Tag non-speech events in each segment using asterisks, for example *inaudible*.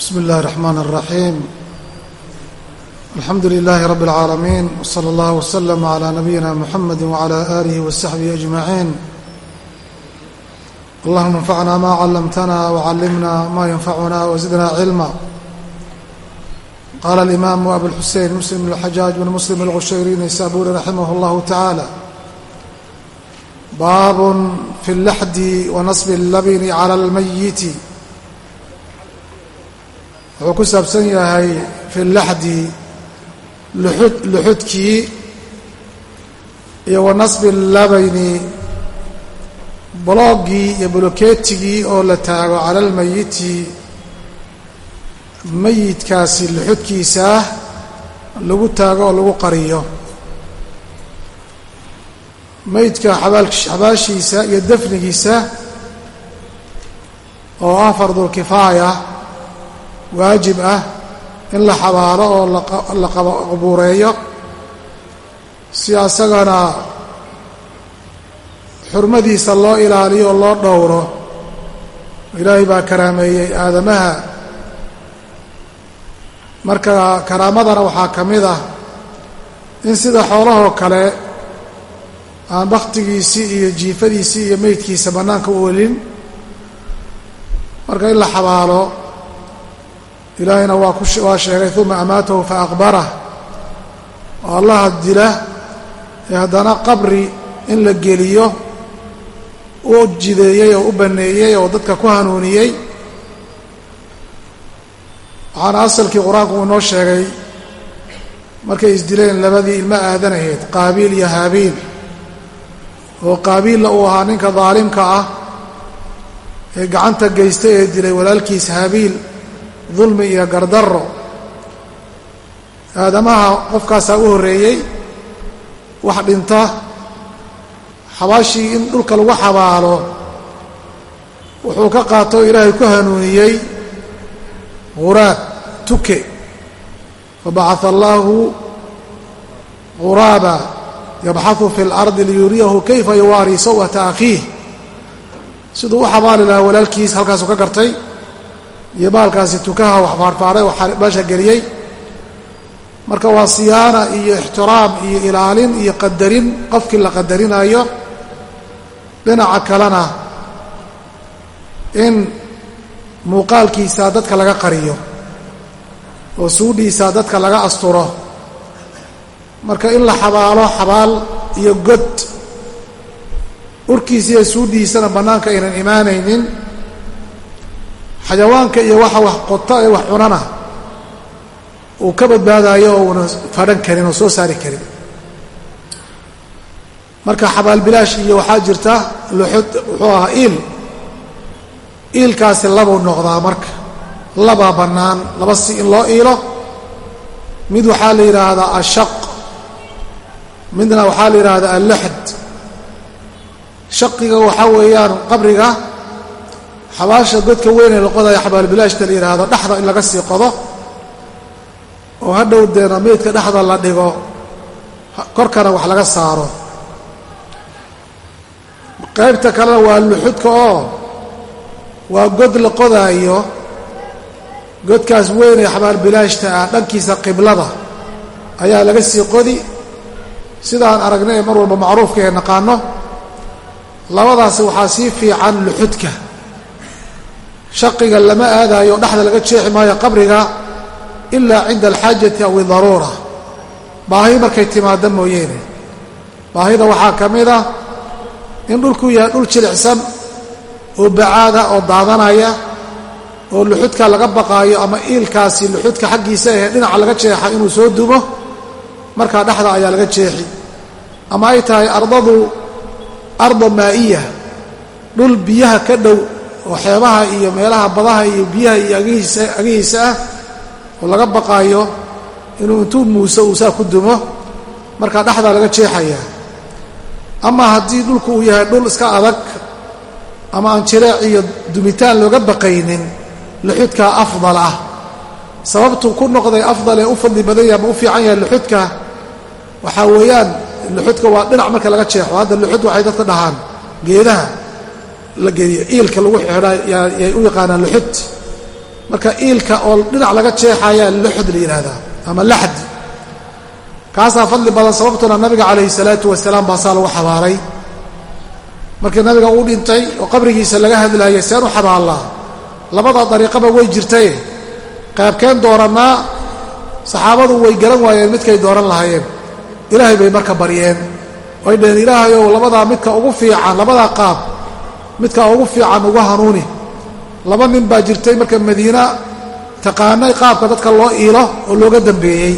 bsmi اllahi الرحman الرaحيم alxamdu لlh رb العaalمين وصlى اllah وsلم عlى نabيina mحamd وعlى آlih وصaxبه أجمaعين allahuma اnfacna ma clamtna وcallimna ma ynfacuna وزidna cilma qala الإimam أbuالxusein msلm بن الxajاaج بn msلm الغushayri naysaburi raximah اllah taعalى bab fi اllaxdi وnaصb الlabn عlى الmayiti wuxuu ku saabsan yahay fi laxdi luxud luxudkii iyo wa nasbi labayni bolooggii iyo bolokeetigii oo la taago cala almayiti mayidkaasi luxudkiisaah lagu taago oo lagu qariyo. Mayidka xabaashiisa iyo dafnigiisa oo ah fardulkifaaya waajib ah in la xabaalo oo la qabuureeyo si asagana xurmadiisa loo ilaaliyo oo loo dhowro ilaahay baa karaameeyey aadamaha. Marka karaamadana waxaa ka mid ah in sida xoolahoo kale aan bakhtigiisii iyo jiifadiisii iyo meydkiisa bannaanka u welin. Marka in la xabaalo ilaahayna waa waa sheegay uma amaatahu faaqbarah oo allaha dila ee haddana qabri in la geliyo u jideeyey oo u banneeyey oo dadka ku hanuuniyey. Waxaana asalkii qur'aanku uu inoo sheegay markay isdileen labadii ilmo aadanaheed qaabiil iyo haabiil. Oo qaabiilla uu ahaa ninka daalimka ah ee gacanta geystay ee dilay walaalkiis haabiil dulmi iyo gardarro. Aadamaha qofkaasaa u horreeyey wax dhinta xabaashii in dhulka lagu xabaalo wuxuu ka qaato ilaahay ku hanuuniyey huraab tuke. Fabacaa allaahu huraaba yabxahu fi اlardi liyuriyahu kayfa yuwaari saw'ata akhiih. Siduu u xabaali lahaa walaalkiis halkaasuu ka gartay iyo baalkaasi tukaha wax faarfaaray oo meesha geliyey. Marka waa siyaana iyo ixtiraam iyo ilaalin iyo qadarin qofkii la qadarinayo dhinaca kalena in muuqaalkiisa dadka laga qariyo oo suudhiisa dadka laga asturo. Marka in la xabaalo xabaal iyo god. Urkiisa iyo suudhiisana bannaanka aynan imaanaynin xayawaanka iyo waxa wax qota ee wax cunana uu ka badbaadayo oo uuna fadhan karin oo soo saari karin. Marka xabaalbilaash iyo waxaa jirta luxud wuxuu ahaa iil iilkaasi labuu noqdaa marka. Labaa bannaan laba si in loo iilo. Mid waxaa la yidhaahdaa ashaq. Midna waxaa la yidhaahdaa allaxd shaqiga waxaa weeyaan qabriga xabaasha godka weyn ee la qodaya xabaalbilaashta la yidhaahdo dhexda in laga sii qodo oo hadhow deena meydka dhexda la dhigo korkana wax laga saaro. Qaybta kalena waa luxudka oo waa god la qodaayo godkaas weyn ee xabaalbilaashta ah dhankiisa qiblada ayaa laga sii qodi. Sidaan aragna ee mar walba macruufka ee naqaano labadaasi waxaa sii fiican luxudka shaqiga lama aadaayo dhexda laga jeexi maayo qabriga ilaa cinda alxaajati aw idaruura. Baahi markay timaado mooyeene. Baahida waxaa ka mid ah in dhulku yahay dhul jilicsan oo bacaada oo daadanaya oo luxudka laga baqaayo ama iilkaasi luxudka xaggiisa ahe dhinaca laga jeexa inuu soo dumo markaa dhexda ayaa laga jeexi. Ama ay tahay ardadu arda maa'iya dhul biyaha ka dhow oo xeebaha iyo meelaha badaha iyo biyaha iyo agihiisa ah oo laga baqaayo inuu intuu muuse uu saa ku dumo markaa dhexdaa laga jeexayaa ama haddii dhulku uu yahay dhul iska adag ama aan jireec iyo dumitaan looga baqaynin luxudkaa afdal ah. Sababtuu ku noqday afdal ee u fadli badan yahay ama u fiican yahay luxudka waxaa weeyaan luxudka waa dhinac marka laga jeexo. Hadda luxud waxay dadka dhahaan geedaha la geliyo iilka lagu xidha yay u yaqaanaan luxud. Marka iilka oo dhinac laga jeexayaa luxud la yidhaahdaa ama laxdi kaasaa fadli badan sababtuna nabiga calayhi salaatu wasalaam baasaa lagu xabaalay markii nabiga uu dhintay oo qabrigiisa laga hadlaayay seen u xabaallaa labada dariiqaba way jirtaye qaabkeen doorannaa saxaabadu way garan waayeen midkay dooran lahaayeen. Ilaahay bay marka baryeen way dhaheen ilaahayow labadaa midka ugu fiican labadaa qaab midka ugu fiican ugu hanuuni. Laba nin baa jirtay marka madiina taqaanay qaabka dadka loo iilo oo looga dambeeyey.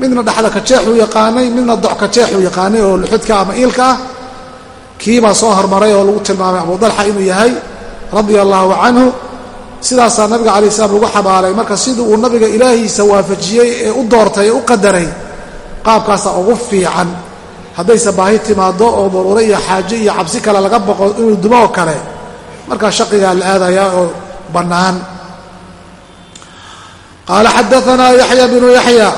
Midna dhexda kajeexuu yaqaanay midna dox kajeexuu yaqaanay oo luxudka ama iilka ah. Kiibaa soo hormaray oo lagu tilmaamay abu dalxa inuu yahay radia allaahu canhu. Sidaasaa nabiga calai slam lagu xabaalay. Marka sidii uu nabiga ilaahiisa waafajiyey ee u doortay ee u qadaray qaabkaasaa ugu fiican haddayse baahi timaado oo daruuro iyo xaajo iyo cabsi kale laga boqo inuu dumo oo kale markaa shaqigaa la aadayaa oo bannaan. Qaala xadaanaa yaxya bnu yaxya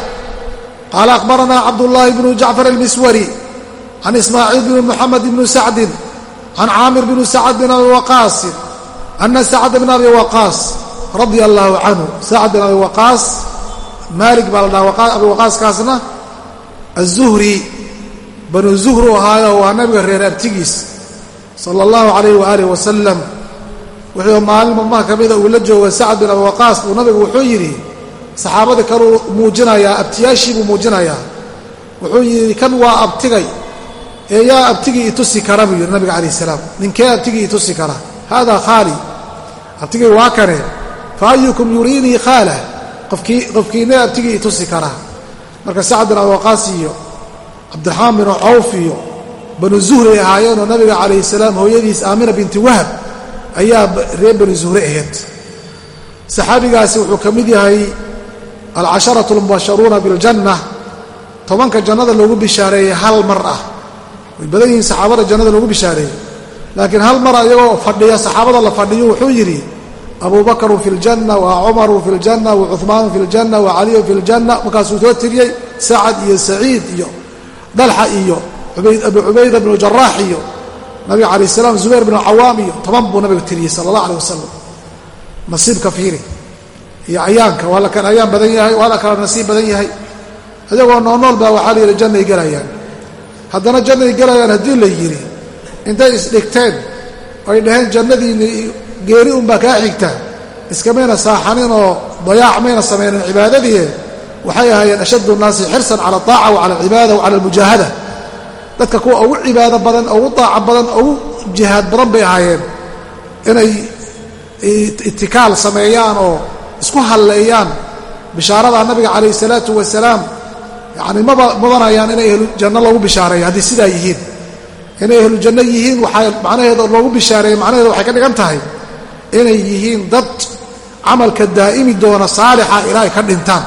qaala akhbaranaa cabdullaahi bnu jacfar almiswari can ismaaciil bni muxamed bni sacdin can caamir bni sacd bin abi waqaasin ana sacd bn abi waqaas radia allaahu canhu sacd bin abi waqaas maalik baa la dhaha abi waqaaskaasna azuhri banu zuhru ahaayo waa nabiga reer abtigiis sala allahu calayh waaalih wasalam wuxuu maalin maalmaha ka mida uu la jooga sacd bin abi waqaas. Buu nabigu wuxuu yidhi saxaabadii kaluu muujinayaa abtiyaashii buu muujinayaa. Wuxuu yidhi kan waa abtigay? Ee yaa abtigii itusi kara buu yidhi nabiga calayh salaam. Ninkee abtigii itusi kara? Haadaa khaali. Abtigii waa kane. Fa ayukum yuriinii khaalah qofkiinee abtigii itusi karaa marka sacd bin abi waqaas iyo cabdiraxmaan binu cawf iyo banu zuhri ahaayeenoo nabiga calayh salaam hooyadiis aamina binti wahab ayaa reer banu zuhre ahayd. Saxaabigaasi wuxuu ka mid yahay alcasharatu almubasharuuna biljanna. Tobanka jannada loogu bishaareeyey hal mar ah. Way badan yihiin saxaabada jannada loogu bishaareeyey laakiin hal mar ayagoo fadhiya saxaabada la fadhiyo wuxuu yidhi abu bakrun fi ljanna wa cumaru fi ljanna wa cuhmaanu fi ljanna wa caliyu fi ljanna markaasuu soo tiriyey sacad iyo saciid iyo dalxa iyo abu cubayda bnu jaraax iyo nabiga calayh salaam zubayr bnu cawaam iyo toban buu nabiga tiriyey sala allah aleh wasalam nasiibka fiiri iyo ayaanka waa la kala ayaan badan yahay waa la kala nasiib badan yahay. Ayagoo noolnool baa waxaa la yidhi jannay gelayaan haddana jannay gelayaan haddii la yidhi intay isdhigteen ay dhaheen jannadiinni geeri unbaa kaa xigta iskamayna saaxanin oo dayaac mayna samaynin cibaadadii waxay ahaayeen ashaddu nnaasi xirsan cala alaaca wa cala alcibaada wa almujaahada. Dadka kuwa ugu cibaado badan ugu daaca badan ugu jihaad badan bay ahaayeen. Inay itikaal sameeyaan oo isku halleeyaan bishaarada nabiga calayhi salaatu wasalaam yacni maba mudanayaan inay ehlu janno loogu bishaareeyo haddii sidaa yihiin. Inay ehlu janno yihiin waxaa macnaheeda loogu bishaareeyo macnaheeda waxay ka dhigan tahay inay yihiin dad camalka daa'imi doona saalixa ilaa ay ka dhintaan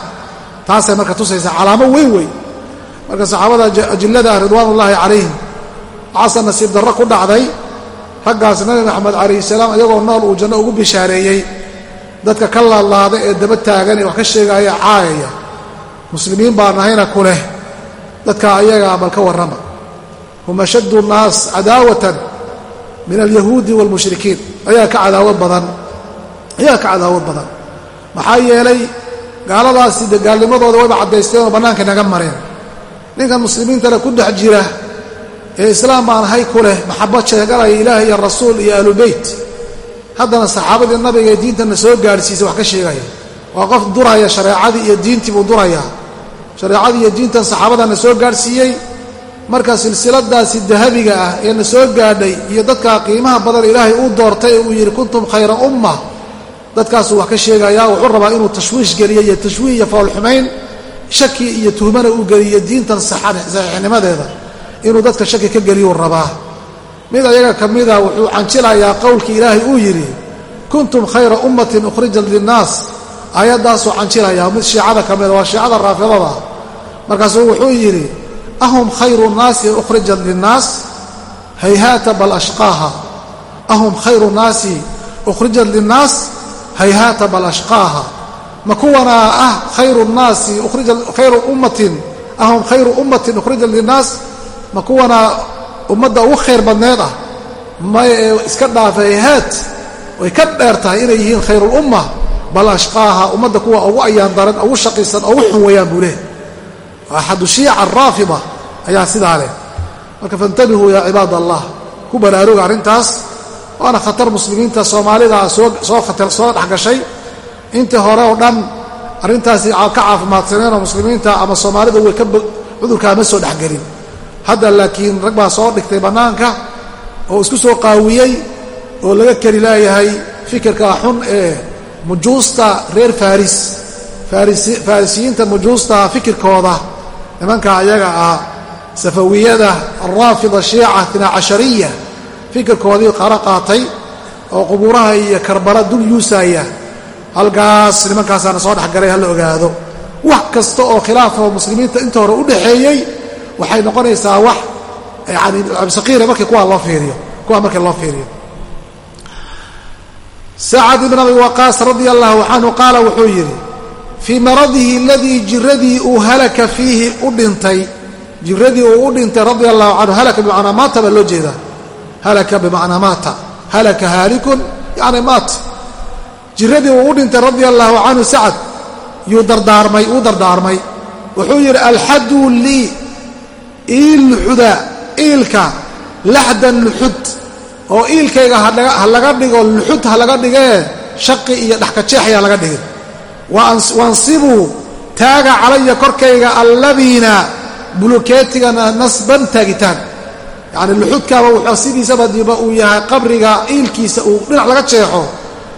taasay marka tusaysaa calaamo weyn wey marka saxaabada ajillada ridwaanullaahi calayhim waxaase nasiib darro ku dhacday raggaas nabi maxamed calayhi salaam iyagoo nool uu janno ugu bishaareeyey. Dadka ka laalaada ee daba taagan ee wax ka sheegaaya caayaya. Muslimiin baa nahayna ku leh. Dadka ayagaa bal ka warrama. Hum ashaddu nnaas cadaawatan min alyahuudi waalmushrikiin. Ayaa ka cadaawad badan. Ayaa ka cadaawad badan. Maxaa yeelay gaaladaasi de gaalnimadooda wayba caddaysteen oo bannaanka naga mareen. Ninkan muslimiintana ku dhex jira ee islaam baan hay ku leh maxabad sheeganaya ilaah iyo rasuul iyo ahlubeyt haddana saxaabadii nabiga ee diintana soo gaadhsiisay wax ka sheegaya. Waa qof duraya shareecadii iyo diintii buu durayaa shareecadii iyo diintan saxaabadana soo gaadhsiiyey marka silsiladaasi dahabiga ah ee na soo gaadhay iyo dadka qiimaha badan ilaahay uu doortay ee uu yidhi kuntum khayra umma dadkaasuu wax ka sheegayaa wuxuu rabaa inuu tashwiish geliyo iyo tashwiih iyo foolxumayn shaki iyo tuhmana uu geliyo diintan saxiixnimadeeda. Inuu dadka shaki ka geliyuu rabaa. Mid ayaga ka mida wuxuu canjilayaa qowlkii ilaahay uu yidhi kuntum khayra ummatin ukhrijat linnaas. Aayaddaasuu canjilayaa mid shiicada ka mida waa shiicada raafidada. Markaasuu wuxuu yidhi ahum khayru nnaasi ukhrijat linnaas. Hayhaata bal ashqaaha. Ahum khayru nnaasi ukhrijat linnaas hayhaata bal ashqaaha. Ma kuwanaa ah khayru nnaasi khayru ummatin ahum khayru ummatin ukhrijat linnaas. Ma kuwanaa ummadda ugu khayr badneed ah maya ee iska dhaafa hayhaat way ka dheer tahay inay yihiin khayrulumma bal ashqaaha ummadda kuwa ugu ayaan daran ugu shaqisan ugu xun weeyaan buu leehay axadu shiica araafida ayaa sidaa leh. Marka faintabihuu yaa cibaad allah ku baraaruga arrintaas waana khatar muslimiinta soomaalida soo dhexgashay. Intii hore oo dhan arrintaasi ka caafimaadsaneenoo muslimiinta ama soomaalida way cudurkaa ma soo dhexgelin. Hadda laakiin rag baa soo dhigtay bannaanka oo isku soo qaawiyey oo laga keli leeyahay fikirka xun ee mujuusta reer faris farisiyiinta mujuusta fikirkooda nimanka ayaga ah safawiyada alraafida shiica tina cashariya fikirkoodii qara qaatay oo qubuuraha iyo karbala dul yuusaya halkaas nimankaasaana soo dhexgalay hala ogaado. Wax kasta oo khilaafoo muslimiinta inta hore u dhaxeeyey waxay noqonaysaa wax yani saqiira markii kuwa loo fiiriyo kuwa markii loo fiiriyo. Sacad ibn abi waqaas radia allahu canhu qaala wuxuu yidhi fii maradihi aladii jiradii uu halaka fiihi u dhintay jiradii uu u dhintay radia allahu canhu halaka bimacnaa maata baa loo jeedaa halaka bimacnaa maata halaka haalikun yani maat. Jiradii uu u dhintay radia allahu canhu sacad yuu dardaarmay uu dardaarmay. Wuxuu yidhi alxaduu lii iil luxuda iilka laxdan luxud. Oo iilkayga ha laga dhigo luxud ha laga dhigee shaqi iyo dhexkajeexyaa laga dhigay. Wansibuu taaga calaya korkayga allabiina bulukeetigana nasban taagitaan yacni luxudkaaba wuxuu sidiisaba diba uu yahay qabriga iilkiisa uu dhinac laga jeexo.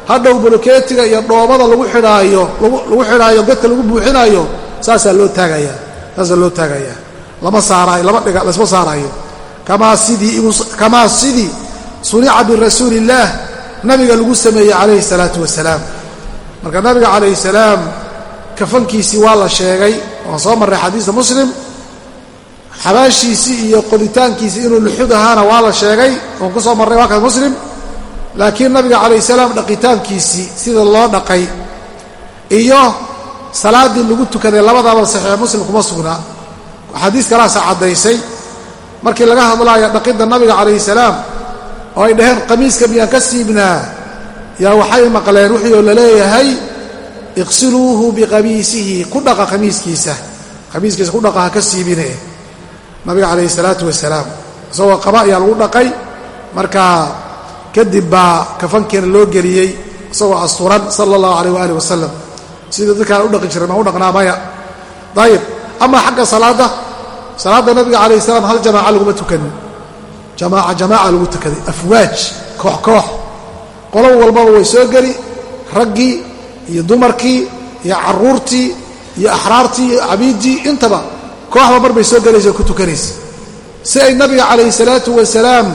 Hadhow bulukeetiga iyo dhoobada lagu xidhaayo lagu xidhaayo godka lagu buuxinaayo saasaa loo taagayaa saasaa loo taagayaa lama saaraayo lama dhiga lasma saaraayo. Kamaa sidii kamaa sidii sunica birasuuli illaah nabiga lagu sameeyey calayhi salaatu wasalaam. Marka nabiga calayhi salaam kafankiisii waa la sheegay waan soo marray xadiisa muslim xabaashiisii iyo qoditaankiisii inuu luxud ahaana waa la sheegay oon ku soo marray waa kaas muslim. Laakiin nabiga calayh salaam dhaqitaankiisii sida loo dhaqay iyo salaaddii lagu tukaday labadaba saxiix muslim kuma sugnaa axaadiis kalaasa caddaysay. Markii laga hadlaayo dhaqidda nabiga calayhi salaam oo ay dhaheen qamiiska miyaan ka siibnaa yaa waxay maqleen wuxuu la leeyahay iqsiluuhu biqamiisihi ku dhaqa qamiiskiisa. Qamiiskiisa ku dhaqa ha ka siibine nabiga calayhi salaatu wasalaam isagoo qaba ayaa lagu dhaqay marka kadib baa kafankeena loo geliyey isagoo asturan sala allahu alayh waaalih wasalam sidii dadkaan u dhaqi jiray maan u dhaqnaa maya? Dayib amaa xagga salaadda salaadda nabiga calayh salaam hal jamaaca laguma tukanin. Jamaaca jamaaca lagu tukaday. Afwaaj koox koox. Qolo walbaba way soo geli. Raggii iyo dumarkii iyo carruurtii iyo axraartii iyo cabiiddii intaba kooxba mar bay soo gelaysa ku tukanaysa. Si ay nabiga calayhi salaatu wasalaam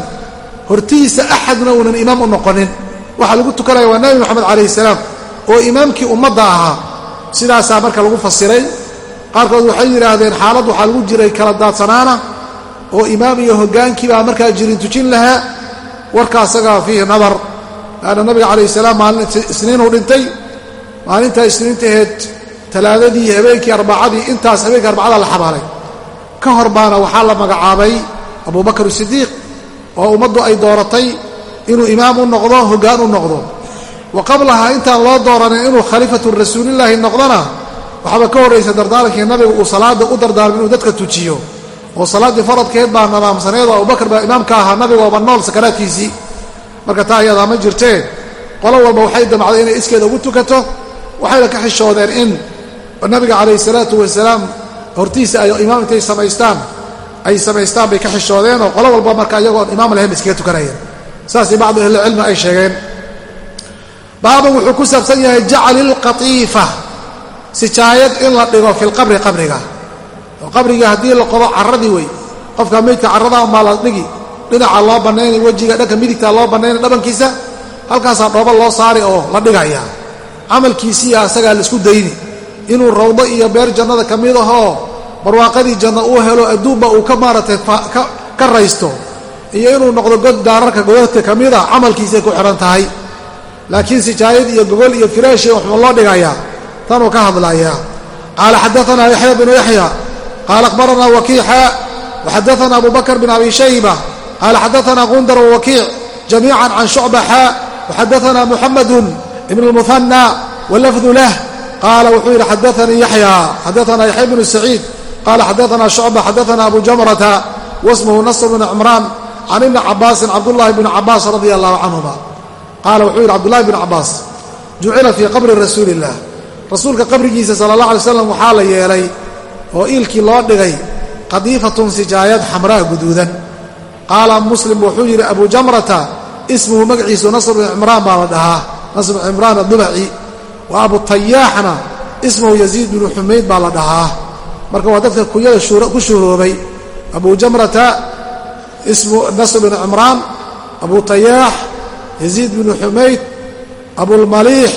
hortiisa axadna uunan imaam u noqonin waxaa lagu tukanaya waa nabi moxamed calayhi salaam oo imaamkii ummadda ahaa. Sidaasaa marka lagu fasiray. Qaarkood waxay yidhaahdeen xaalad waxaa lagu jiray kala daadsanaana oo imaam iyo hoggaankii baa markaa jirin tujin lahaa. Warka asagaa fiihi nadar. Laanna nabiga calayhi salaam maalin isniinuu dhintay. Maalintaa isniintaheed talaadadii habeenkii arbacadii intaas habeenkii arbacada la xabaalay. Ka hor baana waxaa la magacaabay abubakar sidiiq oo ummaddu ay dooratay inuu imaam u noqdo hoggaan u noqdo. Wa qablaha intaan loo dooranin inuu khaliifatu rasuulillaahi noqdona waxaaba ka horraysa dardaarankii nabigu uu salaadda u dardaarmay inuu dadka tujiyo. Oo salaaddii faradkeed baa nadaamsaneed oo abubakar baa imaamka ahaa nabiga ooba nool sakaraadkiisii marka taa ayadaa ma jirteen qolo walba waxay damacday inay iskeeda ugu tukato waxayna ka xishoodeen in nabiga calayhi salaatu wasalaam hortiisa ay imaam intay samaystaan ay samaystaan bay ka xishoodeen oo qolo walba marka iyagoon imaam lahayn ba iskaga tukanayeen. Saasay bacdu ahlicilmi ay sheegeen. Baaban wuxuu ku saabsan yahay jacli lqatiifa sijaayad in la dhigo fi lqabri qabriga. Oo qabriga haddii la qodo carradii wey qofka meydka carradaa umbaa la dhigi dhinaca loo bannaynay wejiga dhanka midigta loo bannaynay dhabankiisa halkaasaa dhooba loo saari oo la dhigayaa. Camalkiisiiya asagaa la isku dayni inuu rawdo iyo beer jannada ka mid ahoo barwaaqadii janno uu helo adduunba uu ka maaratay ka raysto. Iyo inuu noqdo god daararka godadka ka mida camalkiisay ku xidhan tahay. Laakiin sijaayad iyo gogol iyo firaashi waxba loo dhigayaa tanuu ka hadlayaa. Qaala xadaanaa yaxya binu yaxya qaala akhbaranaa wakiixa waxadaana abu bakr bin abi shayba qaala xadaanaa qundar wawakiic jamiican can shucba xaa waxadaanaa muxamadu ibn اlmuhanى wlafdu lah qaala wuxuu yidhi xadaanii yaxya xadaana yaxya bnu saciid qaala xadaana shucba xadaana abu jamrata wasmuhu nasr bn cimraan can ibni cabaasin cabdullahi bni cabaas radia allahu canhuma qaala wuxuu yidhi cabdullahi bn cabaas jucila fii qabri rasuuli illah rasuulka qabrigiisa sala allah alay slam waxaa la yeelay oo iilkii loo dhigay qadiifatun sijaayad xamraa guduudan qaala muslim wuxuu yidhi abu jamrata ismuhu magaciisu nasr bn cimraan baa la dhahaa nasr bn cimraan adubaci wa abu tayaaxna ismuhu yaziid binu xumayd baa la dhahaa. Marka waa dadka kunyada ku shuhroobay abu jamrata ismu nasr bn cimraan abu tayaax yaziid binu xumayd abulmaliix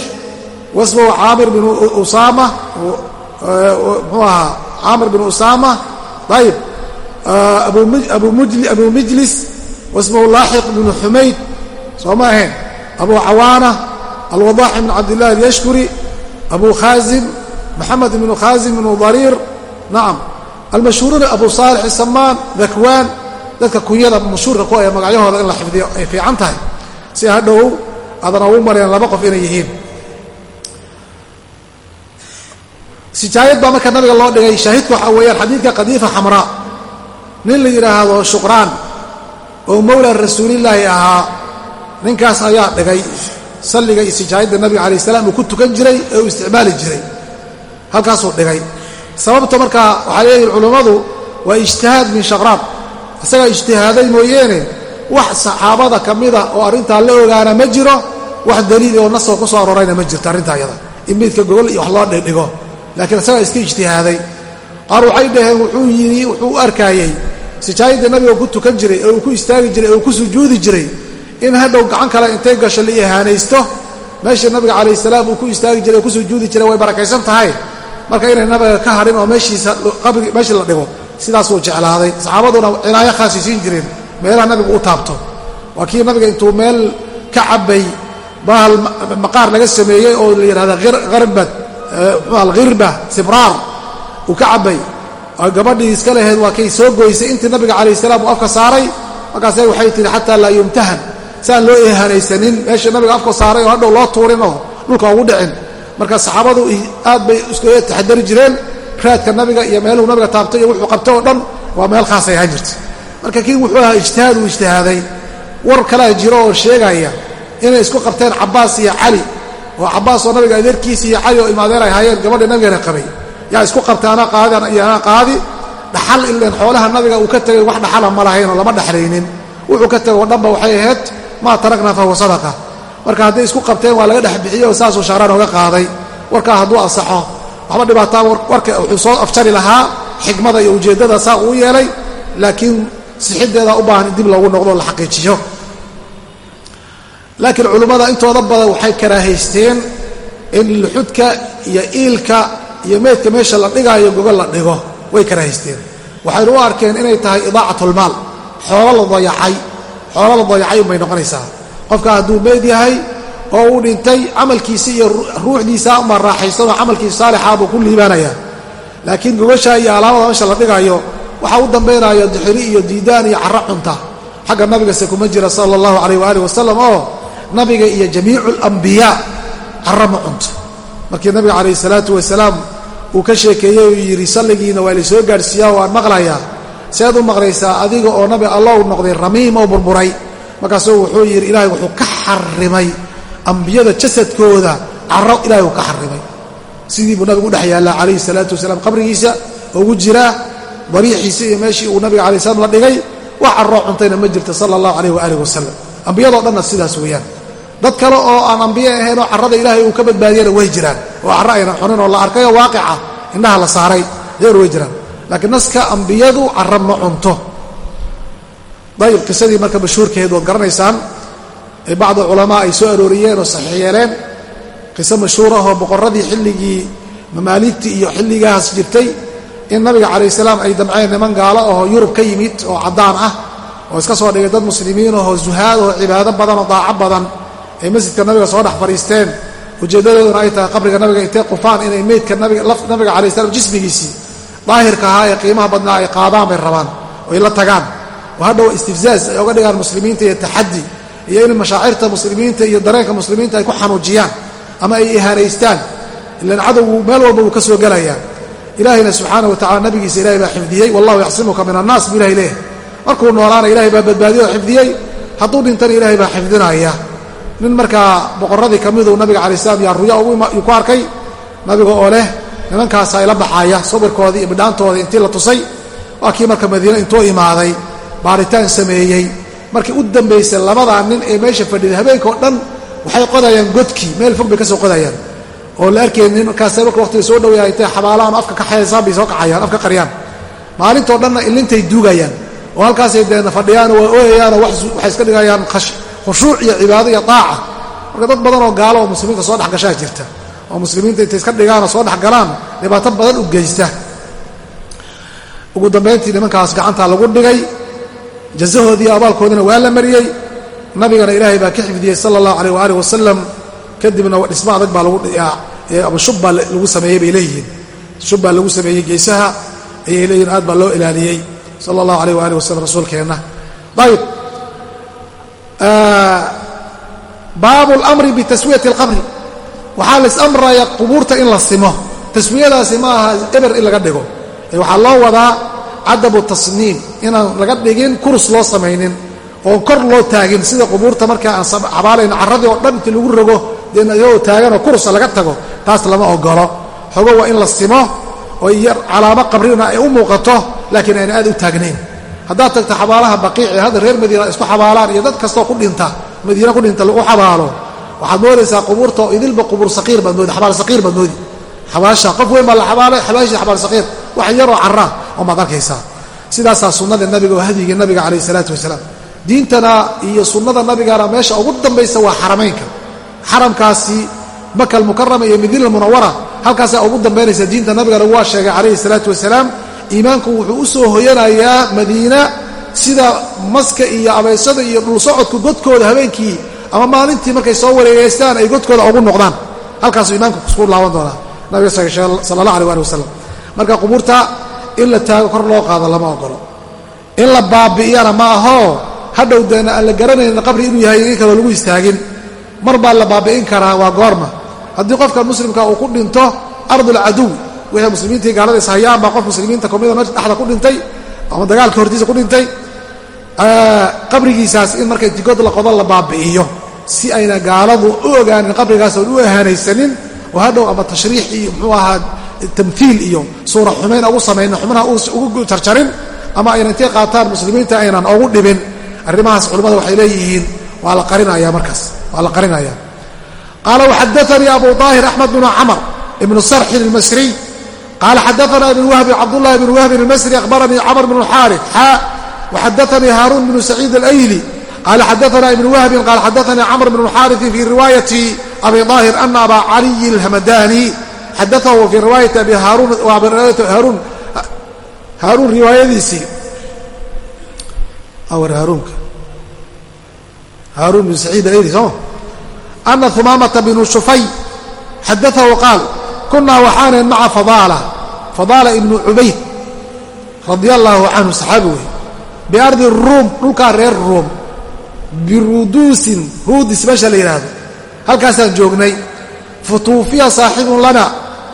wasmuhu caamir binu usaama muxuu ahaa caamir binu usaama ayib abu mijlis wasmuhu laaxiq bnu xumayd soo ma ahayn? Abu cawaana alwadaax bn cabdillahi alyashkuri abu khaazim maxamed bnu khaazim bnu dariir nacam almashhuuruuna abu saalix isamaan dakwaan dadka kunyada mashhuurka ku ee magacyahooda in la xifdiyo ay fiican tahay si hadhow adan ugu mareen laba qof inay yihiin sijaayad baa marka nabiga loo dhigay shaahidku waxaa weeyaan xadiidka qadiifa xamraa nin la yidhaahdo shuqraan oo mowla rasuulillaahi ahaa ninkaas ayaa dhigay salliga iyo sijaayadda nabiga calayh salaam uu ku tukan jiray ee uu isticmaali jiray. Halkaasuu dhigay. Sababta markaa waxay leeyihiin culummadu waa ijtihaad min shaqraan isagaa ijtihaaday mooyeene wax saxaabada ka mida oo arrintaa la ogaana ma jiro wax daliil oo nasoo ku soo arorayna ma jirto arrintaa ayada in meydka gogol iyo wax loo dhigdhigo laakiin isagaa iska ijtihaaday. Qaar waxay dhaheen wuxuu yidhi wuxuu u arkaayey sijaayadda nabiga ku tukan jiray ee uu ku istaagi jiray ee uu ku sujuudi jiray in hadhow gacan kale intay gasho la ihaanaysto meeshii nabiga calayh salaam uu ku istaagi jiray oo ku sujuudi jiray way barakaysan tahay. Marka inay nabiga ka hadhin oo meeshiisa qabrigi meeshii la dhigo sidaasuu jeclaaday. Saxaabaduna cinaayo khaasi siin jireen meelaha nabigu u taabto. Waa kii nabiga intuu meel ka cabbay bahal maqaar laga sameeyey oo la yidhahda harbad muxuu alghirba sibraar uu ka cabbay. Gabadhii iska laheyd waa kay soo goysay. Intii nabiga calayh salaam uu afka saaray markaase waxay tihi xataa laa yumtahan si aan loo ihanaysanin meeshii nabiga afka saaray oo hadhow loo tuurin oo dhulka ugu dhicin. Marka saxaabadu aad bay iskaga taxadari jireen raadka nabiga iyo meeluhu nabiga taabtay iyo wuxuu qabtay oo dhan waa meel khaasay ahaan jirta marka kii wuxuu ahaa ijtihaad uu ijtihaaday war kalaa jiro oo sheegaya inay isku qabteen cabbaas iyo cali oo cabbaas oo nabiga adeerkiisa iyo cali oo ilmaadeer ay haayeen gabadhii nabigana qabay. Yaa isku qabtay anaa qaadian iyo anaa qaadi dhaxal ileen xoolaha nabiga uu ka tegay wax dhaxala ma lahaynoo lama dhexlaynin wuxuu ka tegay oo dhanba waxay ahayd maa tarakna fahuwa sadaqa. Marka hadday isku qabteen waa laga dhex bixiyey oo saasuu shaaraan oga qaaday. Warkaa hadduu ansaxo waxba dhibaataa warka wuxuu soo afjari lahaa xikmada iyo ujeeddada saa uu yeelay laakiin sixiddeeda u baahan in dib loogu noqdo la xaqiijiyo. Laakiin culimmada intooda badan waxay karaahaysteen in luxudka iyo iilka iyo meydka meesha la dhigaayo gogol la dhigo way karaahaysteen. Waxaynu u arkeen inay tahay idaacatlmaal xoolo la dayacay xoolo la dayacay unbay noqonaysaa. Qofka hadduu meyd yahay oo uu dhintay camalkiisa iyo ruuxdiisa unbaa raaxaysanoo camalkiisa saalixaa buu ku liibaanayaa laakiin gogasha iyo alaabada meesha la dhigayo waxaa u dambaynaya dixiri iyo diidaan iyo carro cunta. Xagga nabigase kuma jira sala allahu calayh waaalih wasalam oo nabiga iyo jamiicu alambiyaa carro ma cunto. Markii nabiga calayh salaatu wasalaam uu ka sheekeeyey uu yidhi salligiina waa laysoo gaadhsiiyaa waan maqlayaa sead u maqlaysaa adiga oo nabi allow noqday ramiim oo burburay. Markaasuu wuxuu yidhi ilaahay wuxuu ka xarimay ambiyada jasadkooda carro ilahay uu ka xarimay sidii buu nabigu dhex yaallaa calayhi salaatu wasalaam qabrigiisa ugu jiraa dariixiisa iyo meeshii uu nabiga alay slam la dhigay wax carroo cuntayna ma jirto sala allahu calayh waaalih wasalam ambiyadoo dhanna sidaas weeyaan. Dad kale oo aan ambiye ahayn oo carrada ilaahay uu ka badbaadiyana way jiraan. Oo carro aynan xunin oo la arkayoo waaqica indhaha la saaray deer way jiraan laakiin naska ambiyadu carro ma cunto. Dayib qisadii marka mashhuurkeed waad garanaysaan ee bacdu culamaa ay soo arooriyeen oo saxiix yeeleen qiso mashhuur ah oo boqorradii xilligii mamaaligtii iyo xilligaas jirtay in nabiga calayh salaam ay damceen niman gaalo ahoo yurub ka yimid oo caddaan ah oo iska soo dhigay dad muslimiin ahoo zuhaad oo cibaado badan oo daaco badan ay masjidka nabiga soo dhex fadhiisteen. Ujeeddadooduna ay tahay qabriga nabiga intay qufaan inay meydka nabiga calayh salam jismigiisii daahirka ahaa ee qiimaha badnaa ay qaadaan bay rabaan oo ay la tagaan. Oo hadhow istifzaaz ay oga dhigaan muslimiinta iyo taxaddi iyo in mashaacirta muslimiinta iyo dareenka muslimiinta ay ku xanuujiyaan ama ay ihaanaystaan ilan cadowgu meel walba wuu ka soo gelayaa ilaahayna subxaana wa tacala nabigiisa ilahay baa xifdiyey wallahu yaxsimuka min annaas buu ilahay leeyahay. Markuu noolaana ilahay baa badbaadiyey oo xifdiyey hadduu dhintana ilaahay baa xifdinaya. Nin markaa boqorradii ka miduu nabiga calayi slam yaa ruya uu ku arkay nabiga oo leh nimankaasa ila baxaaya sawirkoodii iyo bidhaantoodii intii la tusay waa kii marka madiine intuu imaaday baaritaan sameeyey. Markii u dambaysay labadaa nin ee meesha fadhiday habeenka oo dhan waxay qodayaan godkii meel fog bay ka soo qodayaan. Oo la arkaynin markaasay marka waqtiga soo dhowyahay intay xabaalaan afka ka xeesaan bay soo kacayaan afka qaryaan maalintoo dhanna ilintay duugayaan. Oo halkaasay deena fadhiyaanoo waa ooyayaanoo waxay iska dhigayaan khushuuc iyo cibaado iyo taaca marka dad badan oo gaalo oo muslimiinta soo dhexgashaa jirta oo muslimiinta intay iska dhigaanoo soo dhexgalaan dhibaato badan u geysta. Ugu dambayntii nimankaas gacantaa lagu dhigay. Jazahoodii abaalkoodina waa la mariyey. Nabigana ilaahay baa ka xifdiyey sala allahu alayh waalih wasalam kadibna dhismo adag baa lagu shub baa lagu sameeyey bay leeyihiin. Shub baa lagu sameeyey geesaha ayay leeyihiin aad baa loo ilaaliyey sala allahu alayh waalih wasalam rasuulkeenna. Ayib baabu lamri bitaswiyati alqabri waxaa la isamraya qubuurta in la simo. Taswiyadaasi ma aha eber in laga dhigo. Waxaa loo wadaa cadabu tasniim inaan laga dhigin kurs loo samaynin oon kor loo taagin. Sida qubuurta markaa aan xabaalayn carradii oo dhan inti lagu rogo deen iyagoo taaganoo kursa laga tago taas lama ogolo xogo waa in la simo oo yar calaamo qabrina ay u muuqato laakiin ayna aad u taagnayn. Haddaad tagto xabaalaha baqiici hadda reer madiina isku xabaalaan iyo dad kastoo ku dhinta madiina ku dhinta lagu xabaalo waxaad moodaysaa qubuurta idilba qubuur saqiir baad moodi xabaal saqiir baad moodi. Xabaasha qof weyn baa la xabaalay xabaashii xabaal saqiir. Wax yaroo carraa oo maad arkaysaa. Sidaasaa sunnada nabiga oo hadyigii nabiga calayh isalaatu wasalaam. Diintana iyo sunnada nabigana meesha ugu dambaysa waa xaramaynka. Xaramkaasi maka almukarama iyo madiina almunawara halkaasaa ugu dambaynaysa diinta nabigana waa sheegay calayhi salaatu wasalaam. Iimaanku wuxuu u soo hoyanayaa madiina sida maska iyo abeysada iyo dhulsocodku godkooda habeenkii ama maalintii markay soo wareegeystaan ay godkooda ugu noqdaan. Halkaasuu iimaanku kusku laaban doonaa. Nabiga sala allah aleh ali wasalam marka qubuurta in la taago kor loo qaado lama ogolo in la baabi'iyana ma aho. Hadhow deena aan la garanaynin qabri inuu yahay in kaloo lagu istaagin. Mar baa la baabi'in karaa waa goorma. Haddii qofka muslimka uu ku dhinto ardulcaduw wixii muslimiintii gaalada ishayaan baa qof muslimiinta komida meesha dhexda ku dhintay ama dagaalka hortiisa ku dhintay qabrigiisaas in markay digod la qodo la baabi'iyo. Si ayna gaaladu u ogaanin qabrigaas u ahaanaysanin oo hadhow ama tashriix iyo muxuu ahaa tamhiil iyo suura xumayn ugu samaynin xubnaha ugu jarjarin ama ayna intay qaataan muslimiinta aynan ugu dhibin. Arrimahaas culimmada waxay leeyihiin waa la qarinaya markaas waa la qarinaya qaala waxadaanii abu daahir axmed bnu camr ibnu sarxin almasriy qaala xadaana ibn wahbi cabdullahi ibn wahbin almasri akhbaranii camr bn xaarif xaa waxadaanii haaruun bnu saciid alayli qaala xadaana ibn wahbin qaala xadaanii camr bn xaariثin fi riwaayati abi daahir ana aba caliyi alhamadani xadaahu fii riwaayati abi haarun haaruun riwaayadiisii awar haaruunka haaruun bin saciid alayli sooma ana humaamata bnu shufay xadaahu qaal kunaa waxaanan maca fadaala fadaala ibnu cubayd radia allaahu canhu saxaabi wey biardi ruum dhulkaa reer ruum biruduusin ruudis meesha la yidhaahdo halkaasaan joognay futuufiya saaxibun lana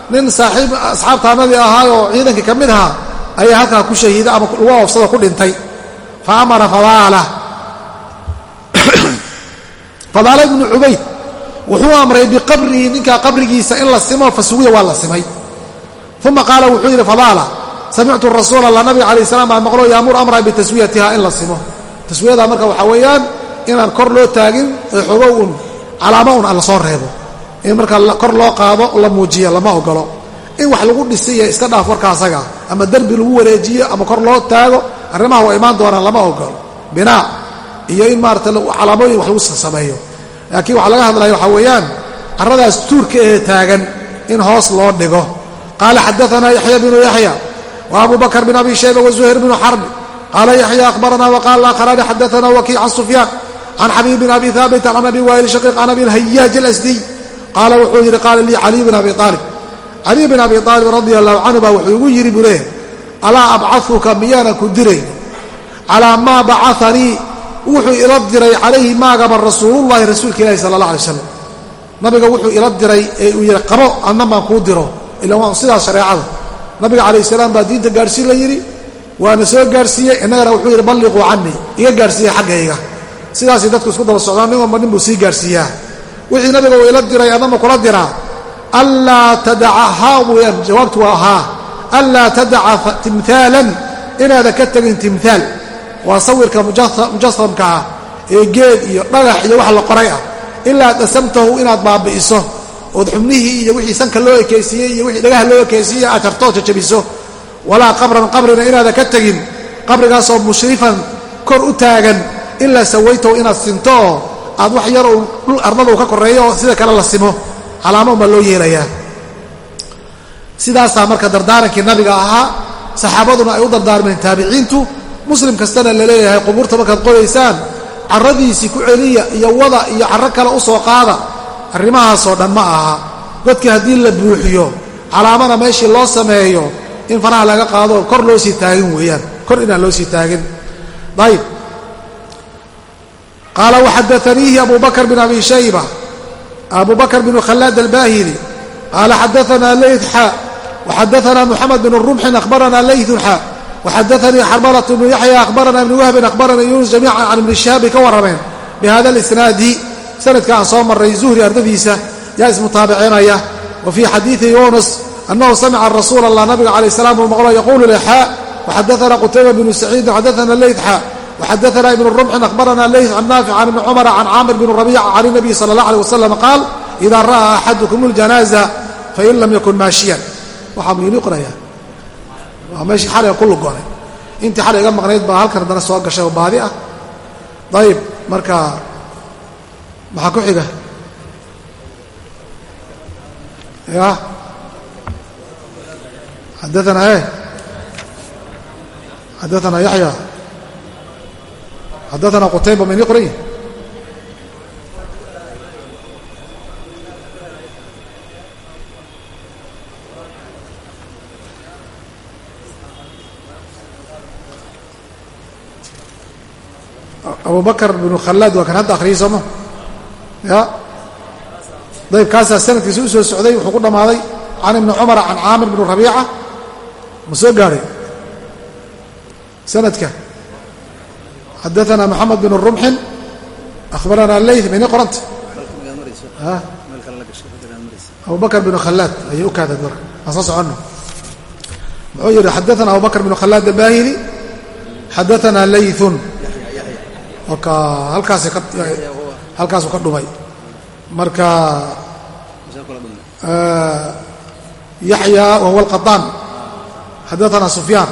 nin saaxiib asxaabtaanadii ahaayoo ciidankii ka mid ahaa ayaa halkaa ku shahiida ama lagu oofsado ku dhintay fa amara fadaala fadaala ibnu cubayd wuxuu amray biqabrihi ninkaa qabrigiisa in la simo fasuwiya waa la simay uma qaala wuxuu yidhi fadaala samictu rasuula allah nabiga calayh salam baa maqlo yaamur amra bitaswiyatiha in la simo taswiyada marka waxaa weeyaan inaan kor loo taagin ee xogo un calaamo un aan la soo reebo in marka kor loo qaado la muujiya lama ogolo in wax lagu dhisiya iska dhaaf warka ama derbi lagu wareejiyo ama kor loo taago arrimaha waa imaan doonaan lama ogolo binaa iyo in maarata calaamooyin wax lagu sameeyo laakiin waxaa laga hadlaya waxaa weeyaan carradaas tuurka ee taagan in hoos loo dhigo qaala xadaanaa yaxya binu yaxya abu bakr bin abi shayba wazuhayr bnu xarbi qaala yaxya akhbarana waqaala akharaani xadaana wakiic can sufyaan can xabiib bin abi haabit can abi waa'il shaqiiq can abi lhayaaj alasdiy qaala wuxuu yidhi qaala lii caliy bin abi aalib caliy bin abi aalib radia allahu canhu baa wuxuu igu yidhi buu leeyahay alaa abcaduka miyaanan ku dirayn calaa maa bacanii wuxuu ila diray calayhi maagaba rasuulullahi rasuulka ilahi sala allah alay slam nabiga wuxuu ila diray ee uu yidhi qabo adna baan kuu diro ila waa sidaas shareecada nabiga calayh salaam baa diinta gaadhsiin la yidhi waana soo gaarsiiyey innagana wuxuu yidhi balliquu canii iga gaarhsiiya xaggayga. Sidaasay dadku isku daba socdaan nin walba nin buu sii gaarhsiiyaa wixii nabiga uu ila diray adnama kula diraa. Anlaa tadaca haa weyaan jawaabtu waa haa anlaa tadaca timhaalan inaadan ka tegin timhaal waa sawirka mujasamka ah ee geed iyo dhagax iyo wax la qoray ah. Ilaa dasamtahu inaad baabi'iso ood xubnihii iyo wixii sanka loo ekaysiiyey iyo wixii dhagaha loo ekaysiiyey aad jartoo jajabiso walaa qabran qabrina inaadan ka tegin qabrigaasoo mushrifan kor u taagan ilaa sawaytahu inaad sinto oo aad wax yar uu dhul ardada uu ka korreeyo oo sida kale la simo. Calaamo unbaa loo yeelayaa. Sidaasaa marka dardaarankii nabiga ahaa saxaabaduna ay u dardaarmeen taabiciintu. Muslim kastana la leeyahay qubuurta markaad qodaysaan carradiisii ku celiya iyo wada iyo carro kale u soo qaada arrimahaasoo dhan ma aha. Godkii haddii la buuxiyo calaamana meeshii loo sameeyo in faraha laga qaado kor loo sii taagin weeyaan. Kor inaan loo sii taagin. Ayb qaala waxadaaniihi abu bakr bin abi shayba. Abu bakr bn khalaad albahili. Qaala xadaana ley xa waxadaana muxamed bn rumxin akhbarana leyun xa waxadaanii xarmalat bnu yaxya akhbarana ibni wahbin akhbarana yunus jamiican can ibni shihaabi ka warrameen. Bihada lisnaadi sanadka aan soo marray zuhri ardadiisa yaa ismutaabicinaya wa fii xadiidi yuunus annahu samica rasuula allah nabiga calayh salaam uu maqlo yaquulu le xaa waxadaana qutayba binu saciidin xadaana leyd xaa waxadaana ibnu rumxin ahbarana leyd can naafic can ibni cumara can camr bn rabiica can inabiyi sala allah aleh wasalam qaal ida ra'aa axadukum aljanaaza fain lam yakun maashiyan. Waxaa muini qorayaa waa meeshii xaliga ku lugoonay intii xaliga iga maqnayd baa halkan haddana soo gashay oo baadi ah. Dayib marka maxaa ku xiga? Ya? Xadaana e xadaana yaحya xadaana qutayba ma inii qoran yihiin abu bakr bnu khalaad waa kan hadda akhriyay sooma ya. Dayb kaasaa sanadkiisa u soo socday wuxuu ku dhammaaday can ibni cumara can caamir bni rabiica. Ma soo gaadhay sanadka. Xadaana moxamed bn rumxin ahbarana leyth mayni qoranta abu bakr bn khalaad ayay u kaadad marka. Aan soo soconno? Muxuu yidhi xadaana abu bakr bn khalaad albahili xadaana leythun marka halkaas halkaasuu ka dhumay. Marka yaxya wahuwa alqaطaan xadaana sufyaan.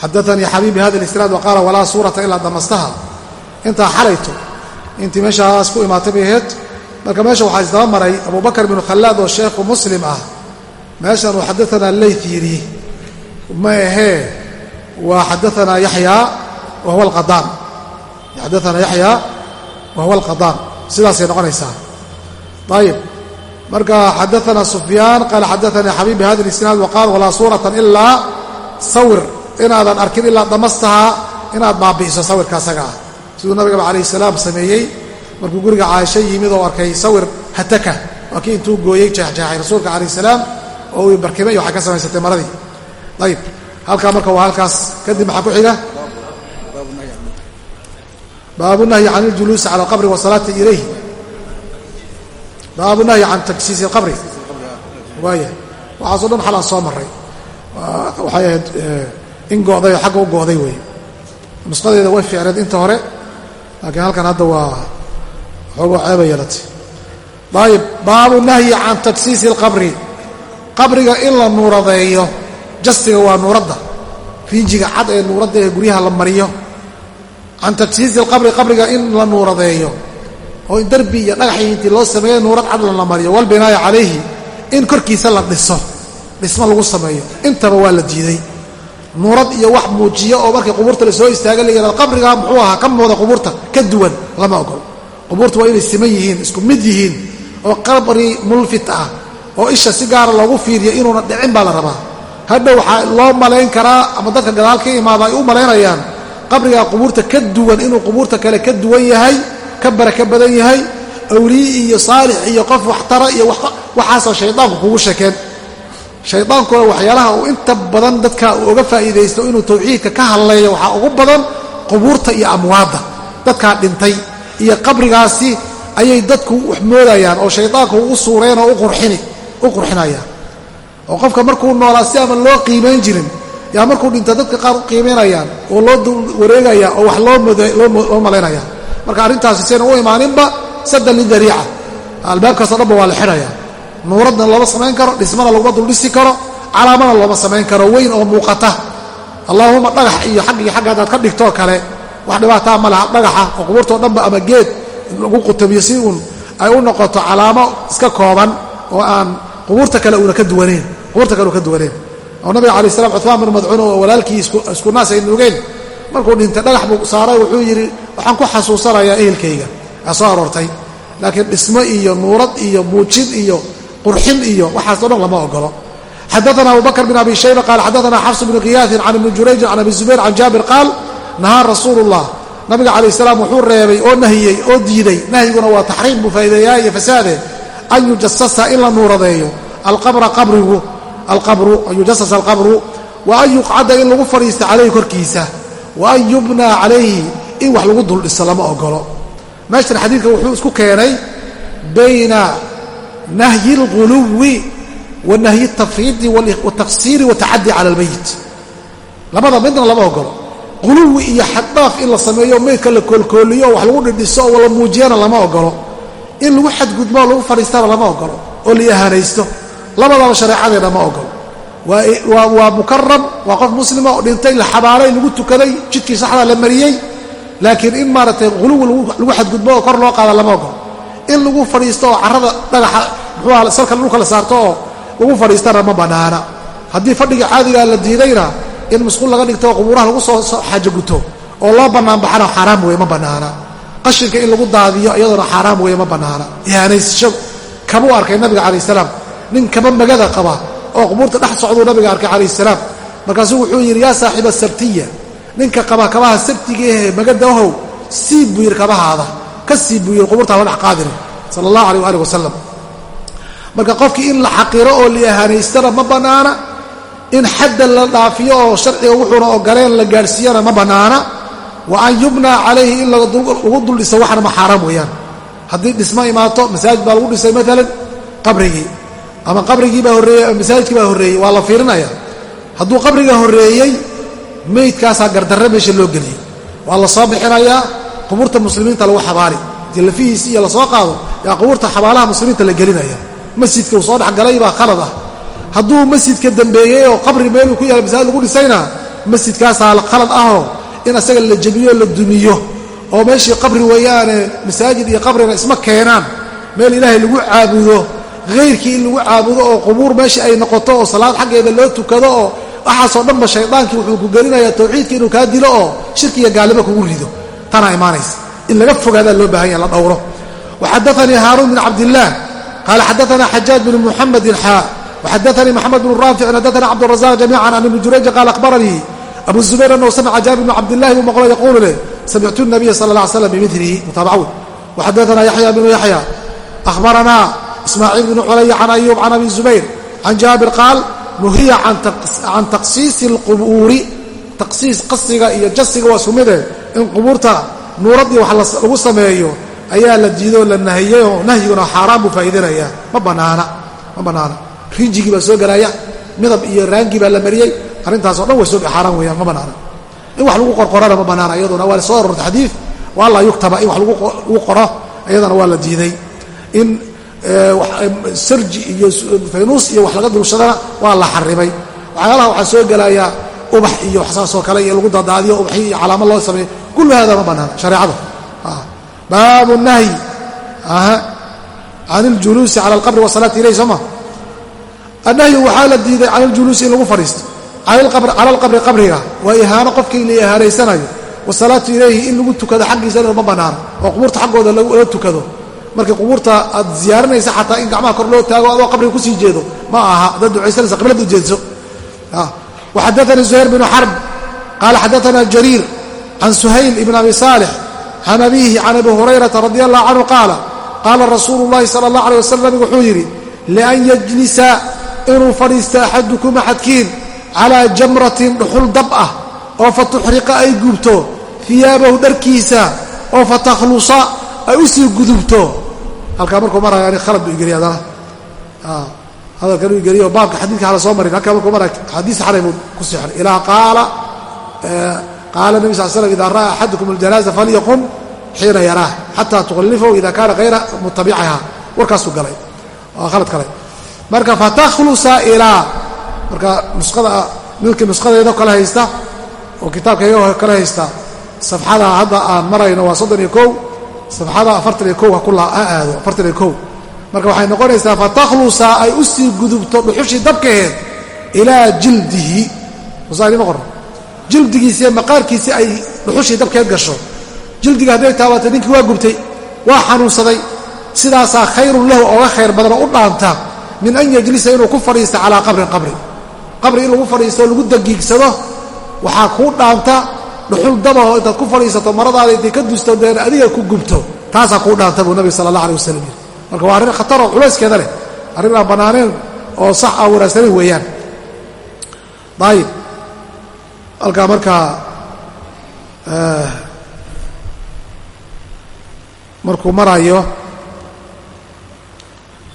Xadaanii xabiib bihada اlisnaad waqaala walaa suurata ilaa damastaha. Intaa xalayto intii meeshaas ku imaatay bay ahayd. Marka meesha waxaa isdaba maray abu bakr binu khalaad oo sheekhu muslim ah. Meeshan uu xadaanaa leyth yidhi ma ahee waa xadaanaa yaxyaa wahuwa alqadaan xadaana yaxya wahuwa alqadaan sidaasay noqonaysaa. Ayib marka xadaana sufyaan qaala xadaanii xabiib bihada اlisnaad waqaal walaa suuratan ilaa sawir. Inaadan arkin ilaa damastaha inaad baabi'iso sawirka asaga. Ah siduu nabigaba calayh salaam sameeyey. Markuu guriga caaisho yimid oo arkay sawir hataka. Waa kii intuu gooyey jeexjeexay rasuulka calayh salaam oo uu barkimay waxay ka samaysatay maradii. Ayib halkaa marka waa halkaas. Kadib maxaa ku xiga baabu nahyi can iljuluusi cala alqabri wasalaati ilayh baabu nahyi can taksiisi alqabri. Waaya waxaasoo dhan xalaan soo maray waxay ahayd in go'day oo xagga u go'day wey nusqadeeda way ficneed inta hore laakiin halkan hadda waa xoogoo ceeba yeelatay. Ayib baabu nahyi can taksiisi alqabri. Qabriga in la nuuradeeyo jastiga waa nuuradda. Riinjiga cad ee nuuradda ee guryaha la mariyo can taksiisi alqabri qabriga in la nuuradeeyo oo in derbi iyo dhagaxii intii loo sameeyo nuurad cadlan la mariyo walbinaaya calayhi in korkiisa la dhiso dhismo lagu sameeyo intaba waa la diiday nuurad iyo wax muujiya oo markii qubuurta la soo istaaga la yihahdo qabrigaa muxuu ahaa ka mooda qubuurta ka duwan lama ogol qubuurta waa inay siman yihiin isku mid yihiin oo qabri mulfit ah oo isha si gaara loogu fiiriyo inuuna dhicin baa la rabaa hadhow waxaa loo malayn karaa ama dadka gadaal ka imaada ay u malaynayaan qabrigaa qubuurta ka duwan inuu qubuurta kale ka duwan yahay ka baraka badan yahay awliye iyo saalix iyo qof waxtara iyo waxaasoo shaydaanku kugu shakeen shaydaankuna waxyaalaha uu inta badan dadka uu uga faa'iidaysto inuu tawxiidka ka hadleeyo waxaa ugu badan qubuurta iyo amwaadda. Dadkaa dhintay iyo qabrigaasi ayay dadku wax moodayaan oo shaydaanku u suureen oo u qurxinayaan. Oo qofka markuu noolaa si ama loo qiimayn jirin yaa markuu dhinta dadka qaar u qiimaynayaan oo loo wareegaya oo wax loo malaynaya marka arrintaasi sayna u imaaninba saddan lidariica albaabkaasoo dhanba waa la xidhaya nuuradna looma samayn karo dhismana laguma duldhisi karo calaamana looma samayn karo. Weyn oo muuqata. Allaahuma dhagax iyo xag iyo xagga haddaad ka dhigtoo kale wax dhibaataa ma laha. Dhagaxa oo qubuurtoo dhanba ama geed lagu qutamiyo si uun ay u noqoto calaamo iska kooban oo aan qubuurta kale uuna ka duwanayn qubuurta kale una ka duwanayn oo nabiga alai slam cumaan binu madcuun oo walaalkii isku naas ay nuugeen markuu dhintay dhagax buu saaray wuxuu yidhi waxaan ku xasuusanayaa ehelkayga. Aa soo aroortay. Laakiin dhismo iyo nuurad iyo muujid iyo qurxin iyo waxaaso dhan lama ogolo xadaana abu bakr bin abi shayba qaal xadaana xafs bnu qiyaasin can ibni jurayjin can abi zubayr can jaabir qaal nahaa rasuulu llah nabiga calayh salaam wuxuu reebay oo nahiyey oo diiday. Nahyiguna waa taxriim buu faa'iideeyaa iyo fasaade an yujasasa in la nuuradeeyo alqabra qabrigu alqabru an yujasas alqabru wa an yuqcada in lagu fadhiista calayhi korkiisa wa an yubnaa calayhi in wax lagu duldhiso lama ogolo meeshan xadiidka wuxuu isku keenay bayna nahyi alquluwi wa nahyi altafriidi wataqsiiri watacaddi cala almeyit. Labada midna lama ogolo quluwi iyo xaddaaf in la sameeyo meydka la koolkooliyo oo wax lagu dhidhiso oo la muujiyana lama ogolo in lagu xadgudboo lagu fadhiistana lama ogolo oo la labadaba shareecadeena ma ogolo waa mukaram waa qof muslima oo dhintay la xabaalay lagu tukaday jidkii saxdaa la mariyey. Laakiin in maaragtay huluwi lagu xadgudbo oo kor loo qaada lama ogolo in lagu fadhiisto oo carrada dhagaxa muxuuha salka dhulka la saarto oo lagu fadhiistana ma bannaana haddii fadhiga caadigaa la diidayna in musquul laga dhigto oo qubuuraha lagu soo xaajo oo loo bannaan baxana xaaraam weeye ma bannaana qashinka in lagu daadiyo iyadoona xaaraam weeye ma bannaana ihaanaysasho kabuu arkay nabiga calayh salaam nin kaba magada qaba oo qubuurta dhex socduu nabiga arkay calayh salaam. Markaasuu wuxuu yidhi yaa saaxiba sabtiya ninka qaba kabaha sabtiga ahee magada ahow siib buu yidhi kabahaada ka siib buu yidhi qubuurta la dhex qaadini. Sala allahu aleyh waalih wasalam marka qofkii in la xaqiro oo la ihanaystana ma bannaana in xadda la dhaafiyo oo sharciga wuxuuna ogoleen la gaadhsiiyana ma bannaana wa an yubnaa calayhi in lagu duldhiso waxna ma xaaraam weeyaan. Haddii dhismo imaato masaajid baa lagu dhisay maalan qabrigii ama qabrigii baa horreeyey ama masaajidkii baa horreeyey waa la fiirinaya. Hadduu qabriga horreeyey meydkaasaa gardarre meesha loo geliyey. Waa la soo bixinayaa qubuurta muslimiinta lagu xabaali intii lafihiisi iyo la soo qaado yaa qubuurta xabaalaha muslimiinta la gelinaya. Masjidka uu soo dhexgalay baa khalad ah. Hadduu masjidka dambeeyey oo qabri meeluu ku yaalla masaajid lagu dhisayna masjidkaasaa khalad ahoo in asaga la jebiyo la dumiyo. Oo meeshii qabri weeyaane masaajid iyo qabrina isma keenaan. Meel ilaahay lagu caabudo hayrkii in lagu caabudo oo qubuur meeshii ay noqoto oo salaad xaggeeda loo tukado oo waxaasoo dhanba shaydaankii wuxuu ku gelinayaa tawxiidka inuu kaa dilo oo shirkiiyo gaalnimo kugu rido. Tanaa imaanaysa. In laga fogaadaa loo baahan yaha la dhowro. Waxadaanii haaruun bin cabdillaah qaala xadaana xajaaj bn muxamedin xaa waxadaanii maxamed bnu raaficin xadaana cabdurazaq jamiican an ibni jurayji qaala akhbaranii. Abu zubayr anahu samica jaabir bnu cabdillahi buu maqlo yaquulu leh samictu nabiya sala la ala slam bimilihi mutaabacawn waxadaana yaxya ismaaciil bnu culaya can ayuub can abi zubayr can jaabir qaal nuhiya can taqsiisi alqubuuri taqsiis qasiga iyo jasiga waa isku mide in qubuurta nuuraddii wax lagu sameeyo ayaa la diidoo la nahiyey oo nahyiguna xaaraan buu faa'iidanayaa ma bannaana ma bannaana rinjigii baa soo gelaya midab iyo raangii baa la mariyey arrintaasoo dhan way soo xaaraan weeyaan ma bannaana in wax lagu qorqorana ma bannaana iyaduna waa soo arortay xadiid waa laa yuktaba in wax lagu la diiday sarji iyo faynuus iyo wax laga dulshadana waa la xarimay. Waxyaalaha waxaa soo gelaya ubax iyo wax kale iyo lagu dadaadiyo ubaxyo iyo calaamo loo sameeyo. Kullu hada ma bannaana shareecada baabu nahyi. Can iljuluusi cala alqabri wasalaati ilayh soo ma? Annahyu waxaa la diiday can iljuluusi in lagu fadhiisto. Cala alqabri qabriga. Waa ihaano qofkii la ihaanaysanayo wasalaatu ilayhi in lagu tukado xaggiisana ma bannaano oo qubuurta xaggooda loo tukado markii qubuurta aad ziyaarinaysa xataa in gacmaha kor loo taago adoo qabriga ku sii jeedo ma aha. Haddaad ducaysanaysa qiblada ujeedso waxadaanii zuhayr bnu xarb qaala xadaana jariir can suhayl ibn abi saalix can abiihi can abi hurayrata radi allahu canhu qaala qaala rasuulu llahi sala allah alay wasalam wuxuu yidhi lian yajlisa inuu fadhiisto axadukum axadkiin calaa jamratin dhuxul dab ah oo fa tuxriqa ay gubto hiyaabahu dharkiisa oo fa ay u sii gudubto. Halkaa markuu maraya ani khalad buu igeliy adana hadalkan u igeliyo baabka xadiidka hala soo marin. Halkaa markuu maraya xadiis xalay buu ku sixray ilaa qaala qaala nabi sal slam ida ra'a axadukum aljanaaza falyaqum xiina yaraah xataa tukhalifahu ida kaana hayra mutabicaha warkaasuu galay. Khalad kale. Marka fatakhlusa ilaa marka nusada milkii nusqadeeda kale haysta oo kitaabka iyago kale haysta safxada hadda aan marayno waa soddon iyo kow safxada afartan iyo kow ha aado afartan iyo kow. Marka waxay noqonaysaa fatakhlusa ay u sii gudubto dhuxushii dabkaheed ilaa jildihi. Usaanima qoran jildigiisi iyo maqaarkiisi ay dhuxushii dabkeed gasho. Jildiga hadday taabatay ninkii waa gubtay waa xanuunsaday. Sidaasaa khayrun lahu ooga khayr badan u dhaanta min an yajlisa inuu ku fadhiisto calaa qabrin qabri. Qabri in lagu fadhiisto oo lagu dagiigsado waxaa kuu dhaanta dhuxul dabaho intaad ku fadhiisato maradaada intay ka dusto deen adiga ku gubto taasaa kuu dhaanta buu nabiga sala allah alay wasalam yiri marka waa arrin khataroo culayskeeda leh arrin aan bannaaneen oo sax aan wanaagsaneyn weeyaan. Ayib halkaa markaa markuu marayo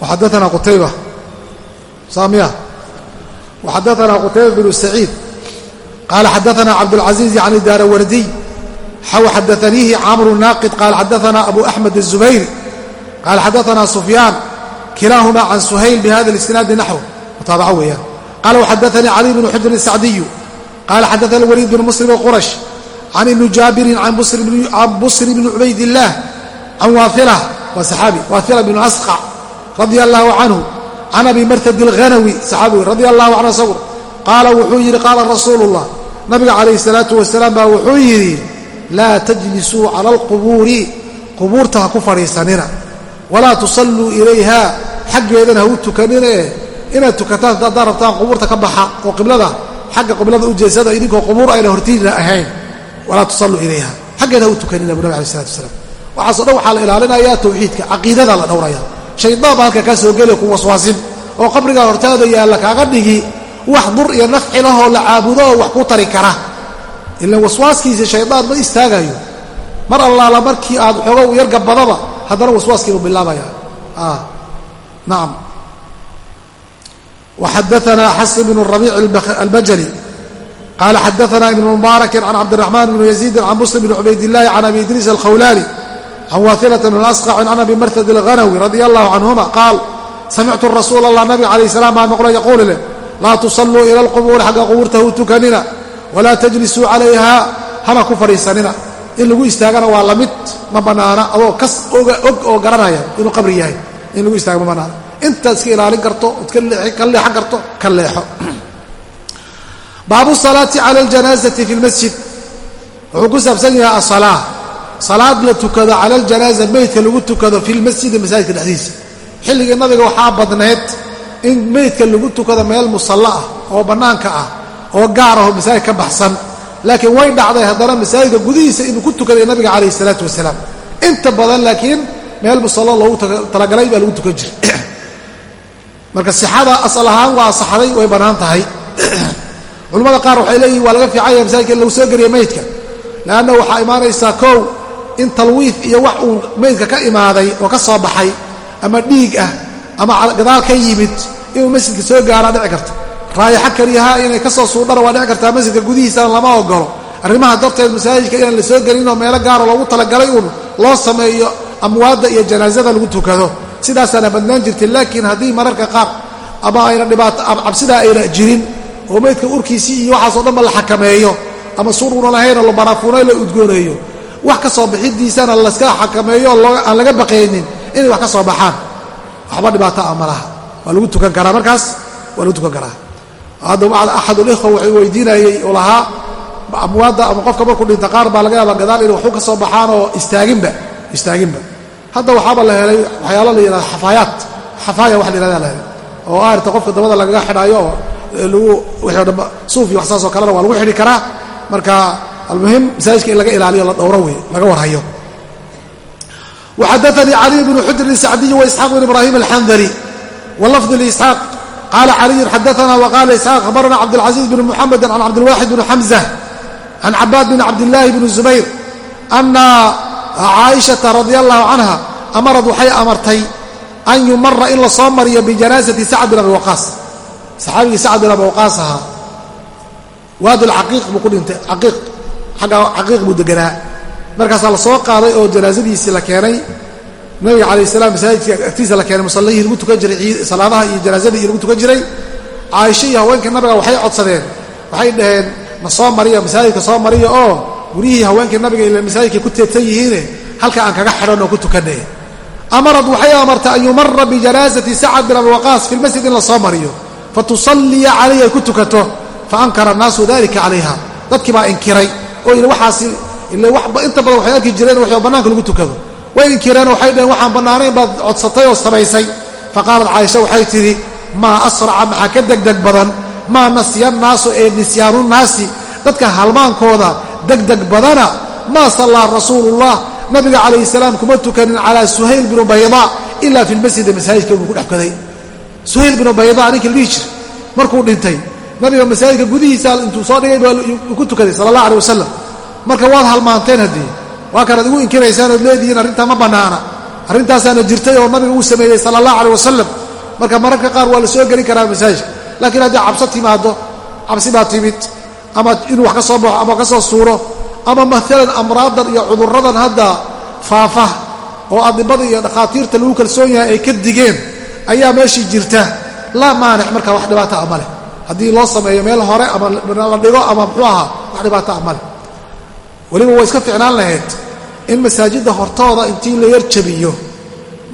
waxadaana qutayba. Saamiya. Waxadaana qutayba bnu saciid qaala xadaana cabdاlcaزiiz yani daarawardiy xaw xadaaniihi camru naaqid qaala xadaana abu axmed الzubayri qaala xadaana sufyaan kilaahuma can suhayl bihada اlisnaadi naxw mutaabaco weeyaan qaala waxadaanii cali bnu xujrin sacdiyu qaala xadaana waliid bn muslim qurash can ibni jaabirin can busri bni cubayd illaah can waafila waa saxaabi waafila bnu asqac radia allaahu canhu can abi martad alghanawi saxaabi wey radia allahu canhu isagu qaala wuxuu yidhi qaala rasuulullah. Nabiga calayhi salaatu wasalaam baa wuxuu yidhi laa tajlisuu cala alqubuuri. Qubuurta ha ku fadhiisanina. Walaa tusalluu ilayha. Xaggeedana ha u tukanine. Inaad tukataan haddaad rabtaan qubuurta ka baxa oo qiblada xagga qiblada u jeesada idinkoo qubuur ayna hortiina ahayn walaa tusalluu ilayha. Xaggeeda ha u tukanina bu nabig alay salatu wasalaam. Waxaaso dhan waxaa la ilaalinayaa tawxiidka caqiidada la dhowraya shaydaan baa halka kaa soo geliya ku waswaasin. Oo qabrigaa hortaada yaalla kaaga dhigi wax dur iyo nafci lahoo la caabudo oo wax ku tari kara. Ilan waswaaskiisa shaydaan ma istaagayo mar allaala markii aad xoogo yargabadaba haddana waswaaskiibuu bilaabaya. Nacam waxadaanaa xasan bnu rabiic albajali. Qaala xadaana ibn mubaarakin can cabdiraxmaan bni yaziidin can muslim bni cubaydillahi can abi idriis alkhawlaani can waailata bn asqacin can abi martad alghanawi radia allahu canhuma qaal samictu rasuula allah nabiga calayh salaam baa maqlo? Yaquuli leh laa tusalluu ila alqubuuri xagga qubuurta hu tukanina walaa tajlisuu calayha hana ku fadhiisanina. In lagu istaagana waa la mid ma bannaana adoo kas og oo garanaya inuu qabri yahay. In lagu istaaga ma bannaana intaad iska ilaalin karto ka leexan karto ka leexo. Baabu salaati cala aljanaazati fi lmasjid wuxuu ku saabsan yahay asalaa salaad la tukado cala aljanaaza meydka lagu tukado fi lmasjidi masaajidka dhexdiisa. Xilligii nabiga waxaa badnayd in meydka lagu tukado meel musalla ah oo bannaanka ah oo gaar ah oo masaajid ka baxsan. Laakiin way dhacday haddana masaajidka gudihiisa inuu ku tukaday nabiga calayhi isalaatu wasalaam. Inta badan laakiin meel musallo loogu talagalay baa lagu tukan jiray. Marka sixada asal ahaan waa asaxday way bannaan tahay. Culimmada qaar waxay leeyihiin waa laga fiican yahay masaajidka in lagu soo geliya meydka? Leanna waxaa imaanaysaa kow in talwiif iyo wax uu meydka ka imaaday oo ka soo baxay ama dhiig ah ama gadaal ka yimid inuu masjidka soo gaaraa dhici karta raayaxo keliyaha inay ka soo suudhana waa dhici kartaa masjidka gudihiisana lama ogolo arrimaha darteed masaajidka inaan la soo gelinoo meelo gaaro loogu talagalay uun loo sameeyo amwaadda iyo janaasada lagu tukado. Sidaasaana badnaan jirtay laakiin haddii mararka qaar ama ayna dhibaato cabsidaa ayna jirin oo meydka urkiisii iyo waxaasoo dhanba la xakameeyo ama suruna lahaynoo la baraafuunay la udgooneeyo. Wax ka soo bixidiisana laska xakameeyo aan laga baqaynin inay wax ka soo baxaan. Waxba dhibaato ah ma laha waa lagu tukan karaa markaas? Waa lagu tukan karaa. Hadda axad ulikhwa waxay weydiinayey oo lahaa amwaadda ama qofka markuu dhinta qaar baa laga yaabaa gadaal inay waxu ka soo baxaan oo istaaginba istaaginba. Hadda waxaaba la helay waxyaalo la yidhahda xafaayaat xafaaya wax la yihahda la helay. Oo aarta qofka dabada lagaga xidhaayo oo lagu wixii o dhanba suuf iyo wax saasoo kalena waa lagu xidhi karaa. Marka almuhim masaajidka in laga ilaaliyo la dhowro wey laga warhayo. Waxadaanii caliy bnu xujr isacdiy waisxaaq bn ibrahim alxandali walafdi liisxaaq qaala caliyun xadaana waqaala isxaaq akhbarana cabdilcaziiz bn muxamedi can cabdilwaxid bn xamza can cabaad bn cabdillaahi bni zubayr ana caaishata radia allahu canha amarad waxay amartay an yumara in la soo mariyo bijanaasati sacd bin abi waqaas saxaabigii sacd bin abi waqaas ahaa waadulcaqiiq buu ku dhintay caqiiq xagga caqiiq buu deganaa markaasaa la soo qaaday oo janaasadiisii la keenay nabiga calayh salaam masaajidka agtiisa la keenay musallihii lagu tukan jiray salaadaha iyo janaasadii lagu tukan jiray caaisho iyo haweenka nabiga waxay codsadeen waxay dhaheen na soo mariya masaajidka soo mariya oo guryihii haweenkii nabiga ila masaajidkay ku teedsan yihiine halka aan kaga xidhan oo ku tukanay. Amarad waxay amartay an yumara bijanaasati sacad bin abi waqaas fi lmasjid in la soo mariyo fatusalliya calayhi ay ku tukato faankara annaasu dalika calayha dadkii baa inkiray oo yidhi waxaasi ila inta badan waxay arki jireen wax bannaanka lagu tukado way inkireen waxay dhaheen waxaan bannaanayn baad codsatay oo samaysay. Faqaalat caaisha waxay tidhi maa asraca maxaa ka degdeg badan? Maa nasya naasu ee nisyaanu naasi? Dadka halmaankooda degdeg badana? Maa sallaa rasuulullah? Nabiga calayhi salaam kuma tukanin calaa suhayl binu bayda ila fi lmasjidi masaajidka inuu ku dhex kaday suhayl binu bayda ninkii la dhihi jir markuu dhintay nabiga masaajidka gudihiisa intuu soo dhigay buu ku tukaday sala allah aleh wasalam marka waad halmaanteen haddii waa kanaad igu inkiraysaan ood leedihiin arrintaa ma bannaana. Arrintaasaana jirtay oo nabiga uu sameeyey sala allah aleh wasalam marka mararka qaar waa la soo gelin karaa masaajidka laakiin haddii cabso timaado cabsi baa timid ama inuu wax ka soo baxo ama ka soo suuro ama maalan amraadan iyo cudurradan hadda faafa oo adibada iyo dhakhaatiirta lagu kalsoon yahay ay ka digeen ayaa meeshii jirta. Laa maanic markaa wax dhibaata a maleh haddii loo sameeyo meel hore ama la dhigo ama muxuu ahaa wax dhibaata a maleh weliba way iska ficnaan lahayd. In masaajidda hortooda intii la yar jabiyo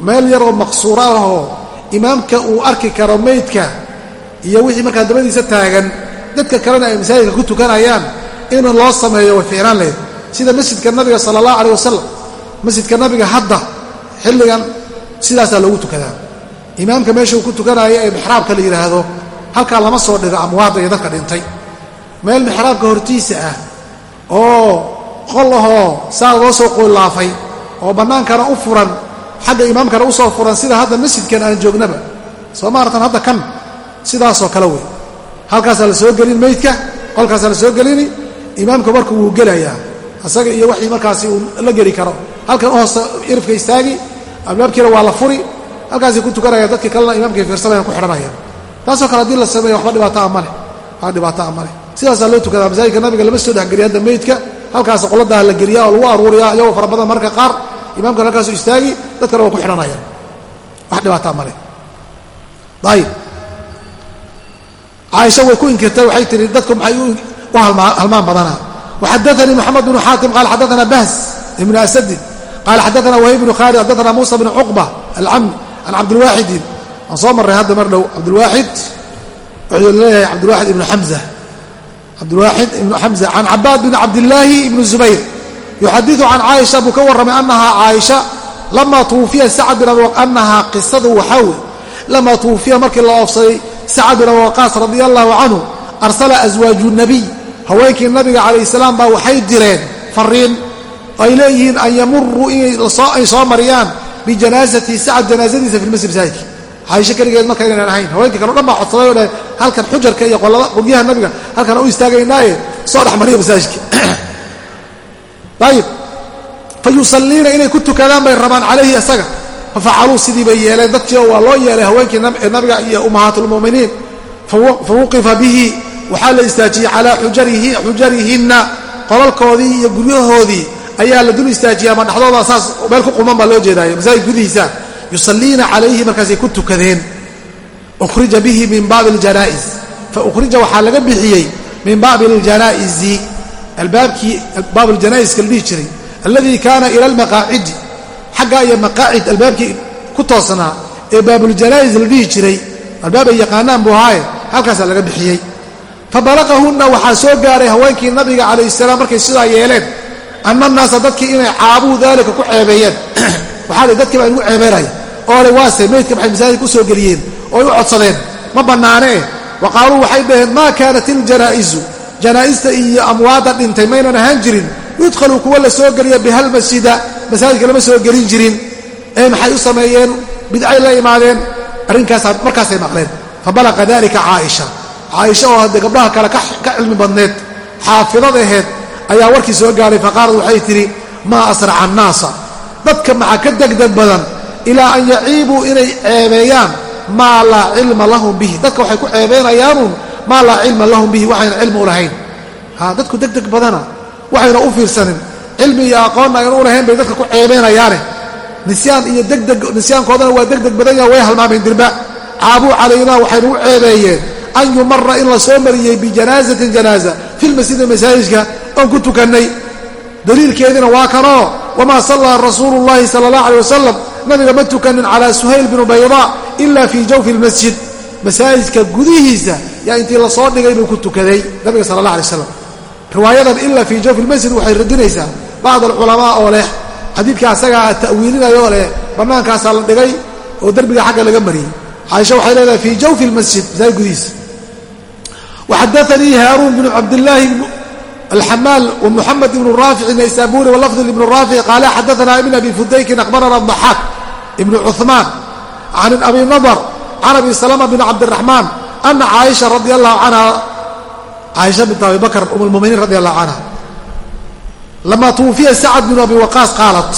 meel yaroo maqsuura ahoo imaamka uu arki karo meydka iyo wixii markaa dabadiisa taagan dadka kalena ay masaajidka ku tukanayaan in loo sameeyo way ficnaan lahayd. Sida masjidka nabiga sala allah aleh wasalam masjidka nabiga hadda xilligan sidaasaa loogu tukadaa. Imaamka meesha uu ku tukanaayo ee mixraabka la yidhaahdo halkaa lama soo dhigo amwaadda iyo dadka dhintay. Meel mixraabka hortiisa ah oo qol ahoo saa loo soo qoylaafay oo bannaankana u furan xagga imaamkana u soo furan sida hadda masjidkan aan joognaba. Soo maaratan hadda kan? Sidaasoo kale wey. Halkaasaa la soo gelin meydka qolkaasaa la soo gelini imaamka marka wuu gelayaa. Isaga iyo waxii markaasi uu la geli karo. Halkan u irifka istaagi albaabkiina waa la furi halkaasay ku tukanayaan dadkii kalena imaamkay fiirsanayaan ku xidhanayaan. Taasoo kale haddii la sameeyo waxba dhibaato a maleh waxba dhibaato a maleh sidaasaa loo tukadaa masaajidka nabiga lama soo dhexgeliya hadda meydka halkaas qoladaha la geliya oo lagu aruuriyaa iyagoo fara badan marka qaar imaamkan halkaasu istaagi dadkana waa ku xidhanayaan wax dhibaata a maleh ayib caaisha way ku inkirtay waxay tihi dadku maxay u halmaan badanaa waxadaanii moxamed bnu xaatim qaala xadaana bahs ibnu asadin qaala xadaana wahib bnu khaalid xadaana muusa bnu cuqba alcamni can cabdilwaaxidin waan soo marray hadda mar dhow cabdilwaaxid wuxuu leeyahay cabdilwaaxid ibnu cabdilwaaxid ibnu xamza can cabaad bn cabdillaahi ibni zubayr yuxadiu can caaisha buu ka warramay annahaa caaisha lamaa tuwufiya sacad bin abi annahaa qisadu waxaa wey lamaa tuwufiya markii la oofsaday sacad bin abi waqaas radia allahu canhu arsala aswaaju nabiy haweenkii nabiga calayh salaam baa waxay direen fariin ay leeyihiin an yamuruu inay soo mariyaan bijanaasati sacad janaasadiisa fi masaajidka caaisho keligeed marka inaynan ahayn. Haweenkii kale o dhan baa codsaday oo dheh halkan xujarka iyo qolyaha nabiga halkan u istaagaynaaye soo dhex mariya masaajidka. *clears throat* Ayib fa yusalliina inay ku tukadaan bay rabaan calayhi isaga fafacaluu sidii bay yeeleen. Dadkiio waa loo yeelay haweenkii nabiga iyo ummahaatulmu'miniin fa wuqifa bihi. Waxaa la istaajiyey calaa xujarihinna qolalkoodii iyo guryahoodii. Ayaa la dul istaajiyay ama dhexdooda saas meel ku quman baa loo jeedaayo masaajid gudihiisa yusalliina calayhi markaasay ku tukadeen. Ukhrija bihi min baabi aljanaa'iz fa ukhrija waxaa laga bixiyey min baabi aljanaa'izi albaabkii baab aljanaa'iska la dhihi jiray. Alladii kaana ila almaqaacidi xaggaa iyo maqaacid albaabkii ku toosnaa ee baabuljanaa'is la dhihi jiray. Albaab ay yaqaanaan buu ahaaye halkaasaa laga bixiyey. Fabalaqahunna waxaa soo gaaray haweenkii nabiga calayh salaam markay sidaa yeeleen anna naasa dadkii inay caabuu daalika ku ceebeeyeen. *clears throat* Waxaa li dadkii baa inugu ceebeynaya oo le waase meydka maxay masaajidka soo geliyeen? Ooy u codsadeen? Ma bannaanee wa qaaluu waxay dhaheen maa kaanat iljanaa'isu janaa'ista iyo amwaadda dhintay maynan ahaan jirin. Yudkhaluu kuwa la soo geliya bihalmasjida masaajidka lama soo gelin jirin. Ee maxay u sameeyeen? Bidcay la imaadeen. Arrinkaasa markaasay maqleen. Fabalaqa dalika caaisha. Caaisha oo haddee gabdhaha kale ka cilmi badneed xaafidad aheed ayaa warkii soo gaaray. Faqaalad waxay tidhi maa asraca annaasa. Dadka maxaa ka degdeg badan ilaa an yaciibuu inay ceebeeyaan maa laa cilma lahum bihi. Dadka waxay ku ceebeynayaanun maa laa cilma lahum bihi waxayna cilmi u lahayn. Dadku degdeg badana waxayna u fiirsanin. Cilmi iyo aqoonna ayna u lahayn bay dadka ku ceebeynayaane nisyaan iyo degdeg nisyaankoodana waa degdeg badan yaha way halmaameen dirba. Caabuu calaynaa waxay nagu ceebeeyeen an yumara in la soo mariyey bijanaazatin janaaza filmasjidi masaajidka oon ku tukannay daliilkeediina waa kanoo wamaa sallaa rasuulu llahi sala allah alay wasalam nabiga ma tukanin calaa suhayl binu bayda ila fii jawfi lmasjid masaajidka gudihiisa yaa intii la soo dhigay buu ku tukaday nabiga sala allah alay wasalam riwaayadan ila fii jawfi lmasjid waxay radinaysaa bacd alculamaa oo leh xadiidka asagaa ta'wiilinayoo leh bannaankaasaa la dhigay oo derbiga xagga laga mariyey caaisha waxay leedahay fii jawfi lmasjid masaajid gudihiisa waxadaanii haaruun bnu cabdillaahi alxamaal wmuxamed ibnu raafic naysaburi walafdi ibnu raafic qaala xadaana ibn abi fudaykin akhbarana daxaak ibnu cuثmaan can abi nadr can abi salama bn cabdiraxmaan ana caaisha radi allahu canha caaisha bint abi bakr um lmuminiin radi allahu canha lama twufiya sacad binu abi waqaas qaalat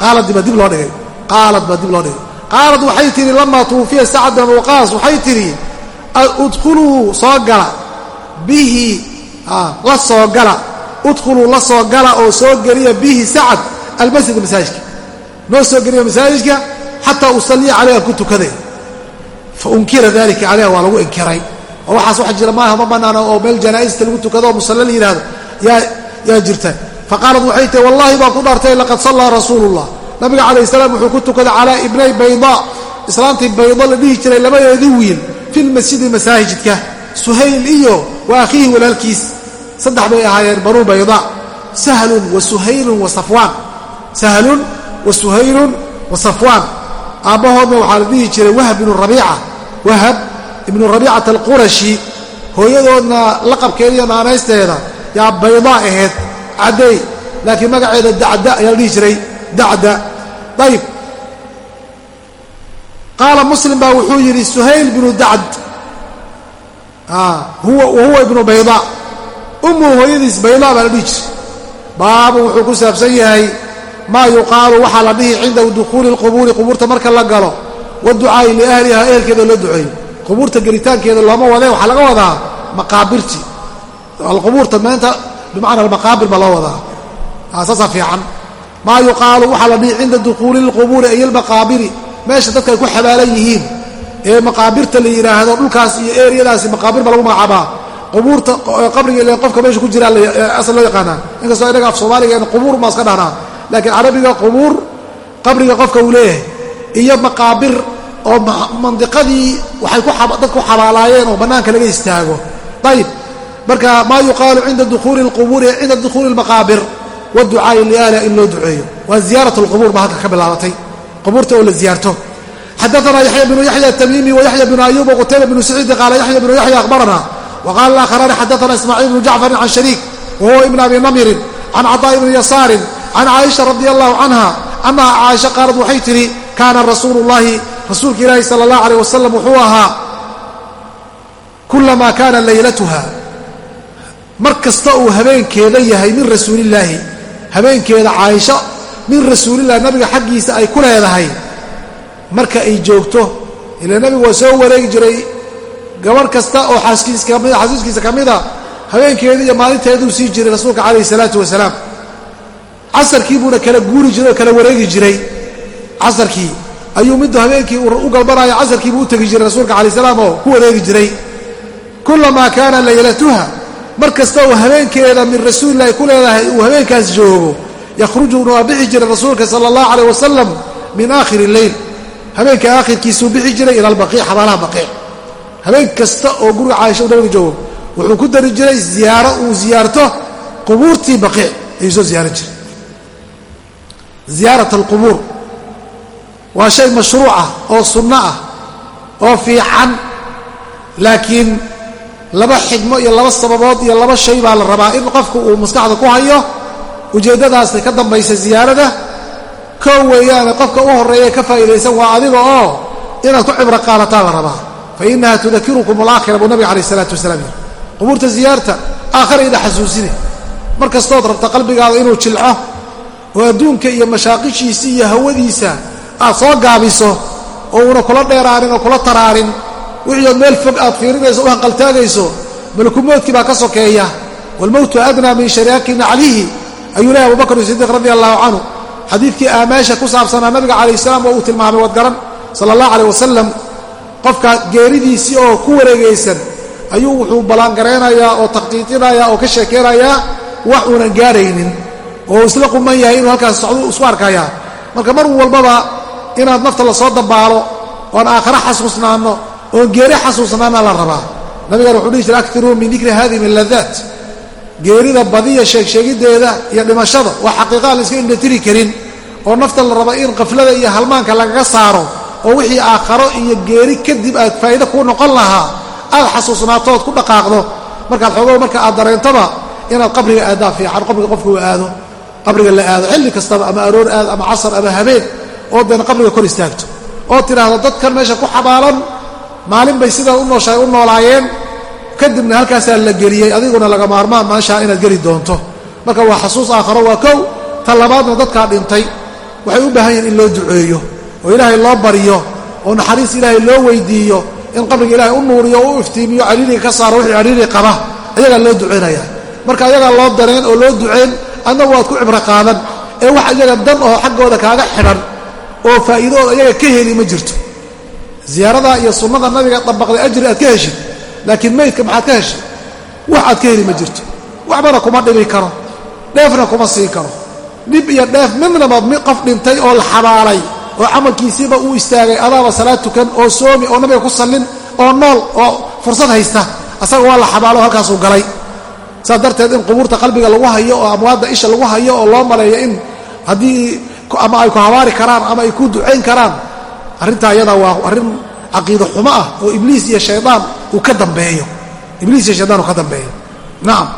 qaalad baa dib loo dhigay qaalad baa dib loo dhigay qaalad waxay tihi lama twufiya sacad bin waqaas waxay tidhi la soo gala. Udkhuluu la soo gala oo soo geliya bihi sacad almasjid masaajidka. Noo soo geliya masaajidka xataa usaliya calayha ku tukaday fa unkira dalika calayha waa lagu inkiray. Oo waxaas wax jira maaha ma bannaana oo meel janaa'ista lagu tukado oo musalle la yidhahdo yaa jirta. Faqaalat waxay tihi wallahi baan ku dhaartay laqad sallaa rasuulullah. Nabiga calayh salaam wuxuu ku tukaday calaa ibnay bayda. Islaantii baydo la dhihi jiray labadeedii wiil fi lmasjidi masaajidka suhayl iyo wa akhiihi walaalkiis saddex bay ahaayeen banuu bayda sahlun wa suhaylun wa safwaan sahlun wa suhaylun wa safwaan aabbahoodna waxaa la dhihi jiray wahab ibnu rabiica. Wahab ibnu rabiicata alqurashi hooyadoodna laqabkeeda iyo naanaysteeda yaa bayda ahayd cadday. Laakiin magaceeda dacda ayaa la dhihi jiray dacda. Ayib qaala muslim baa wuxuu yidhi suhayl binu dacd. Wahuwa ibnu bayda ummuhu hooyadiis bayda baa la dhihi jiray. Baabu wuxuu ku saabsan yahay maa yuqaalu waxaa la dhihi cinda dukhuuli lqubuuri qubuurta marka la galo waducaa'i liahliha ehelkeeda loo duceeyo qubuurta gelitaankeeda looma wadee waxaa laga wadaa maqaabirti alqubuurta meenta bimacna almaqaabir baa loo wadaa. Saasaa fiican. Maa yuqaalu waxaa la dhihi cinda dukhuuli lqubuuri ay almaqaabiri. Meesha dadka ay ku xabaalan yihiin ee maqaabirta la yidhaahdo dhulkaas iyo eeriyadaasi maqaabir ba lagu magacaabaa qubuurta qabriga ile qofka meesha ku jira asal loo yaqaanaa. Inkastoo inaga af soomaaliga qubuur baa iska dhahnaa. Laakiin carabiga qubuur qabriga qofka uu leeyahay iyo maqaabir oo mandiqadii waxay dad ku xabaalaayeen oo bannaanka laga istaago. Ayib marka maa yuqaalu cinda dukuuli lqubuuri cinda dukhuuli lmaqaabir waducaai liahliha in loo duceeyo. Waa ziyaarat lqubuur baa halka ka bilaabatay. Qubuurta oo la ziyaarto. Xadaana yaxya bnu yaxya atamiimi wayaxya bnu ayub wqutayba bnu saciidi qaala yaxya bnu yaxya akhbarana waqala alaakharaani xadaana ismaaciil bnu jacfarin can shariik wahuwa ibn abi namirin can caطaa'i bni yasaarin can caaisha radi allahu canha annaha caaisha qaalad waxay tidhi kaana rasuulu llahi rasuulka ilaahi sala allah aleyh wasalam wuxuu ahaa kulamaa kaana laylatuha mar kasta uu habeenkeeda yahay min rasuulillaahi habeenkeeda caaisha min rasuulillahi nabiga xaggiisa ay ku leedahay marka ay joogto ila nabigu waa soo wareegi jiray gabarh kasta oo xasuuskiisa ka mida habeenkeedii iyo maalinteeduu sii jiray rasuulka calayhi salaatu wasalaam. Casarkii buuna kala guuri jiray oo kala wareegi jiray. Casarkii ayuu middu habeenkii u galbanaayo casarkiibuu u tegi jiray rasuulka calai salaam oo ku wareegi jiray. Kulamaa kaana laylatuha mar kasta uu habeenkeeda min rasuulillahi ku leedahay uu habeenkaas joogo yakhrujuuna waa bixi jiray rasuulka sala allahu caleyh wasalam min aakhiri leyl habeenka aakhirkiisuu bixi jiray ila xabaalaha baqiic habeen kasta oo guriga caaisha u nabiga joogo wuxuu ku dari jiray ziyaaro. Uu ziyaarto qubuurtii baqiic ayuu soo ziyaaran jiray. Ziyaarat alqubuur. Waa shay mashruuc ah oo sunno ah oo fiican. Laakiin laba xigmo iyo laba sababood iyo laba shay baa la rabaa. In qofku uu maskaxda ku hayo ujeeddadaasay ka dambaysa ziyaarada. Kow weeyaane qofka u horreeya ka faa'idaysan waa adiga oo inaad ku cibro qaadataa la rabaa fa innaha tudakirukum alaakhira buu nabiga calayh isalaatu wasalaam yidhi qubuurta ziyaarta aakhira ida xasuusine mar kastood rabta qalbigaada inuu jilco oo adduunka iyo mashaaqishiisa iyo hawadiisa aad soo gaabiso oo uuna kula dheeraanin oo kula taraarin wixii ood meel fog aad fiirinayso u hanqaltaagayso malakumoodkii baa ka sokeeya waalmowtu adnaa min sharaakin naclihi ayuu lehay abubakr sidiiq radi allahu canhu xadiidkii aamaasha ku saabsanaa nabiga calayh salaam oo uu tilmaamay wadgaran sala allah calayh wasalam qofka geeridiisii oo ku wareegaysan ayuu wuxuu ballaangaraynayaa oo takhtiitinayaa oo ka sheekeynayaa wax uunan gaaraynin oo isla quman yahay inuu halkaas socdu isu arkayaa marka mar walbaba inaad nafta la soo dabaalo oon aakhare xasuusnaanno oon geeri xasuusnaana la rabaa. Nabigana wuxuu dhihi jira aktiruu min dikri hadihi min ladaat geerida badiya sheegsheegiddeeda iyo dhimashada waa xaqiiqa aan la iska indhatiri karin oo nafta la raba in qaflada iyo halmaanka lagaga saaro oo wixii aakharo iyo geeri kadib aad faa'iide kuu noqon lahaa aad xasuusnaato ood ku dhaqaaqdo. Markaad xoogo marka aad dareentaba inaad qabriga aadaa fiican qabriga qofka uu aado qabriga la aado xilli kastaba ama aroor aad ama casar ama habeen oo deena qabriga kor istaagto. Oo tidhaahdo dadkan meesha ku xabaalan maalin bay sidaa u noolaayeen. Kadibna halkaasaa la geliyey adiguna laga maarmaan maashaa inaad geli doonto. Marka waa xasuus aakharo waa kow. Ta labaadna dadkaa dhintay. Waxay u baahan yihiin in loo duceeyo oo ilaahay loo baryo oo naxariis ilaahay loo weydiiyo in qabriga ilaahay u nuuriyo oo u iftiimiyo cariiriga ka saaro wixii cariiri qaba ayagaa loo ducaynaya marka ayagaa loo dareen oo loo ducayn adnagu waad ku cibro qaadan. Ee wax iyaga dan oo xaggooda kaaga xidhan oo faa'iidooda iyaga ka heli ma jirto. Ziyaarada iyo sunnada nabiga dabaqday ajri aad ka heshid laakiin meydka maxaad ka heshay wax aad ka heli ma jirto. Waxbana kuma dhibi karo dheefna kuma siin karo. Dhib iyo dheef midnaba qof dhintay oo la xabaalay oo camalkiisiiba uu istaagay adaaba salaad tukan oo soomi oo nabiga ku sallin oo nool oo fursad haysta asaga waa la xabaalo halkaasuu galay. Saas darteed in qubuurta qalbiga lagu hayo oo amwaadda isha lagu hayo oo loo maleeyo in haddii ama ay ku habaari karaan ama ay ku ducayn karaan arrintaa iyada waa arrin caqiido xumo ah oo ibliis iyo shaydaan uu ka dambeeyo. Ibliis iyo shaydaan uu ka dambeeyo. Nacam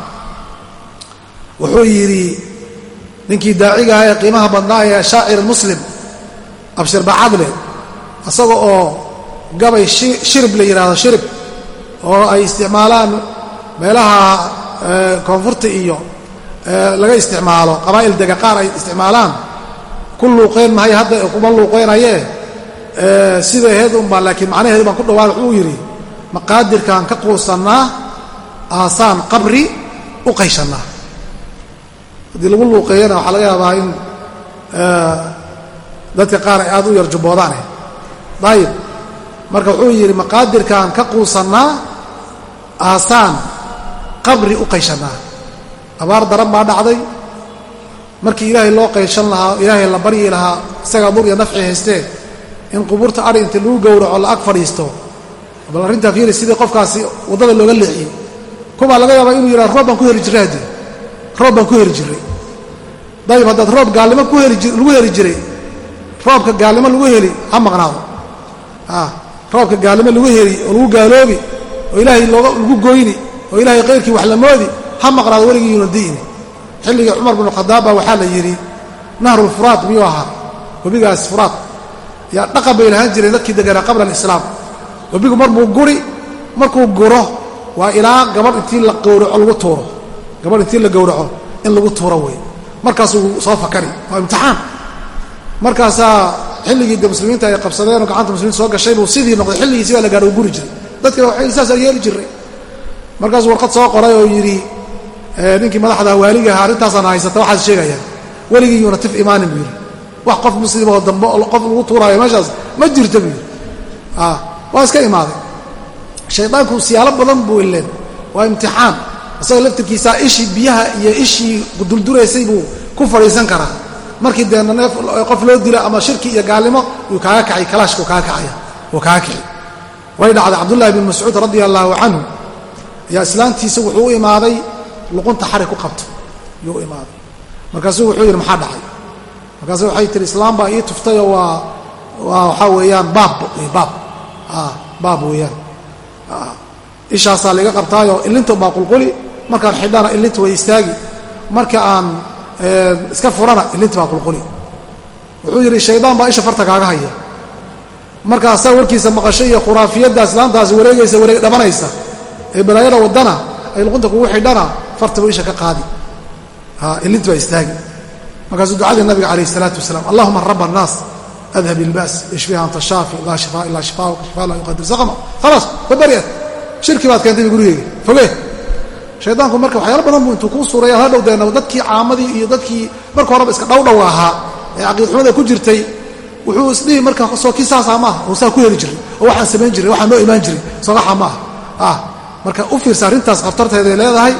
wuxuu yidhi ninkii daaciga ah ee qiimaha badnaa ee shaacir muslim abshir bacadle isaga oo gabay shirib la yidhahdo shirib oo ay isticmaalaan meelaha koonfurta iyo laga isticmaalo qabaa'il dega qaar ay isticmaalaan. Ku luuqayn mahay hadda kuma luuqaynayee sida aheed unbaa laakiin macnaheedu baan ku dhawaan wuxuu yidhi maqaadirkaan ka quusannaa aasaan qabri u qayshannaa haddii lagu luuqeeyana waxaa laga yaabaa in dadka qaar ay aad u yar jubboodaane dayib. Marka wuxuu yidhi maqaadirkaan ka quusannaa aasaan qabri u qayshannaa abaar daran baa dhacday. Markii ilaahay loo qayshan lahaa ilaahay la baryi lahaa isagaa dur iyo nafci haystee in qubuurta ari inta lagu gowraco la ag fadhiisto. Bal arrintaa fiiri sidii qofkaasi waddada looga leexiyey kubaa laga yaabaa inuu yidhaha roob baan ku heli jirray haddii roob baan ku heli jirray dayib haddaad roob gaalnimo lagu heli jiray roobka gaalnimo lagu heli ha maqnaado. Roobka gaalnimo lagu heli oo lagu gaaloobi oo ilaahay lagu goyni oo ilaahay kayrkii wax la moodi ha maqnaado weligii yuuna di'ni xilligii cumar binu khadaab baa waxaa la yidhi nahrulfuraat miyuu ahaa webigaas furaat yaa dhaqan bay lahaan jireen dadkii deganaa qabla alislaam. Webigu marbuu guri markuu guro waa ilaa gabadh intii la gowraco lagu tuuro. Gabadh intii la gowraco in lagu tuuro wey markaasuu soo fakari waa imtixaan markaasaa xilligii muslimiinta ay qabsadeenoo gacanta muslimiinta soo gashay buu sidii noqday xilligiisi baa la gaadho u guri jiray. Dadkina waxay saasaa yeeli jiray markaasuu warqad soo qoray oo yidhi ninkii madaxda waaliga ahaa arrintaasaan haysata waxaad sheegayaa weligii yuuna tif imaanin buu yidhi. Wax qof muslim oo dambe qof lagu tuuraayo meeshaas ma jirto buu yidhi. Waa iska imaaday. Shaydaanku siyaalo badan buu ileen waa imtixaan. Isaga laftirkiisaa ishii biyaha iyo ishii dulduraysay buu ku fadhiisan karaa markii deena neef qof loo dilo ama shirki iyo gaalnimo yuu kaaga kacay kalaashkuu kaaga kacaya wuu kaaga kici way dhacday cabdullahi bin mascuud radia allaahu canhu ayaa islaantiisa wuxuu u imaaday luqunta xari ku qabto. Yuu imaaday. Markaasuu wuxuu yidhi maxaa dhacay? Markaasu waxay tihi islaam baa ii tuftayoo waa waa waxaa weeyaan baab baab baab weeyaan. Ishaasaa laiga qabtaayoo illinta baa qulquli markaan xidhana illinta way istaagi. Marka aan iska furana illinta baa qulquli. Wuxuu yidhi shaydaan baa isha farta kaaga haya. Markaasaa warkiisa maqasho iyo khuraafiyadda islaantaasi wareegaysa wareeg dhabanaysa ee balaayada wadana ay luqunta kugu xidhana fartibu isha ka qaadi. Ilinti baa istaagi. Markaasuu ducadii nabiga calayh isalaatu wasalaam allahuma raba annaas adhab ilba's ishfiha anta shaafi laa shifaa ilaa shifaauk shifaa laa yuqadir saqama. Khalaas babariad shirki baad keentay gurigeyga foge shaydaanku marka waxyaala badan buu intuu kuu suuraya ha dhow deena dadkii caamadii iyo dadkii marka horeba iska dhowdhow ahaa ee caqiidxumada ku jirtay wuxuu isdhihi marka soo kii saasaa maaha oo saa ku heli jiray oo waxaan samayn jiray waxaan noo imaan jiray sogaxa maaha ah marka u fiirsa arrintaas khatarteeday leedahay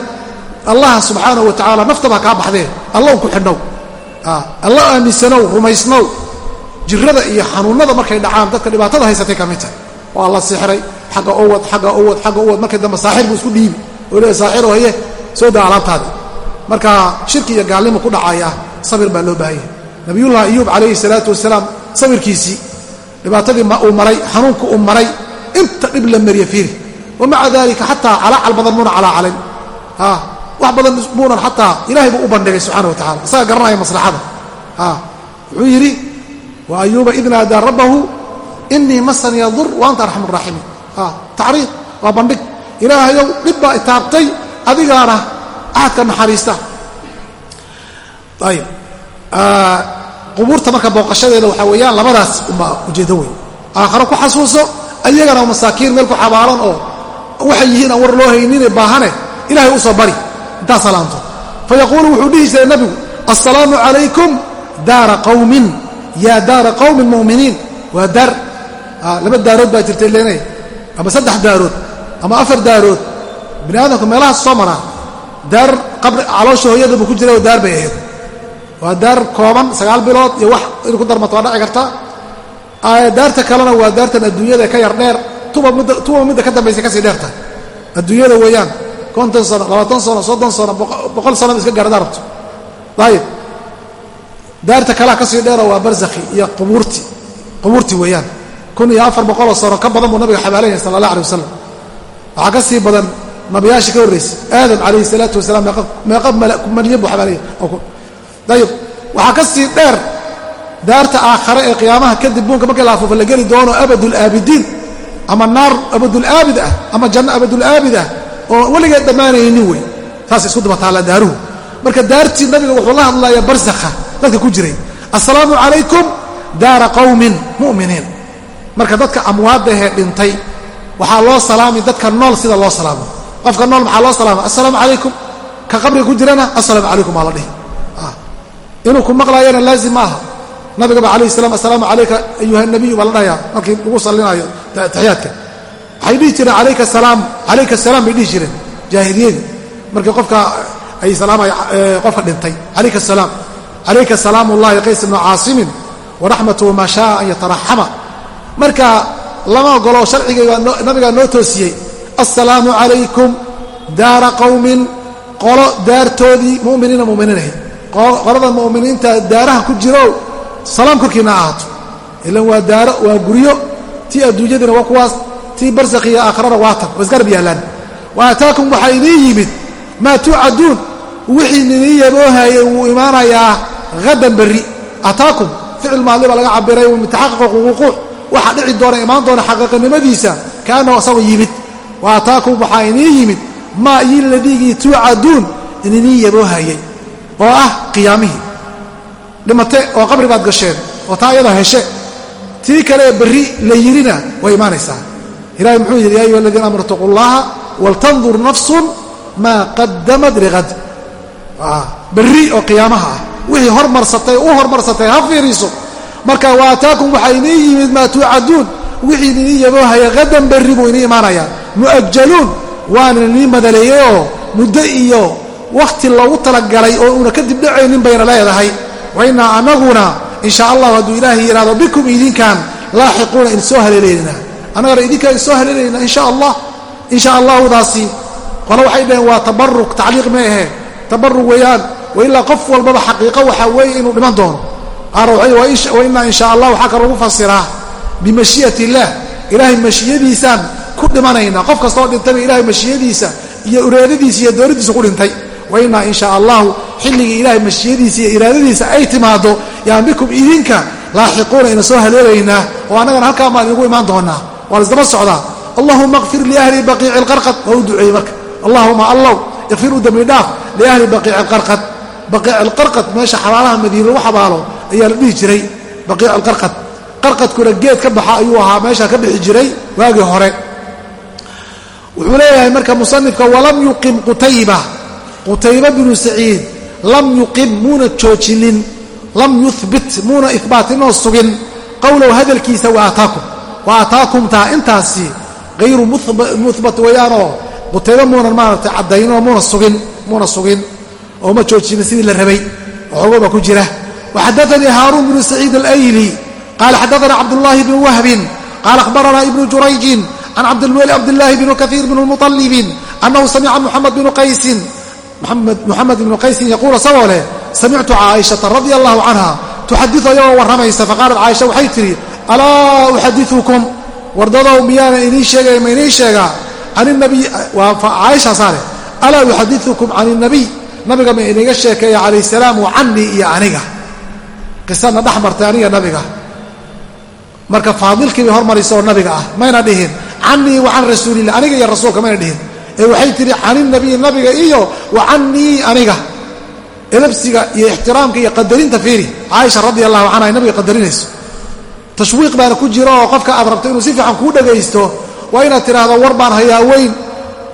allah subxaanahu wa tacaala naftabaa kaa baxdee alla ku xidhnow. Alla aaminsanow rumaysnow jirada iyo xanuunada markay dhacaan dadka dhibaatada haysatay ka mid tahay. Waa la sixray xagga owad xagga owad xagga owad markii dambe saaxir buu isku dhiibi oo leeya saaxiro haye soo daa alaabtaadii marka shirki iyo gaalnimo ku dhacaya sabir baa loo baahanya nabiyullahi ayuub calayhi salaatu wasalaam sabirkiisii dhibaatadii uu maray xanuunku uu maray inta dhib la mariya fiiri. Wa maca dalika xataa calaacal badan muuna calaacalin wax badan muunan xataa ilahay buu u bandhigay subxana wa tacala isaga garanaya maslaxada. Wuxuu yidhi wa ayuuba id naadaa rabbahu inii masaniya dur wa anta arxam araaximiin tacriid waa bandhig ilaahayow dhib baa itaabtay adigaana ahadka naxariista. Ayib. Qubuurta marka booqashadeeda waxaa weeyaan labadaas unbaa ujeeddo weyn. Aakharo ku xasuuso ayagana masaakiin meel ku xabaalan oo waxay yihiin aan war loo haynine baahane ilahay u soo bari. Intaa salaamto. Fa yaquulu wuxuu dhihi jiray nabigu assalaamu calaykum daara qawmin. Yaa daara qawmin mu'miniin. Waa daar. Laba daarood baa jirta leenay. Ama saddex daarood ama afar daarood bini aadamku meelahaas soo maraa daar qabri caloosha hooyada buu ku jiray oo daar bay ahayd. Waa daar kooban sagaal bilood iyo wax in ku darmato waa dhaci karta. Daarta kalena waa daartan adduunyada ka yar dheer. Tuba midda ka dambaysa ka sii dheerta. Adduunyada weeyaan konton sano labaatan sano soddon sano boqol sano iska gaarada rabto ayib daarta kalea ka sii dheero waa barzakhi iyo qubuurti. Qubuurti weeyaan. Kun iyo afar boqoloo sano ka badan buu nabiga xabaalan yahay sala allah alay wasalam waxaa ka sii badan nabiyaashii ka horraysay aadam calayhi salaatu wasalaam meeqa malyan buu xabaalanya ayib waxaa ka sii dheer daarta aakhare ee qiyaamaha kadib buunka markii la afuufa la geli doono abadulaabidiin ama naar abadulaabid ah ama janno abadulaabid ah oo weligeed dhammaanaynin wey. Taas isku daba taalla daaruhu. Marka daartii nabiga wuxuu la hadlayaa barsakha dadka ku jiray. Assalaamu calaykum daara qawmin mu'miniin. Marka dadka amwaadahee dhintay waxaa loo salaami dadka nool sida loo salaamo. Qofka nool maxaa loo salaama? Assalaamu calaykum. Ka qabriga ku jirana assalaamu calaykum baa la dhihi. Inuu ku maqlaayana laazim ma aha nabigaba alayh salam assalaamu calayka ayuha nabiyu baa la dhahayaa. Markii lagu sallinayo taxiyaadka. Waxay dhihi jireen alayka salaam calayka asalaam bay dhihi jireen. Jaahiliyadii markii qofka ay salaamay qofka dhintay. Calayka asalaam calayka salaam ullahi qays ibnu caasimin waraxmatu maa shaaa an yataraxama marka lama ogolo sharciga nabigaa noo toosiyey. Assalaamu calaykum daara qowmin qolo daartoodii muminiina muminiinahay qolada mu'miniinta daaraha ku jiro salaam korkiina ahaato. Ilan waa daaro waa guryo tii adduunyadiina waa kuwaas tii barsakhi iyo aakharana waa tan waa isgarab yaallaan wa ataakum waxaa idiin yimid maa tuucaduun wixii nidii yaboohayay wuu imaanayaa hadan berri. Ataakum? Ficil maadli baa laga cabiray mutaxaqiqa ququuquux waxa dhici doona imaan doona xaqiiqanimadiisa kaanahu asagoo yimid. Wa ataakum waxaa idiin yimid. Maa ii ladiigii tuucaduun idinii yaboohayay oo ah qiyaamihii dhimate oo qabri baad gasheen. Oo taa iyada heshe. Tii kale berri la yidhina way imaanaysaa. Ilahay muxuu yidhi ya ayuha aladiina amanu itaquu llaha waltandur nafsun maa qadamat liqad berri oo qiyaamaha ah. Wixii hormarsatay u hormarsatay ha fiiriiso marka wa ataakum waxaa inii yimid maa tuucaduun wixii idinii yaboohaya hadan berri buu inii imaanayaa mu'ajaluun waana inii madaleeyeyoo muddo iyo wakhti loogu talagalay oo una kadib dhacaynin bayna leedahay. Wa innaa annaguna in shaa allahu hadduu ilaahay yidhahdo bikum idinkaan laaxiquuna in soo haleelaynaa annagana idinkaan in soo haleelaynaa in sha allah in sha allahudaasi qole waxay dhaheen waa tabaruk tacliiq ma ahe. Tabaruk weeyaan wa ilaa qof walbaba xaqiiqo waxaa weeye inuu dhiman doono qaar waxay wa innaa in sha allah waxaa kaloo lagu fasiraa bimashii'ati illaah ilaahay mashiyadiisaan ku dhimanaynaa qof kastoo dhintayba ilahay mashiyadiisa iyo iraadadiisa iyo doonidiisa ku dhintay. Wa innaa in shaa allahu xilligii ilaahay mashiyadiisa iyo iraadadiisa ay timaado yaan bikum idinka laaxiquuna ina soo haleelaynaa oo annagana halkaa maan inugu imaan doonaa waa laisdaba socdaa allahuma akfir liahli baqiici alqarqad. Waa u duceeyey marka. Allahuma allow ikfir u dembi dhaaf liahli baqiici alqarqad baqiic alqarqad meesha xabaalaha madiina lagu xabaalo ayaa la dhihi jiray baqiic alqarqad. Qarqadkuna geed ka baxa ayuu ahaa meesha ka bixi jiray waagii hore. Wuxuu leeyahay marka musanifka walam yuqim qutayba. Qutayba binu saciid lam yuqim muuna joojinin. Lam yuhbit muuna ihbaatinoo sugin. Qowlow hadalkiisa waataakum wa ataakumtaa intaasi hayru muhbat weeyaanoo qutayba muunan maaragtay caddaynoo muuna sugin muuna sugin oo ma joojinin sidii la rabay. Waxoogaba ku jira. Waxadaanii haaruun bnu saciid alayli. Qaala xadaana cabdullaahi bnu wahbin. Qaala akhbaranaa ibnu jurayjin can cabdillaahi bn kaiir bn muطalibin anahu samica muxamed bnu qaysin. Muxamed ibnu qaysin yaquul asagoo leh samictu caaishata radia allahu canha. Tuxadiu ayagoo warramaysa faqaalat caaisha waxay tidhi alaa uxadiukum wardadow miyaana inii sheegaya ma sheegaa? Waa caaishaasaa leh alaa uxadiukum can اnabiy nabiga ma iniga sheekeeya calayh salaam wa canii iyo aniga. Qisadna dhex martay aniga nabiga. Marka faadilkii bay nabiga ah mayna dhihin. Canii wa can aniga iyo rasuulka mayna dhihin. Ee waxay tihi caninabiyi nabiga iyo wa canii aniga. Edabsiga iyo ixtiraamka iyo qadarinta fiiri. Caaisha radi allahu canha ay nabiga qadarinayso. Tashwiiq baana ku jira oo qofka aad rabto inuu si fiican kuu dhegaysto waa inaad tidhaahdo war baan hayaa weyn.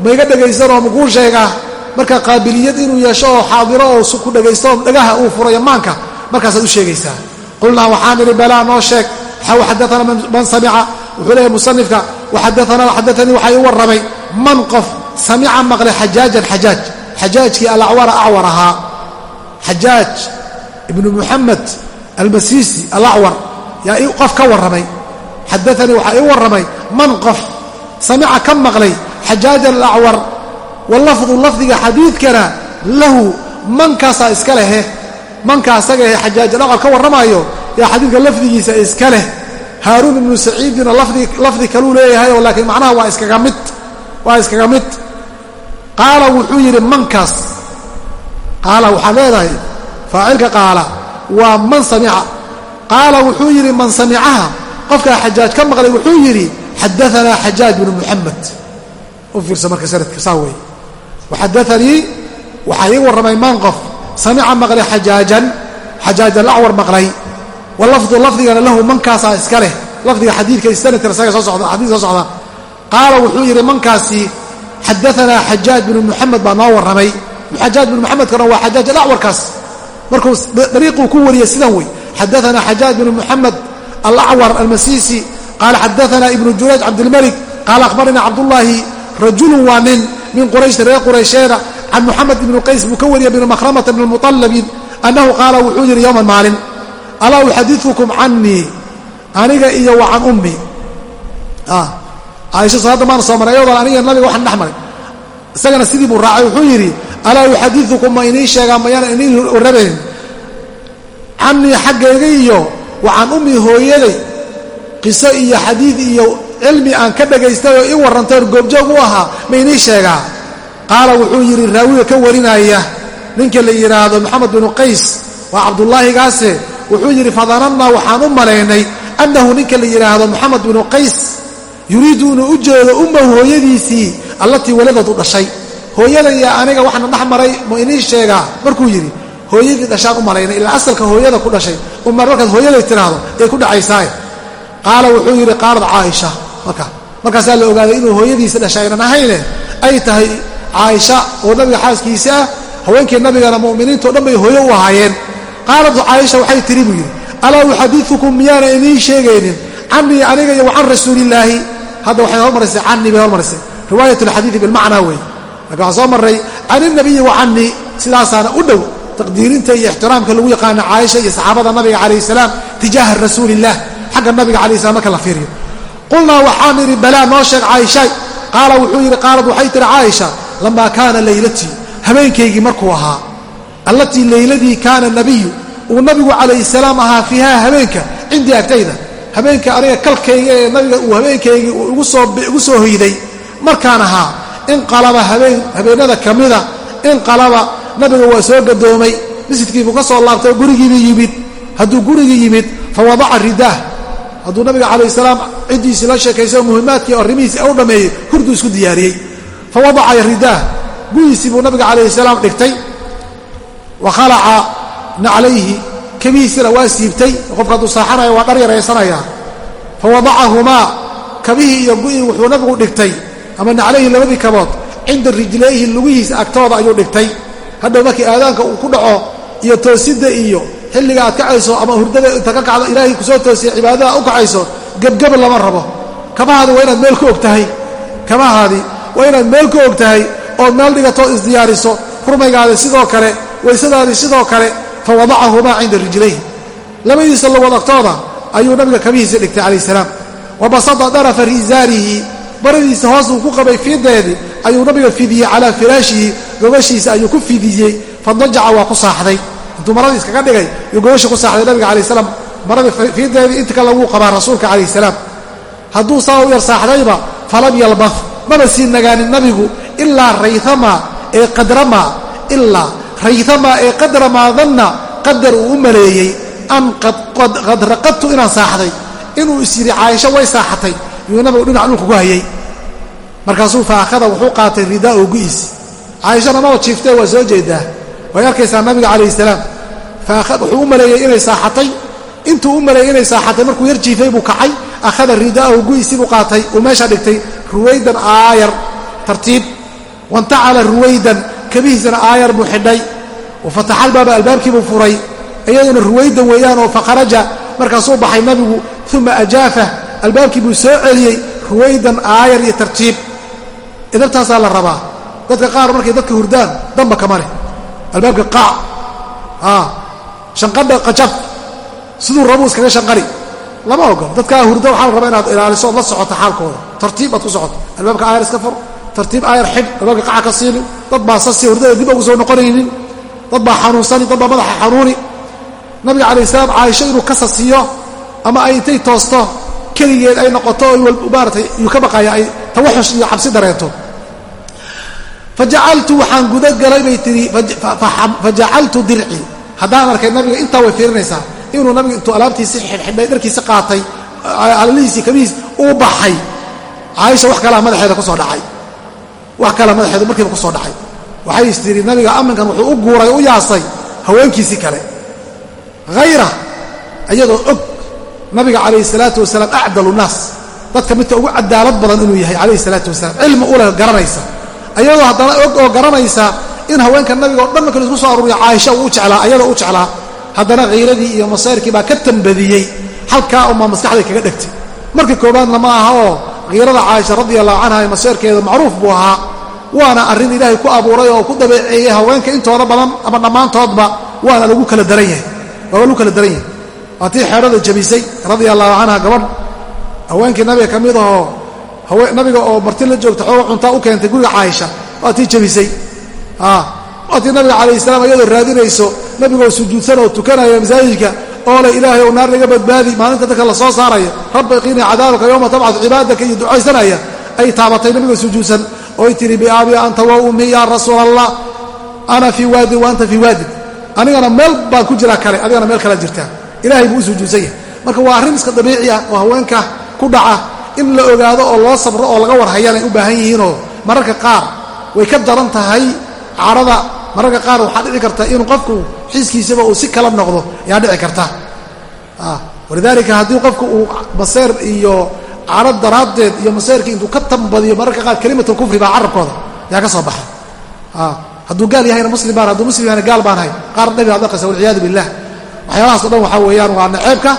Maiga dhegaysanoo makuu sheegaa marka qaabiliyad inuu yeesho oo xaadiro oo ku dhegaysto oo dhagaha uu furayo maanka markaasaad u sheegaysaa. Qulnaa waxaan idhi balaa noo sheeg. Xaw xadaana man samica. Wuxuu leeyahy musanifka xadaanii waxaa ii warramay. Man qof samica maqlay xajaajan xajaaj. Xajaajkii alacwara acwar ahaa. Xajaaj ibnu muxamed almasiisi alacwar. Yaa qof ka warramay. Xadaanii waxaa ii warramay. Man qof samica ka maqlay xajaajan alacwar walafdu lafdiga xadiidkana lahu mankaasaa iska lehe manka asaga ee xajaaj alacwar ka warramaayo yaa xadiidka lafdigiisa iska leh haaruun ibnu saciidina lafdi kaluu leeyahayoo laakiin macnaha waa iskaga mid waa iskaga mid qaala wuxuu yidhi mankaas qaala waxaad leedahay faacilka qaala waa man samica qaala wuxuu yidhi man samicaha qofkaa xajaaj ka maqlay wuxuu yidhi xadaanaa xajaaj bnu muxamed u fiirsa marka sanadka saa weeye waxadaanii waxaa ii warramay man qof samica maqlay xajaajan xajaaj alacwar maqlay walafdu lafdigana lahu mankaasaa iska leh lafdiga xadiidka sanadkan isaga soo socda xadiis soo socda qaala wuxuu yidhi mankaasi xadaanaa xajaaj binu muxamed baa noo warramay xajaaj binu muxamedkana waa xajaaj alacwarkaas markuu dariiquu ku wariyey sidan wey xadaanaa xajaaj binu muxamed alacwar almasiisi qaala xadaanaa ibnu jurayj cabdilmalik qaala akhbaranaa cabdullaahi rajulun waa nin min quraysh reer quraysheeda can muxamed ibnu qays buu ka wariyay bnu makhramata bn muطalabin annahu qaala wuxuu yidhi yowman maalin alaa uxadiukum canii aniga iyo wa can ummi caaisha soo hadda maana soo maray ayadoo aniga nabiga waxaan dhex maray isagana sidii buu raacay wuxuu yidhi alaa uxadiukum ma inii sheegaa mayaan inii warrabayn canii xaggayga iyo wa can ummi hooyaday qiso iyo xadiid iyo cilmi aan ka dhagaystay oo ii warrantay or goobjoog u ahaa ma inii sheegaa? Qaala wuxuu yidhi raawiga ka warinaya. Ninka la yidhaahdo maxamed binu qays waa cabdullaahigaase wuxuu yidhi fadanannaa waxaan u malaynay annahu ninka la yidhaahdo moxamed binu qays yuriidu inuu u jeedo ummahu hooyadiisii allatii waladad u dhashay. Hooyadan yaa aniga waxaana dhex maray ma inii sheegaa? Markuu yidhi hooyadii dhashaan u malaynay ilaa asalka hooyada ku dhashay. Umar markaad hooyaday tiraahdo ay ku dhacaysaaye qaala wuxuu yidhi qaalad caaisha marka markaasaa la ogaaday inuu hooyadiisa dhashay aynan ahayne ay tahay caaisha oo nabiga xaaskiisa ah haweenkii nabigana mu'miniintao dhan bay hooyo u ahaayeen. Qaalad caaisha waxay tihi buu yidhi alaa uxadiukum miyaana idiin sheegaynin? Canii aniga iyo wa can rasuulillaahi. Hadda waxay hormarisay canii bay hormarisay riwaayat alxadiidi bilmacnaa wey laakiin waxaan soo marray can ilnabiyi wa canii sidaasaana u dhow taqdiirinta iyo ixtiraamka lagu yaqaano caaisha iyo saxaabada nabiga calayh salaam tijaaha rasuuliillah xagga nabiga calayh salam marka la fiiriyo qulnaa waxaan idhi balaa noo sheeg caaishay. Qaala wuxuu yidhi qaalad waxay tihi caaisha lamaa kaana laylatii. Habeenkaygii markuu ahaa allatii layladii kaana nabiyu uu nabigu calayhi salaam ahaa fiihaa habeenka cindii agtayda. Habeenka aniga kalkayga ee nabiga uu habeenkaygii igu soo hoyday. Markaan ahaa inqalaba habeennada ka mida inqalaba nabiga waa soo gadoomay masjidkiibuu ka soo laabtay gurigiibuu yimid. Hadduu gurigii yimid fa wadaca ridaah hadduu nabiga calayh salaam ciddiisii la sheekaysay oo muhimmaadkii arrimihiisii u dhammeeyey hurduu isku diyaariyey. Fa wadaca ridaah. Gudiisii buu nabiga calayhi salaam dhigtay. Wa khalaca naclayhi. Kabihiisina waa siibtay. Qofka hadduu saaxanaya waa dhar yaraysanaya. Fa wadacahumaa kabihii iyo gu'ii wuxuu nabigu dhigtay. Ama naclayhi labadii kabood cinda rijlayhi lugihiisa agtooda ayuu dhigtay. Hadhow markii aadaanka uu ku dhaco iyo toosidda iyo xilliga aad kacayso ama hurdada inta ka kacdo ilaahay ku soo toosiya cibaadada u kacayso gebgeb lama rabo. Kabahaadi waa inaad meel ku og tahay kabahaadi waa inaad meel ku og tahay ood meel dhigatoo isdiyaariso furmaygaadi sidoo kale waysadaadii sidoo kale fa wadacahumaa cinda rijlayhi. Labadiisa lugod agtooda ayuu nabiga kabihiisa dhigtay calayh salaam. Wa basada darafa rizaarihi baradiisa hoos uu ku qabay fiideedii ayuu nabiga fidiyey calaa firaashihi gogashiisa ayuu ku fidiyey fadajaca waa ku saaxday intuu maradii iskaga dhigay yuu gogashii ku saaxday nabiga calayh salaam maradii fiideedii inta kale wuu qabaa rasuulka calayh salaam. Hadduu saa u yar saaxdayba falam yalbaf maba sii nagaanin nabigu ilaa rayama ee qadrama ilaa rayama ee qadramaa danna qadar uu u maleeyey an qad raqadtu inaan saaxday. Inuu is yidhi caaisho way saaxatay. Yuu nabigu dhinac dhulka ku hayay. Markaasuu faakhada wuxuu qaatay ridaa'u gu'is caaishana maba jiiftee waa soo jeedaa way arkaysaa nabiga calayhi salaam. Wuxuu u maleeyey inay saaxatay. Intuu u maleeyey inay saaxatay markuu yar jiifay buu kacay. Akhada ridaa'ahu gu'isii buu qaatay. Uu meesha dhigtay ruwaydan aayar. Tartiib. Wantacala ruwaydan. Kabihiisana aayar buu xidhay. Wa fataxa albaaba albaabkiibuu furay. Iyaduna ruwaydan weeyaan oo fakharaja markaasuu baxay nabigu. Uma ajaafa. Albaabkii buu soo celiyey. Ruwaydan aayar iyo tartiib. Idabtaasaa la rabaa. Dadka qaar markay dadka hurdaan damba kama leh albaabka qaac shanqadha qajab. Siduu rabuu iskaga shanqari. Lama ogolo dadkaa hurda waxaa la rabaa inaad ilaaliso ood la socoto xaalkooda. Tartiib baad ku socoto. Albaabka aayar iska fur. Tartiib aayar xidh albaabka qaca ka siini. Dad baa sasi hurdada dib ugu soo noqonaynin dad baa xanuunsani. Dad baa madaxa xanuuni. Nabiga calayh salaam caaisho inuu ka sasiyo ama ay intay toosto keligeed ay noqoto maaratay yuu ka baqaya ay tawaxush iyo cabsi dareento fajacaltu waxaan gudagalay bay tihi fajacaltu dirci haddaan arkay nabiga intaa way fiirinaysaa inuu nabiga intuu alaabtiisi xidhxidhay dharkiisi qaatay alalihiisii kamihiis uu baxay caaisha wax kalaa madaxeeda ku soo dhacay wax kalaa madaxeeda markiiba ku soo dhacay waxay is tihi nabiga amminkan wuxuu u guuray u yaasay haweenkiisii kale hayra iyadoo og nabiga calayhi salaatu wasalaam acdalu naas dadka midka ugu cadaalad badan inuu yahay calayhi salaatu wasalaam cilmi u leh garanaysa ayadoo haddana og oo garanaysa in haweenka nabiga o dhan marka la isku soo aruuriya caaisha uu jeclaa ayadoo u jeclaa haddana khayradii iyo masayrkii baa ka tambadiyey halkaa umaa maskaxday kaga dhegtay. Marka koowaadna ma aha oo khiirada caaisha radia allahu canha ee masayrkeeda macruuf buu ahaa. Waana arrin ilaahay ku abuuray oo ku dabeeceeyey haweenka intooda badan ama dhammaantoodba waana lagu kala daran yahay. Waa lagu kala daran yahay. Waa tii xeerada jabisay radia allahu canha gabadh haweenkii nabiga ka mid ahoo nabiga oo marti la joogta xooga cuntaa u keentay guriga caaisha. Waa tii jabisay. Waa tii nabiga calayh salaam iyadoo raadinayso nabigoo sujuudsan oo tukanaya masaajidka oo le ilaahay ou naar naga badbaadi maalinta dadka la soo saaraya rabbi qiinii cadaabaka yowma tabcadu cibaadaka iyo ducaysanaya ay taabatay nabigoo sujuudsan. Oy tihi biaabi anta wa ummi ya rasuula allah ana fii waadin wa fii waadin. Anigana meel baan ku jiraa kale adigana meel kala jirtaa ilahay buu u yahay. Marka waa arrin iska dabiici ah oo haweenka ku dhaca in la ogaado oo loo sabro oo laga warhayaan ay u baahan yihiinoo mararka qaar way ka daran tahay cadhada mararka qaar waxaa dhici karta inuu qofku xiiskiisaba uu si kala noqdo ayaa dhici karta. Walidaalika haddii qofku uu maseer iyo cadho daraaddeed iyo maseyrkii intuu ka tambadiyo mararka qaar kelimatul kufri baa carabkooda yaa ka soo baxa. Hadduu gaal yahayna muslim baan hadduu muslim yahayna gaal baan hay qaar nabi ad dhaqaysa walciyaadu billah. Waxyaalahaas o dhan waxaa weeyaan waa naceebka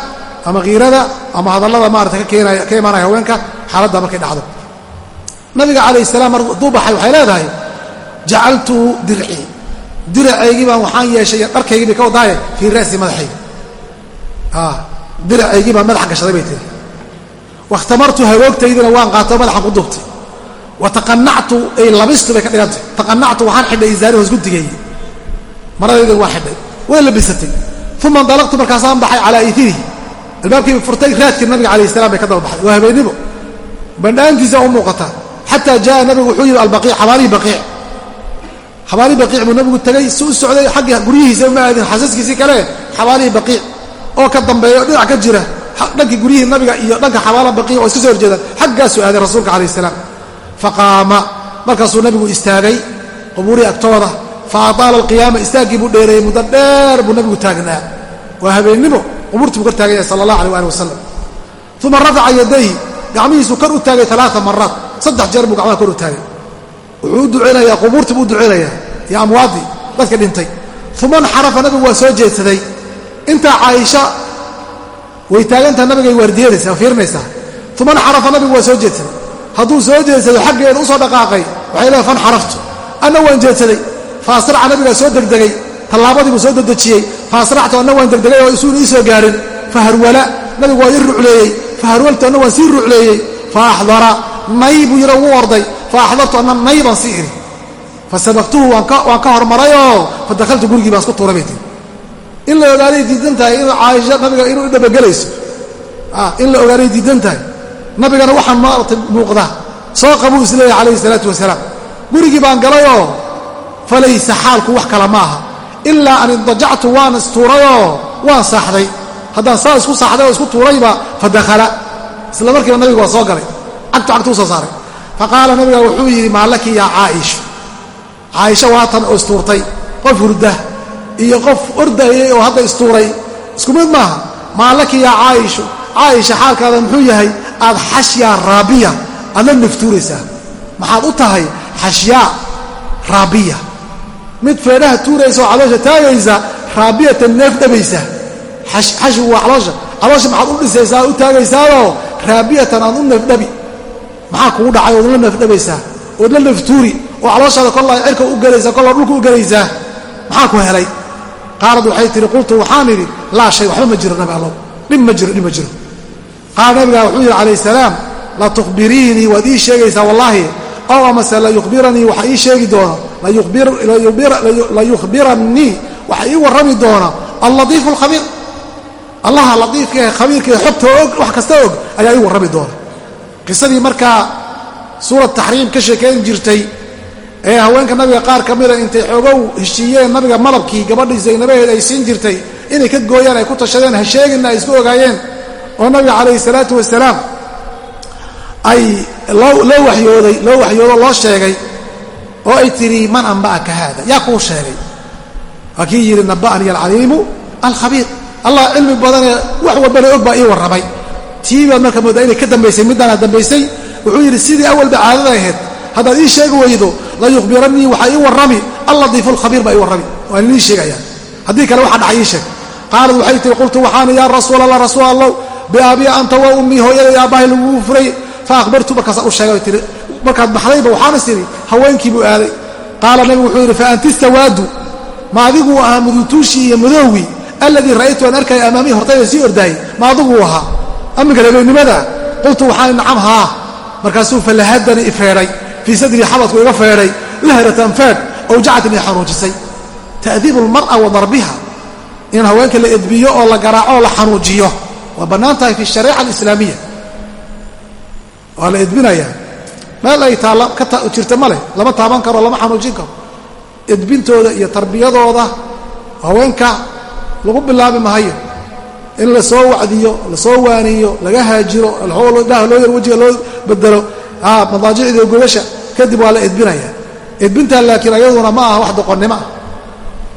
ama kiirada ama hadallada maarata ka imaanaya haweenka xaaladda markay dhacdo. Nabiga calayh salaam hadduu baxay waxay leedahay jacaltu dircii diracaygii baan waxaan yeeshay dharkaygii bay ka wadaaye fii ra'si madaxayga diracaygii baan madaxa gashaday bay tiri. Wakhtamartu hagoogtaydina waan qaatoo madaxan ku duubtay. Wa ay labistu bay ka dhigantay taqanactu waxaan xidhay isaari hoos guntigeygii maradaydina waan xidhay. Way labisatay uma indalaqtu markaasaan baxay calaa iirihi albaabkiiba furtay raadkii nabiga calayh salam bay ka daba baxday waa habeennimo bandhaantiisa u muuqata. Xataa jaa nabigu wuxuu yimi albaqiic xabaalihii baqiic xabaalihii baqiic buu nabigu tegay si u socday xagga guryihiisa uma aadin xasaskiisii kale. Xabaalihii baqiic oo ka dambeeya dhinac ka jira. Dhankii guryihii nabiga iyo dhanka xabaala baqiya oo iska soo horjeedaan xaggaasuu aaday rasuulka calayh salaam. Faqaama markaasuu nabigu istaagay qubuurihii agtooda fa ataala alqiyaama istaaggii buu dheereeyey muddo dheer buu nabigu taagnaa. Waa habeennimo qubuurtii buu kor taagan yahay sala allah aleh ali wasalam uma rafaca yadayhi. Gacmihiisuu kor u taagay alaaa maraat saddex jeer buu gacmaha kor u taagay. Wuxuu u ducaynayaa qubuurtii buu u ducaynayaa iyo amwaadii dadka dhintay. Uma nxarafa nabigu waa soo jeedsaday. Intaa caaisha way taagantaha nabigay waardiyanaysaa fiirinaysaa uma nxarafa nabigu waa soo jeedsaday. Hadduu soo jeedsado xaggeeda u soo dhaqaaqay. Waxay leeay fanxaraftu anna waan jeedsaday. Fa nabigaa soo degdegay tallaabadii buu soo dedejiyey fa asractu anna waan degdegay oo isuuna ii soo gaarin. Faharwala nabigu waa ii rucleeyey. Faharwaltu anna waan sii rucleeyey. Fa axdara nay buu yidhi ugu orday fa axdartu anna nay baan sii iri fasabaqtuhu waan ka hormarayoo fadahaltu gurigii baan isku tuuray bay tii in la ogaaday diidan tahay in caaisha nabiga inuu dhabagelayso in la ogaaday diidan tahay nabigana waxaa maarata muuqda. Soo qabuu isleeyahy calayhi salaatu wasalaam. Gurigii baan galayoo falaysa xaalku wax kale ma aha ilaa an indajactu waan istuurayoo waan saaxday. Haddaan saa isku saaxday oo isku tuurayba fadakhala isla markiiba nabiga waa soo galay. Cagtu cagtu u soo saaray. Faqaala nabiga wuxuu yidhi maalaki yaa caaisha? Caaisha waatan oo istuurtay. Qof hurda iyo qof ordayay oo hadda istuuray. Isku mid maaha. Maalaki yaa caaishu? Caaisha xaalkaada muxuu yahay aad xashyaa raabiya aadla naftuuraysaa. Maxaad u tahay xashyaa raabiya mid feedhaha tuuraysa oo caloosha taagaysa raabiyatan neef dhabaysa. Xashgu waa caloosha. Caloosha maxaad u dhisaysaa u taagaysaadoo raabiyatan aad u neefdhabi maxaa kugu dhacay ood la neefdhabaysaa ood la naftuuri oo calooshaada kollaa cirka u gelaysaa kollaa dhulka u gelaysaa maxaa ku helay? Qaalad waxay tihi qultu waxaan idhi laa shay waxba ma jiro nabi allow. Dhib ma jiro dhib ma jiro. Qaala nabigaa wuxuu yidhi calayh salaam la tukhbiriinii waad ii sheegaysaa wallaahi ow amase layukhbiranii waxa ii sheegi doona layukhbiranii waxa ii warrami doona allatiifu alkhabiir allaha latiifka ee khabiirka ee xogta og wax kasta og ayaa ii warrami doona. Qisadii markaa suurat taxriim ka sheekayn jirtay ee haweenka nabiga qaar ka mida intay xoogow heshiiyeen nabiga malabkii gabadhii zaynabaheed ay siin jirtay inay ka gooyaan ay ku tashadeen ha sheeginna ay isku ogaayeen oo nabiga calayhi salaatu wasalaam ay loo wayooday loo waxyoodo loo sheegay oo ay tidhi man anba'aka haada yaa kuu sheegay. Waa yidhi naba'anii alcaliimu alkhabiir. Allah cilmi badanee wax walbana og baa ii warramay. Tii baad marka moodaa inay ka dambaysay middaanaad dambaysay wuxuu yidhi sidii awalba caadada ahayd. Haddaad ii sheegi weydo layukhbiranii waxaa ii warrami. Allatiifu alkhabiir baa ii warrami. Waan inii sheegayaan. Haddii kale waxa dhacay ii sheeg. Qaalad waxay tihi qultu waxaana yaa rasuul allah rasuul allow biaabiya anta wa ummii hooyaday aabbahay laguu furay fa akhbartu markaasa u sheegay tii markaad baxdayba waxaanas tidhi haweenkii buu aaday. Qaala nabigu wuxuu yidhi fa ma adiguu ahaa mudutuushii iyo madowgii alladii ra'aytu aan arkaya amaamii hortayda sii ordaayay ma adiguu ahaa. Amminka rebeennimada qultu waxaan nacam haa. Markaasuu falahadani ifeedhay fii sadrii xabadku iga feedhay lahratan feedh awjacatin i xanuujisay. Ta'diibu almar'a wa darbiha in haweenka la edbiyo oo la garaaco oo la xanuujiyo waa bannaan tahay fi shariica alislaamiya waa la edbinayaa meel ay taalla ka jirta ma leh. Lama taaban karo lama xanuujin karo. Edbintooda iyo tarbiyadooda haweenka lagu bilaabi mahayo in la soo wacdiyo la soo waaniyo laga haajiro dhaah loo yar wejiga loo bedelo. Madaajicda gogasha kadib waa la edbinaya. Edbintaa laakiin ayaduna ma aha wax doqonnimo. Ah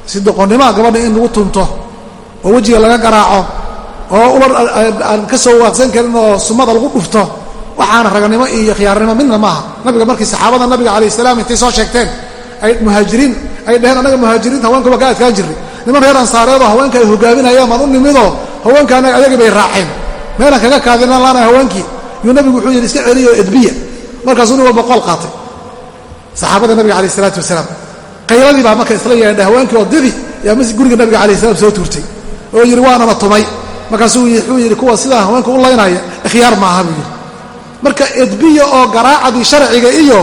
si doqonnimoa gabadha in lagu tunto oo wejiga laga garaaco oo ubar aan ka soo waaqsan karin oo sumada lagu dhufto waxaana raganimo iyo khiyaarnimo midna maaha. Nabiga markii saxaabada nabiga calayh salaam intay soo sheegteen ay muhaajiriin ay dheheen annaga muhaajiriinta haweenka waa ka adkaan jirray niman reer ansaareedoo haweenka ay hogaaminayaan baan u nimidoo haweenka annaga ayagii bay raaceen. Meelaan kaga kaadinan laana haweenkii. Yuu nabigu wuxuu yidhi iska celiyo edbiya. Markaasuu nin walba qool qaatay. Saxaabada nabiga calayh isalaatu wasalaam qayladii baa marka isla yeedhay haweenkii oo didi yaa mas guriga nabiga calayh salam soo tuurtay. Oo yidhi waanana tumay. Markaasuu wuxuu yidhi kuwa sidaa haweenka u laynaya ikhyaar maaha buu yidhi marka edbiya oo garaacadii sharciga iyo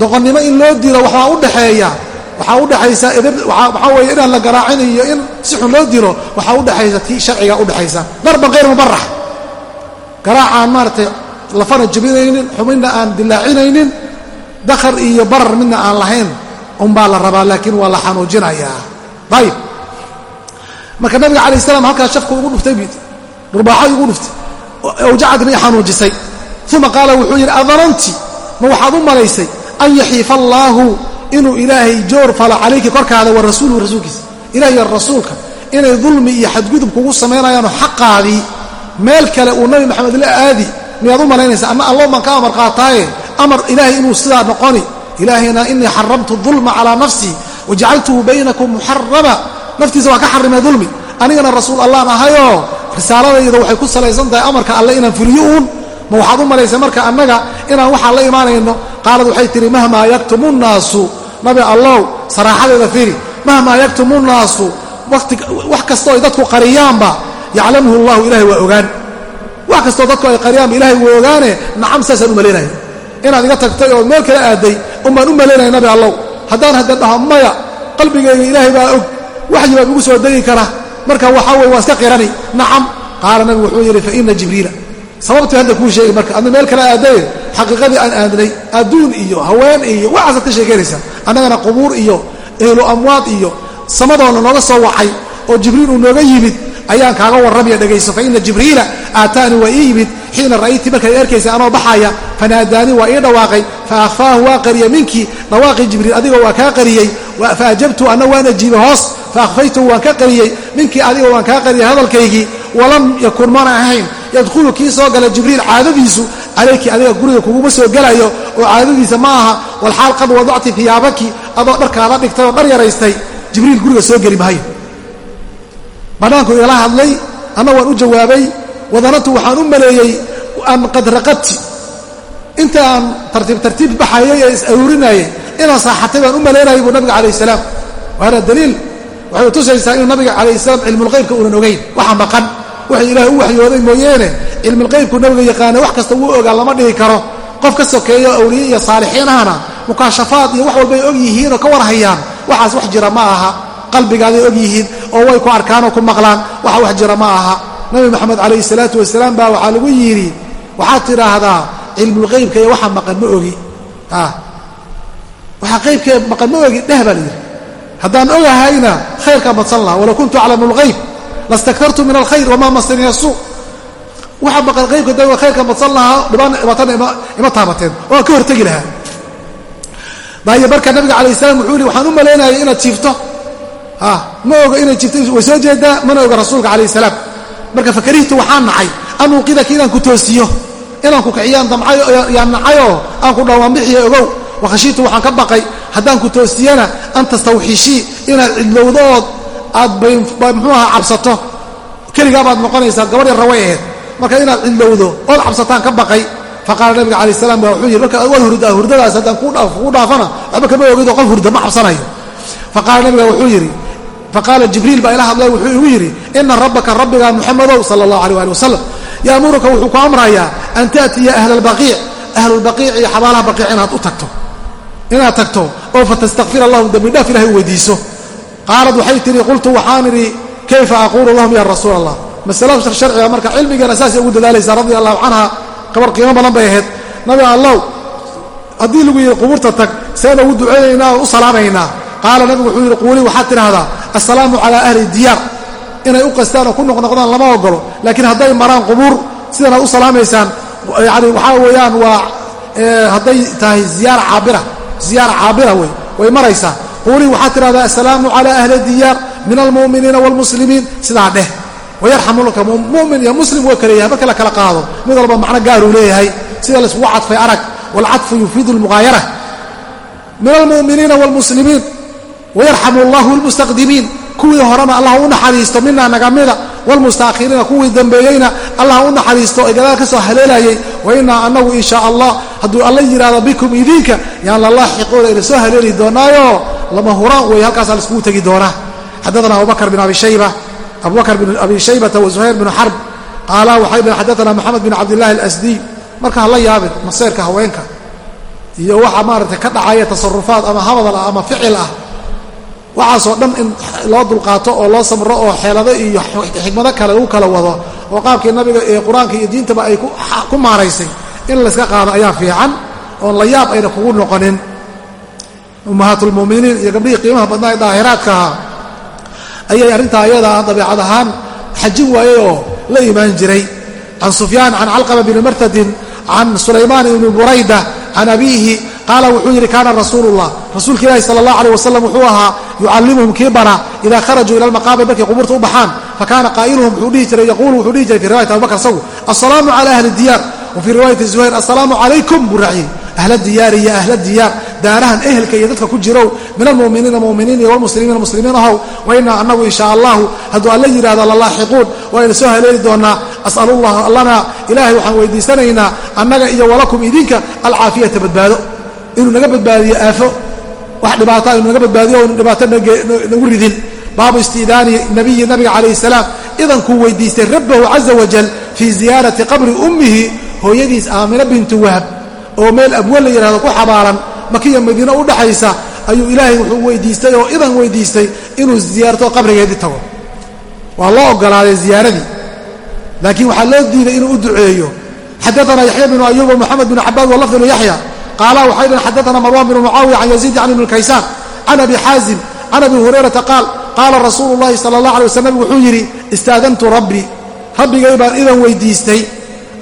doqonnimo in loo dilo waxaa u dhexeeya waxaa udhexaysa waxaa weeye inaan la garaacin iyo in si xun loo dilo waxaa udhexaysa tii sharciga udhexaysa darban hayr mubarax garaacaan maaratay lafana jebinaynin xubinna aan dilaacinaynin dakhar iyo barar midna aan lahayn unbaa la rabaa laakiin waa la xanuujinayaa. Ayib marka nabiga calayh salaam halkaas shafka ugu dhuftay dhurbaaxay ugu dhuftay. Awjacadni xanuujisay uma qaala wuxuu yidhi adananti ma waxaad u malaysay an yaxiifa allaahu inuu ilaahay joor falo calayki korkaada wa rasuuluhu rasuulkiisa. Ilaah rasuulka inay dulmi iyo xadgudub kugu samaynayaanoo xaqaadii meel kale uu nabi maxamed la aadi miyaad u malaynaysa ama allo baan ka amar qaataaye amar ilaahay inuu sidaa noqoni ilaahayna inii xaramtu dulma calaa nafsii wajacaltuhu baynakum muxarama naftiisa waa ka xarimay dulmi anigana rasuul allaan ahayoo risaaladayda waxay ku salaysan tahay amarka alle inaan fuliyo uun ma waxaad u malaysay marka annaga inaan waxaan la imaanayno? Qaalad waxay tihi mahmaa yaktumu nnaasu nabi allow saraaxadeeda firi. Mahmaa yaktumu nnaasu wax kastoo ay dadku qariyaanba yaclamuhu llahu ilahay waa ogaan. Wax kastoo dadku ay qariyaanba ilahay waa ogaane. Nacam saasaan u malaynaya inaad iga tagtay oo meel kala aaday umbaan u malaynaya nabi allow haddaan hadda dhaho maya qalbigayga ilaahay baa og. Waxyi baa igu soo degi kara. Marka waxaa weye waa iska qirani. Nacam qaala nabigu wuxuu yidhi fa ina jibriila sababtii hadda kuu sheegi marka. Adna meel kale aadaye xaqiiqadii aan aadnay adduun iyo haween iyo waxaasaad ka sheekeynaysaa annagana qubuur iyo ehlu amwaad iyo samadoona nooga soo wacay oo jibriil uu nooga yimid ayaan kaaga warramaya dhegayso fa ina jibriila aataanii waa ii yimid xiina ra'aytii markaad arkaysa anoo baxaya fanaadaanii waa ii dhawaaqay fa akhfaahu waa qariyay minkii dhawaaqii jibriil adigoo waa kaa qariyey fa ajabtu anna waan ajiibay hoos fa akhfaytuhu waan ka qariyey minkii adigoo waan kaa qariyay hadalkaygii walam yakun mana ahayn. Yadkhulu kii soo gala jibriil caadadiisu calayki adiga guriga kuguma soo gelayo oo caadadiisa ma aha walxaal qad wadacti fiyaabaki adoo dharkaada dhigtay oo dhar yaraystay jibriil guriga soo geli maayo bannaanku igala hadlay anna waan u jawaabay wadanantu waxaan u maleeyey an qad raqadti inta aan tartiib tartiib baxayay ee is-aruurinayay inaan saaxatay baan u malaynayay buu nabiga calayh salaam. Waana daliil waxay tusaysaa inuu nabiga calayh salaam cilmulqaybka uunan ogayn waxa maqan. Waxay ilaahay u waxyooday mooyeene. Cilmilqaybku nabiga yaqaana wax kasta wuu ogaa lama dhihi karo. Qof ka sokeeyo awliye iyo saalixiin ahna mukaashafaad iyo wax walbay og yihiin oo ka warhayaan waxaas wax jira ma aha. Qalbigaaday og yihiin oo way ku arkaanoo ku maqlaan waxa wax jira ma aha. Nabi maxamed calayhi salaatu wasalaam baa waxaa lagu yidhi waxaad tidhaahdaa cilmulqaybka iyo waxa maqan ma ogi. Waxa qaybkee maqan ma ogi dheh baa la yidhi haddaan ogahayna khayrkaa madsan laha walow kuntu aclamu lqayb lastakartu min alkhayr wamaa masaniya suu waxa maqan qaybka da khayrka madsan lahaa dhibaatana ima taabateen. Oo aan ka hortegi lahaa. Dayo marka nabiga calayh salam wuxuu yihi waxaan u malaynayay inaad jiifto. Ma oga inaad jiifto way soo jeedaa mana oga rasuulka calayh salaam. Marka fakarihtu waxaan nacay. An uuqidaki inaan ku toosiyo. Inaan ku kiciyaan damcayo yaan nacayoo aan ku dhawaanbixiyo ogow. Wakhashiitu waxaan ka baqay haddaan ku toosiyana an tastawxishii inaad cidlowdo ood aad mxuu aha cabsato. Keligaa baad noqonaysaa gabadh yarra way ahayd marka inaad cidlowdo ood cabsataan ka baqay faqaala nabiga calaih salaam baa wuxuu yidhi marka waad hurdaa hurdadaas haddaan kuu dhaafana waxba kama ogidoo qof hurda ma cabsanayo. Faqaala nabiga wuxuu yidhi faqaala jibriil baa ila hadlay wuxuu igu yidhi ina rabbaka rabbiga muxamadow sala allah aleh ali wasalam yaamuruka wuxuu ku amrayaa an taatiya ahla albaqiic ahlulbaqiic iyo xabaalaha baqiic inaad u tagto inaad tagto oo fatastakfira lahum dembidhaaf ilahay weydiiso. Qaalad waxay tihi qultu waxaan idhi kayfa aquulu lahum ya rasuul allah masalo sharciga marka cilmigeena saasay ugu dadaalaysaa radia allahu canha. Gabar qiimo badan bay ahayd. Nabi allow haddii lagu yidhi qubuurta tag seen ugu ducaynaynaa oo u salaamaynaa. Qaala nabigu wuxuu yidhi quulii waxaad tidhaahdaa assalaamu calaa ahli diyaar inay u qastaan oo ku noqnoqdaan lama ogolo laakiin hadday maraan qubuur sidanaad u salaamaysaan yani ziyaara caabira wey way maraysaa. Quulii waxaad tidhahdaa assalaamu calaa ahli diyaar min almu'miniina waalmuslimiin sidaa dheh. Wayarxamulka mu'min iyo muslim waa kala yahay marka la kala qaado. Mid walba macno gaaruu leeyahay. Sida laiskugu cadfay arag waalcadfu yufiidu almuqaayara min almu'miniina waalmuslimiin wayarxamu allahu almustaqdimiin. Kuwii horena allah u naxariisto wlmustaakhiriina kuwii dambeeyeyna allah u naxariisto ee gadaal ka soo haleelayay wa inaa anagu in shaa allah hadduu alla yidhaahdo bikum idinka yaan lalaaxiqooda ina soo haleeli doonaayo lama huraan wey halkaasaa laiskugu tegi doonaa xadaana abubakr bin abi shayba abubakr bin abi shaybata wa zuhayr bin xarb qaala waxay dhn xadaana moxamed bin cabdillahi alasdiy marka hala yaabin maseyrka haweenka iyo waxa maaragtay ka dhacaya tasarufaad ama habadal ah ama ficil ah waxaasoo dhan in loo dulqaato oo loo samro oo xeelado iyo xikmado kale lagu kala wado oo qaabkii nabiga ee qur'aanka iyo diintaba ay ku maaraysay in layska qaado ayaa fiican oon la yaab ayna kugu noqonin. Ummahaatulmuminiin iyo gabdhihii qiimaha badnaa ee daahiraadka ahaa ayay arrintaa ayadaa dabeecad ahaan xajin waayey oo la imaan jiray. Can sufyaan can calqama bni martadin can sulaymaan ibni burayda can abiihi qaala wuxuu yidhi kaana rasuulullah. Rasuulka ilaahi sala allah aleh wasalam wuxuu ahaa yucallimuhum kii bara idaa kharajuu ila almaqaabir markay qubuurta u baxaan fakaana qaa'iluhum wuxuu dhihi jiray yaquulu wuxuu dhihi jiray fi riwayat abubakr sagu assalaamu cala ahli diyaar. Wa fii riwaayati zuhayr assalaamu calaykum buu raaciyey ahla diyaari iyo ahla diyaar daarahan ehelka iyo dadka ku jirow min almuminiina muminiin iyo wlmuslimiina muslimiin ahow wa inaa annagu in shaa allahu hadduu alla yidhahdo lalaaxiquun wayna soo haleeli doonaa as'alullah allana ilaahay waxaan weydiisanaynaa annaga iyo walakum idinka alcaafiyata badbaado inuu naga badbaadiyo aafo wax dhibaata inuu naga badbaadiyo inu dhibaato nagu ridin. Baabu istiidaani nabiyi nabiga calayh salaam. Idankuu weydiistay rabbahu caza wajal fii ziyaarati qabri ummihi hooyadiis aamina bintu wahb oo meel abwa la yidhahdo ku xabaaran makiya madiine u dhaxaysa ayuu ilaahay wuxuu weydiistay oo idan weydiistay inuu ziyaarto qabrigeedii tago. Waa loo ogolaaday ziyaaradii. Laakiin waxaa loo diiday inuu u duceeyo. Xadaana yaxya bnu ayuub moxamed bn cabaad walafdinu yaxya qaala waxay dhaheen xadaana marwan bnu mucaawiya can yaziid can ibni kaysaan can abi xaazim can abi hurayrata qaal qaala rasuulu llahi sala allah alay nabig wuxuu yidhi istaadantu rabbii rabbigay baan idan weydiistay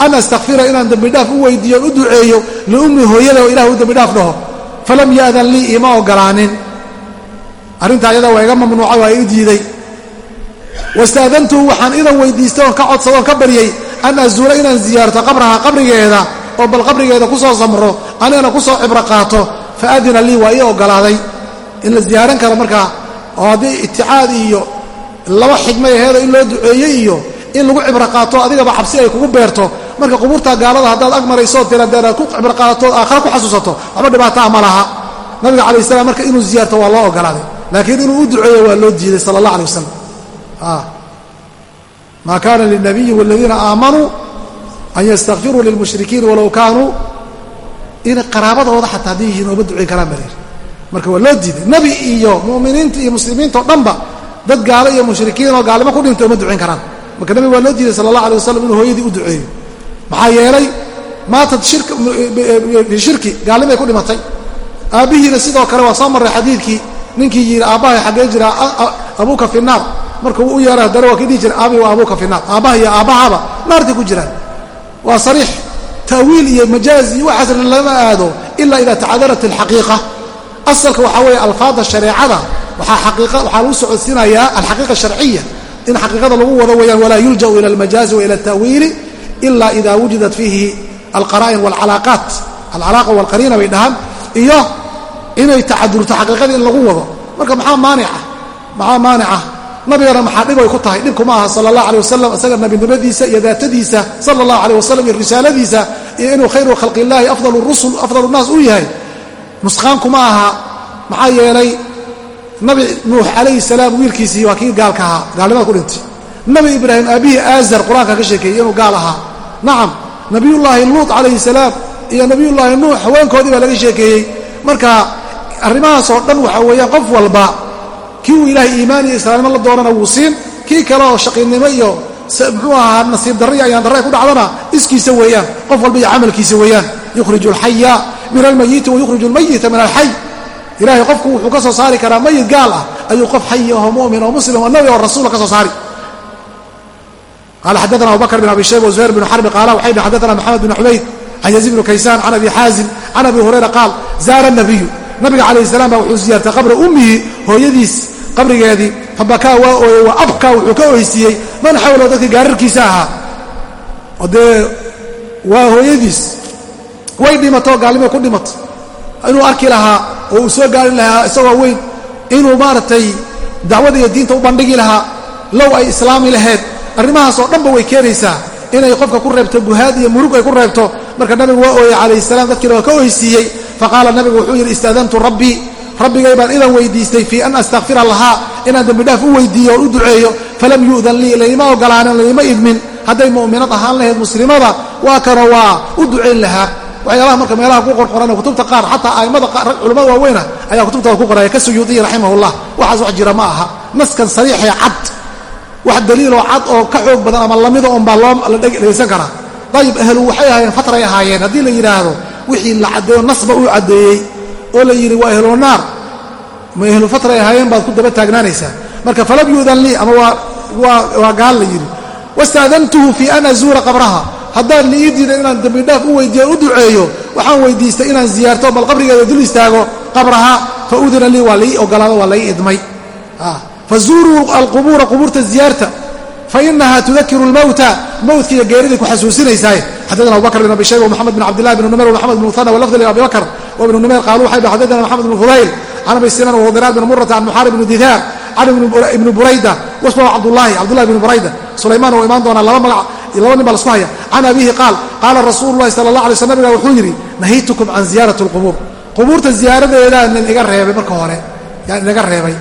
an astakfira inaan dembidhaaf u weydiiyo u duceeyo liummi hooyada oo ilah u dembidhaaf dhaho falam ya'dan lii ima ogolaanin arrintaa ayada waa iga mamnuucay waa i diiday wastaadantuhu waxaan idan weydiistay oon ka codsadoon ka baryey an azuula inaan ziyaarto qabraha qabrigeeda oo bal qabrigeeda ku soo samro anigana ku soo cibro qaato fa adina lii waa ii ogolaaday. In la ziyaaran karo markaa oo haddii iticaad iyo laba xigmay aheedo in loo duceeyey iyo in lagu cibro qaato adigaba xabsi ay kugu beerto. Marka qubuurta gaalada haddaad ag marayso tiradeer ku cibro qaadato aakhara ku xasuusato waxba dhibaataa ma laha. Nabiga calayh salam marka inuu ziyaarto waa loo ogolaaday. Laakiin inuu u duceeyo waa loo diiday sala allah alay wasalam maa kaana lilnabiyi waladiina aamanuu an yastakfiruu lilmushrikiin walow kaanuu inay qaraabadooda xataa haddii yihiin ooma duceyn karaan layidhi marka waa loo diiday nebi iyo mu'miniinta iyo muslimiinta o dhanba dad gaalo iyo mushrikiin oo gaalnimo ku dhintay oma duceyn karaan marka nabiga waa loo diiday sala allah alay wasalam inuu hooyadii u duceeyo maxaa yeelay maatad shirki gaalnimay ku dhimatay aabbihiina sidoo kale waa soo marray xadiidkii ninkii yidhi aabbahay xaggee jira abuuka fi naar markuu u yeera haddana waa kii dhihi jira aabii wa abuuka fi naar aabbaha iyo aabbahaba naartay ku jiraan waa sariix ta'wiil iyo majaaz iyo waxaasna lama aado ila ida tacadarat alxaqiiqa. Asalka waxaa weeye alfaada shareecada waxaa lagu socodsiinayaa alxaqiiqa sharciya in xaqiiqada lagu wado weeyaan walaa yulja'u ila almajaazi wa ila alta'wiili ila ida wujidat fiihi alqaraa'in walcalaaqaat alcalaaqa walqariina bay dhahaan iyo inay tacadurto xaqiiqadii in lagu wado. Marka maxaa maanica maxaa maanica nabigana maxaa dhib ay ku tahay? Dhibkuma aha sala allah aleh wasalam isaga nabinimadiisa iyo daatadiisa sala allahu aleh wasalam iyo risaaladiisa iyo inuu khayru khalqi illaahi afdal rusul afdal nnaas uu yahay. Nusqaan kuma aha. Maxaa yeelay nabi nuux calayhi salaam wiilkiisii waa kii gaalka ahaa. Gaalnimada ku dhintay nabi ibraahim aabihii aazar qur'aanka ka sheekeeyey inuu gaal ahaa. Nacam nabiyullaahi luut calayhi salaam iyo nabiyullaahi nuux haweenkoodii baa laga sheekeeyey. Marka arrimahaasoo dhan waxaa weeyaan qof walba kii uu ilaahay iimaan iyo islaamnimo la doonana wuu siin kii kale oo shaqiinnimo iyo muxuu ahaa nasiib darri ayaan darre ku dhacdana iskiisa weeyaan qof walba iyo camalkiisa weeyaan. Yukhriju alxaya min almayiti wa yukhriju almayita min alxay ilahay qofku wuxuu ka soo saari karaa mayid gaal ah ayuu qof xayi aho mumin oo muslim oo nabi oo rasuula ka soo saari. Qala xadana abubakr bn abi shayba zuhayr bn xarbi qaala waxay dhi xadana maxamed bn xumayd can yaziid bn kaysaan can abi xaazim can abi hurayra qaal zaara nabiyu. Nabiga calayh salam baa wuxuu ziyaartay qabra ummihi hooyadiis qabrigeedii fabakaa waa ooyey wa abkaa wuxuu ka oysiiyey man xawlahu dadka gaararkiisa ahaa. Oo waa hooyadiis way dhimatoo gaalnimo ku dhimatay inuu arki lahaa oo uu soo gaari lahaa isagoo weyn inuu maaragtay dacwada iyo diinta u bandhigi lahaa low ay islaami lahayd arrimahaasoo dhanba way keenaysaa inay qofka ku reebto guhaad iyo murug ay ku reebto. Marka nabigu waa ooyey calayh salaam dadkiina waa ka oysiiyey faqaala nabigu wuxuu yidhi istaadantu rabbii rabbigay baan idan weydiistay fii an astakfira lahaa inaan dembidhaaf u weydiiyo oon u duceeyo falam yu'dan lii laima ogolaanin laima idmin. Hadday mu'minad ahaan lahayd muslimada waa kana waa u ducayn lahaa. Waxyaalaha marka meelaha ku qorqoran kutubta qaar xataa a'immada culamada waaweyna ayaa kutubtooda ku qoraya ka suyuudiyi raximahullah. Waxaas wax jira ma aha. Naskan sariixee cad wax daliiloo cad oo ka xoog badan ama lamida un baa loo dhegaysan karaa. Dayib ahlu waxay ahaayeen fatray ahaayeen. Haddii la yidhaahdo wixii la caddeeyo nasba uu caddeeyey oo la yidhi waa ehlu naar. Ma ehlu fatray ahaayeen baad ku daba taagnaanaysaa. Marka falam yuudan lii ama waa gaal la yidhi. Wastaadantuhu fii an azuura qabraha. Haddaan liii diidan inaan dembidhaaf u weydiiyo u duceeyo waxaan weydiistay inaan ziyaarto bal qabrigeeda dul istaago qabraha fa udina lii waa laii ogolaado waa lai idmay. Fazuuruu alqubuura qubuurta ziyaarta fainaha tudakiru lmowta mowtka iyo geeriday ku xasuusinaysaa xadana abubakr bn abi shayba wmaxamed bn cabdilah bn numer wmaxamed bn muhana walafdi abi bakr wabnu numer qaaluu waxay xadana maxamed bn fudayl can abi sinan wdiraar bn murata can muxaarib bn dihaar can ibni burayda wasmahu cabdulahi cabdullahi bn burayda sulaymaan oo imaan doonaa laba magac laba nin baa lasku haya can abihi qaal qaala rasuulu lahi sala allah alay sl nabiga wuxuu yidhi nahaytukum can ziyaarati lqubuur qubuurta ziyaaradeedaan inaga reebay marka hore yaan inaga reebay.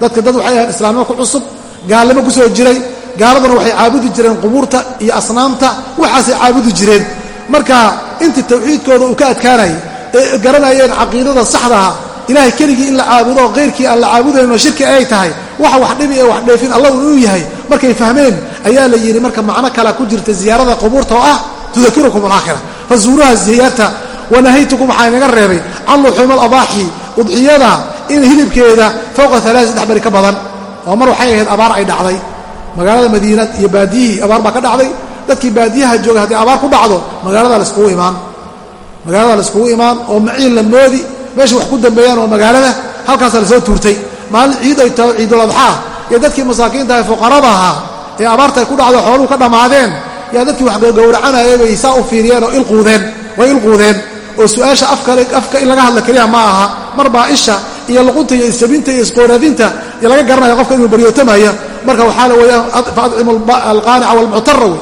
Dadka dad waxay ahayn islaamnimo ku cusub gaalnimo ku soo jiray gaaladuna waxay caabudi jireen qubuurta iyo asnaamta waxaasay caabudi jireen. Marka intii tawxiidkooda uu ka adkaanayay ee garanayeen caqiidada saxdaha ilahay keligii in la caabudo oo keyrkii aan la caabudayn oo shirki ay tahay waxa wax dhibi ee wax dheefin allah uu yahay. Markay fahmeen ayaa la yidhi marka macno kala ku jirta ziyaarada qubuurta oo ah tudakirukum alaakhira fazuuruha ziyaarta wanahaytukum waxaa inaga reebay can luxuuma aladaaxi udxiyada in hilibkeeda fowqa alaa saddex bari ka badan. Oo mar waxay ahayd abaar ay dhacday magaalada madiina iyo baadiyihii abaar baa ka dhacday. Dadkii baadiyaha jooga hadday abaar ku dhacdo magaalada laiskugu imaan. Magaalada laiskugu imaan oo maciin la moodi meesha wax ku dambeeyaan oo magaalada halkaasaa la soo tuurtay. Maalin ciid ay taho iyo dadkii masaakiinta ee fuqarada ahaa ee abaarta ay ku dhacdo xooluhu ka dhammaadeen yaa dadkii wax gowracanayay bay saa u fiiriyeen oo ilquudeen way ilquudeen oo su'aasha afka in laga hadla keliya ma aha mar baa isha iyo luqunta iyo isjabinta iyo isqooraadinta laga garanaya qofka inuu baryootamaya marka waxaa la weeyaan faadcimu alqaanica walmuctara wey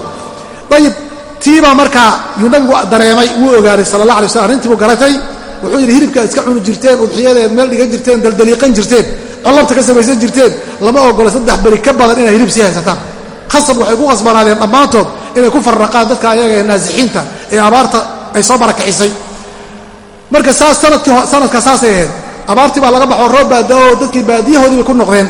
ayib tiibaa markaa yuu nabigu dareemay wuu ogaaday sala allah alay slam arrintii buu garatay. Wuxuu yidhi hilibka iska cuni jirteen udxiyadeed meel dhigan jirteen daldaliiqan jirteen collabta ka samaysan jirteen lama ogola saddex beri ka badan inay hilib sii haysataan. Khasab waxay ku khasbanaadeen dhammaantood inay ku farraqaan dadka ayaga ee naasixiinta ee abaarta ay soo barakicisay marka sanadka saasay ahayd abaartii baa laga baxoo roob baada-o dadkii baadiyahoodii bay ku noqdeen.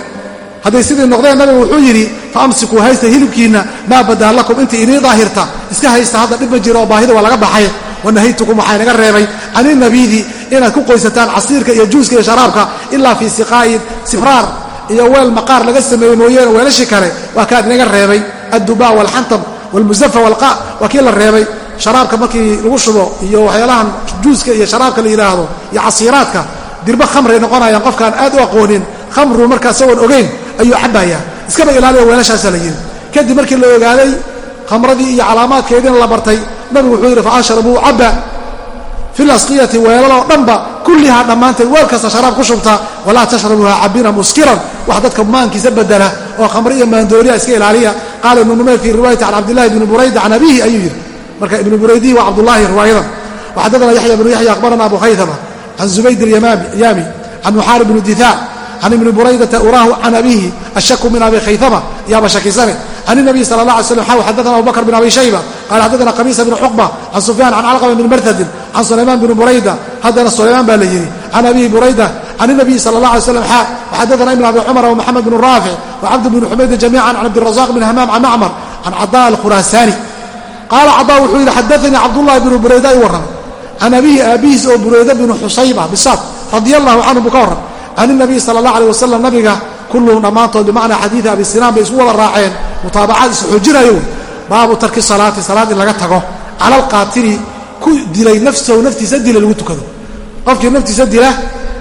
Hadday sidii noqdeen nabigu wuxuu yidhi fa amsikuu haysta hilibkiinna maa badaa lakum intii inii daahirta iska haysta hadda dhib ma jiro oo baahida waa laga baxay. Wanahaytukum waxaa inaga reebay caninabiidi inaad ku qoysataan casiirka iyo juuska iyo sharaabka ilaa fii siqaa'in sibraar iyo weel maqaar laga sameeyey mooyeene weelashii kale. Waa kaad inaga reebay. Addubaa walxantab walmusafa walqa waa kii la reebay. Sharaabka markii lagu shubo iyo waxyaalahan juuska iyo sharaabka la yidhaahdo iyo casiiraadka dirba khamray noqonayaan qofkaan aad u aqoonin khamru markaa isagoon ogeyn ayuu cabbayaa iskaba ilaaliya weelashaasaa la yidhi. Kadib markii la ogaaday khamradii iyo calaamaadkeediina la bartay nabigu wuxuu yidhi faashrabuu cabba fi lasqiyati weelaloo dhanba kullihaa dhammaanteed weel kasta sharaab ku shubta walaa tashrabuuha cabina muskiran. Wax dadka maankiisa bedela oo khamre iyo maandooriya iska ilaaliya. Qaala ibnu numayr fii riwaayati can cabdillahi bni burayda can abihi ayuu yidhi. Marka ibnu buraydihi waa cabdullaahi riwaayadan. Waxadadana yaxya bnu yaxya akhbarana abu khaytama can zubayd alyaami can muxaarib bni ditaa can ibni buraydata uraahu can abihi ashaku min abi khaytama yaaba shakisane can nabiy sala la alay xaw xadana abubakr bin abi shayba qala xadana qamiisa bn cuqba can sufyaan can calqama bn martadin can sulaymaan bni burayda haddana sulaymaan baa la yidhi can abihi burayda can nabiyi sala allah alay slam xa waxadana ibn abi cumar wmaxamed bn raafic wcabd bn xumaydin jamiican can cabdirazaq bn hamaam can macmar can cada alkhuraasaani qaala cada wuxuu yidhi xadaanii cabdullahi bnu burayda i warramay can abihi aabihiis oo burayda bnu xusayba bisaad radia allahu canhu buu ka warram can inabiy sala allah aleh wasalam nabiga kulluhum dhammaantood bimacnaa xadiidi abi sinaan bay isku wada raaceen mutaabacaad isxoojinayo baabu tarki salaati salaad in laga tago cala alqaatili ku dilay nafsahu naftiisa dila lagu tukado qofkii naftiisa dila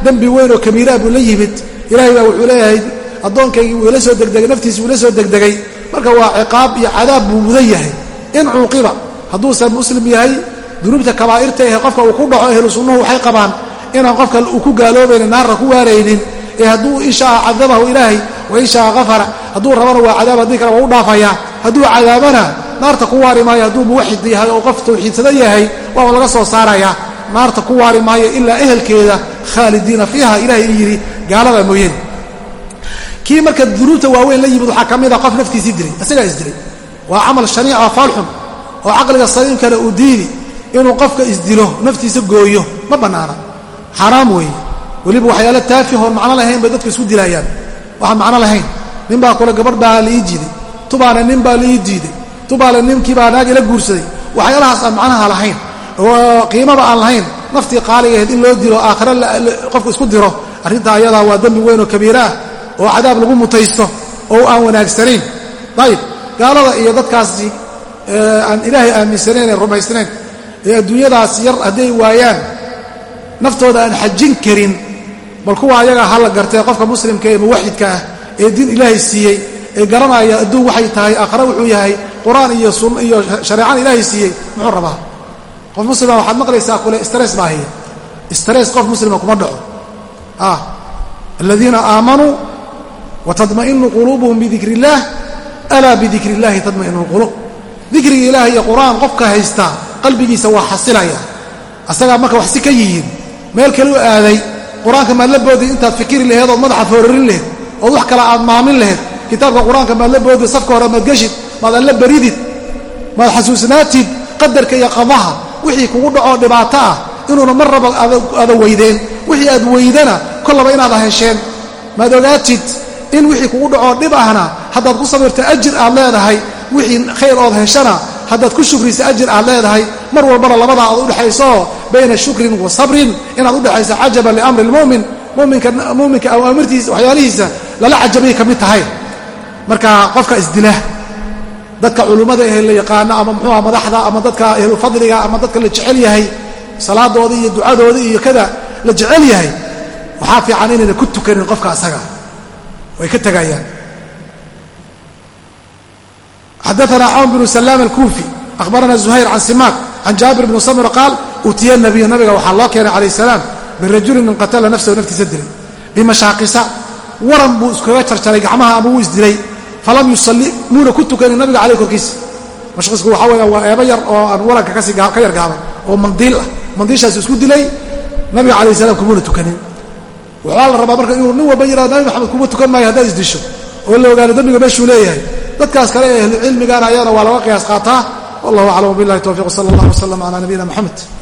dembi weyn oo kabiiraa buu la yimid ilaahay baa wuxuu leeyahay addoonkaygii wuu ila soo degdegay naftiisi wuu ila soo degdegay marka waa ciqaab iyo cadaab buu mudan yahay in cuuqiba hadduusan muslim yahay dunuubta kabaa'irta ahe qofka uu ku dhaco ehlu sunnuhu waxay qabaan inaan qofka uu ku gaaloobaynin naarra ku waaraynin ee hadduu in shaa cadabahu ilaahay wa in shaa afara hadduu rabana waa cadaab haddii kale waa u dhaafayaa hadduu cadaabana naarta ku waari maayo hadduu muwaxid yahay oo qof tawxiidsadan yahay waaba laga soo saarayaa naarta ku waari maayo ilaa ehelkeeda khaalidiina fiiha ilahay yidhi gaalada mooyeen. Kii marka dunuubta waaweyn la yimid waxaa ka mid a qof naftiisii dilay isagaa isdilay waa camal shaniica faalxun oo caqliga saliimkale uu diidi inuu qofka isdilo naftiisa gooyo ma bannaana. Xaaraam weeye. Weliba waxyaalo taafihoon macno lahayn bay dadku isku dilaayaan. Waxaan macno lahayn. Nin baa kule gabadh baa la ii jiiday. Tubaana nin baa la ii diiday tubaale ninkii baa naag ila guursaday. Waxyaalahaas aan macnaha lahayn. Oo qiimaba aan lahayn. Naftii qaaligaheed in loo dilo aakhare qofku isku diro. Arrintaa ayadaa waa dembi weyn oo kabiira ah oo cadaab lagu mutaysto oo aan wanaagsanayn. Ayib gaalada iyo dadkaasi aan ilaahay aaminsanayn ee rumaysnayn ee adduunyadaas yar hadday waayaan naftooda aan xajin karin bal kuwa ayaga ha la gartee qofka muslimka ee muwaxidka ah ee diin ilaahay siiyey ee garanaya adduun waxay tahay aakhare wuxuu yahay qur'aan iyo sun iyo shareecana ilaahay siiyey muxuu rabaa? Qof muslima waxaad maqlaysaa kule stress baa haya. Stress qof muslima kuma dhaco. Ah aladiina aamanuu watadma'inu quluubuhum bidikri illaah alaa bidikri illaahi tadma'inu lquluub dikriga ilaah iyo qur'aan qofka haysta qalbigiisa waa xasilaya. Asagaa marka wax si ka yihiin meel kale u aaday qur'aanka maad la boodi intaad fikiri laheed ood madaxa foorarin laheed ood wax kale aad maamin laheed kitaabka qur'aanka maad la boodi safka hore maad geshid maad alla baridid maad xasuusnaatid qadarka iyo qadaha wixii kugu dhacoo dhibaato ah inuuna mar raba ada weydeen wixii aad weydana kollaba inaad hesheen. Maad ogaatid in wixii kugu dhacoo dhib ahna haddaad ku sabirto ajir aad leedahay wixii khayr ood heshana haddaad ku shukrisa ajir aad leedahay mar walbana labadaa aad udhexaysooo bayna shukrin wa sabrin inaad udhexayso cajaban liamri lmumin muminka awaamirtiisa waxyaalihiisa lala cajabay ka mid tahay. Marka qofka isdila dadka culummada ehe la yaqaano ama muxuuha madaxda ama dadka ahlufadliga ama dadka la jecel yahay salaadooda iyo ducadooda iyo kada la jecel yahay waxaa fiican inayna ku tukanin qofka asaga. Way ka tegayaan xadaana cawn bnu salaam alkuufi ahbarana zuhayr can simaak can jaabir bni samr qaal utiya nabiya nabiga waxaa loo keenay calayh salaam birajulin min qatala nafsahu naftiisa dilay bimashaaqisa waran buu iskaga jarjaray gacmaha ama wuu isdilay falam yusalli muuna ku tukanin nabiga caleyh korkiisa mashqisku waxaa weya waa eeba yar oo aan waranka ka yar gaaban oo mandiil ah mandiishaas isku dilay nabiga calayh salam kumuuna tukanin waxaa la rabaa marka inuu nin walba yihahdo nabi maxamed kuma tukan maayo haddaad isdisho oo la ogaano leeyahay dadkaas kale ee ahlucilmigana ayadana waa laga qiyaas qaataa. Wallahu aclam billahi towfiq sala allah wasalam calaa nabiyina moxamed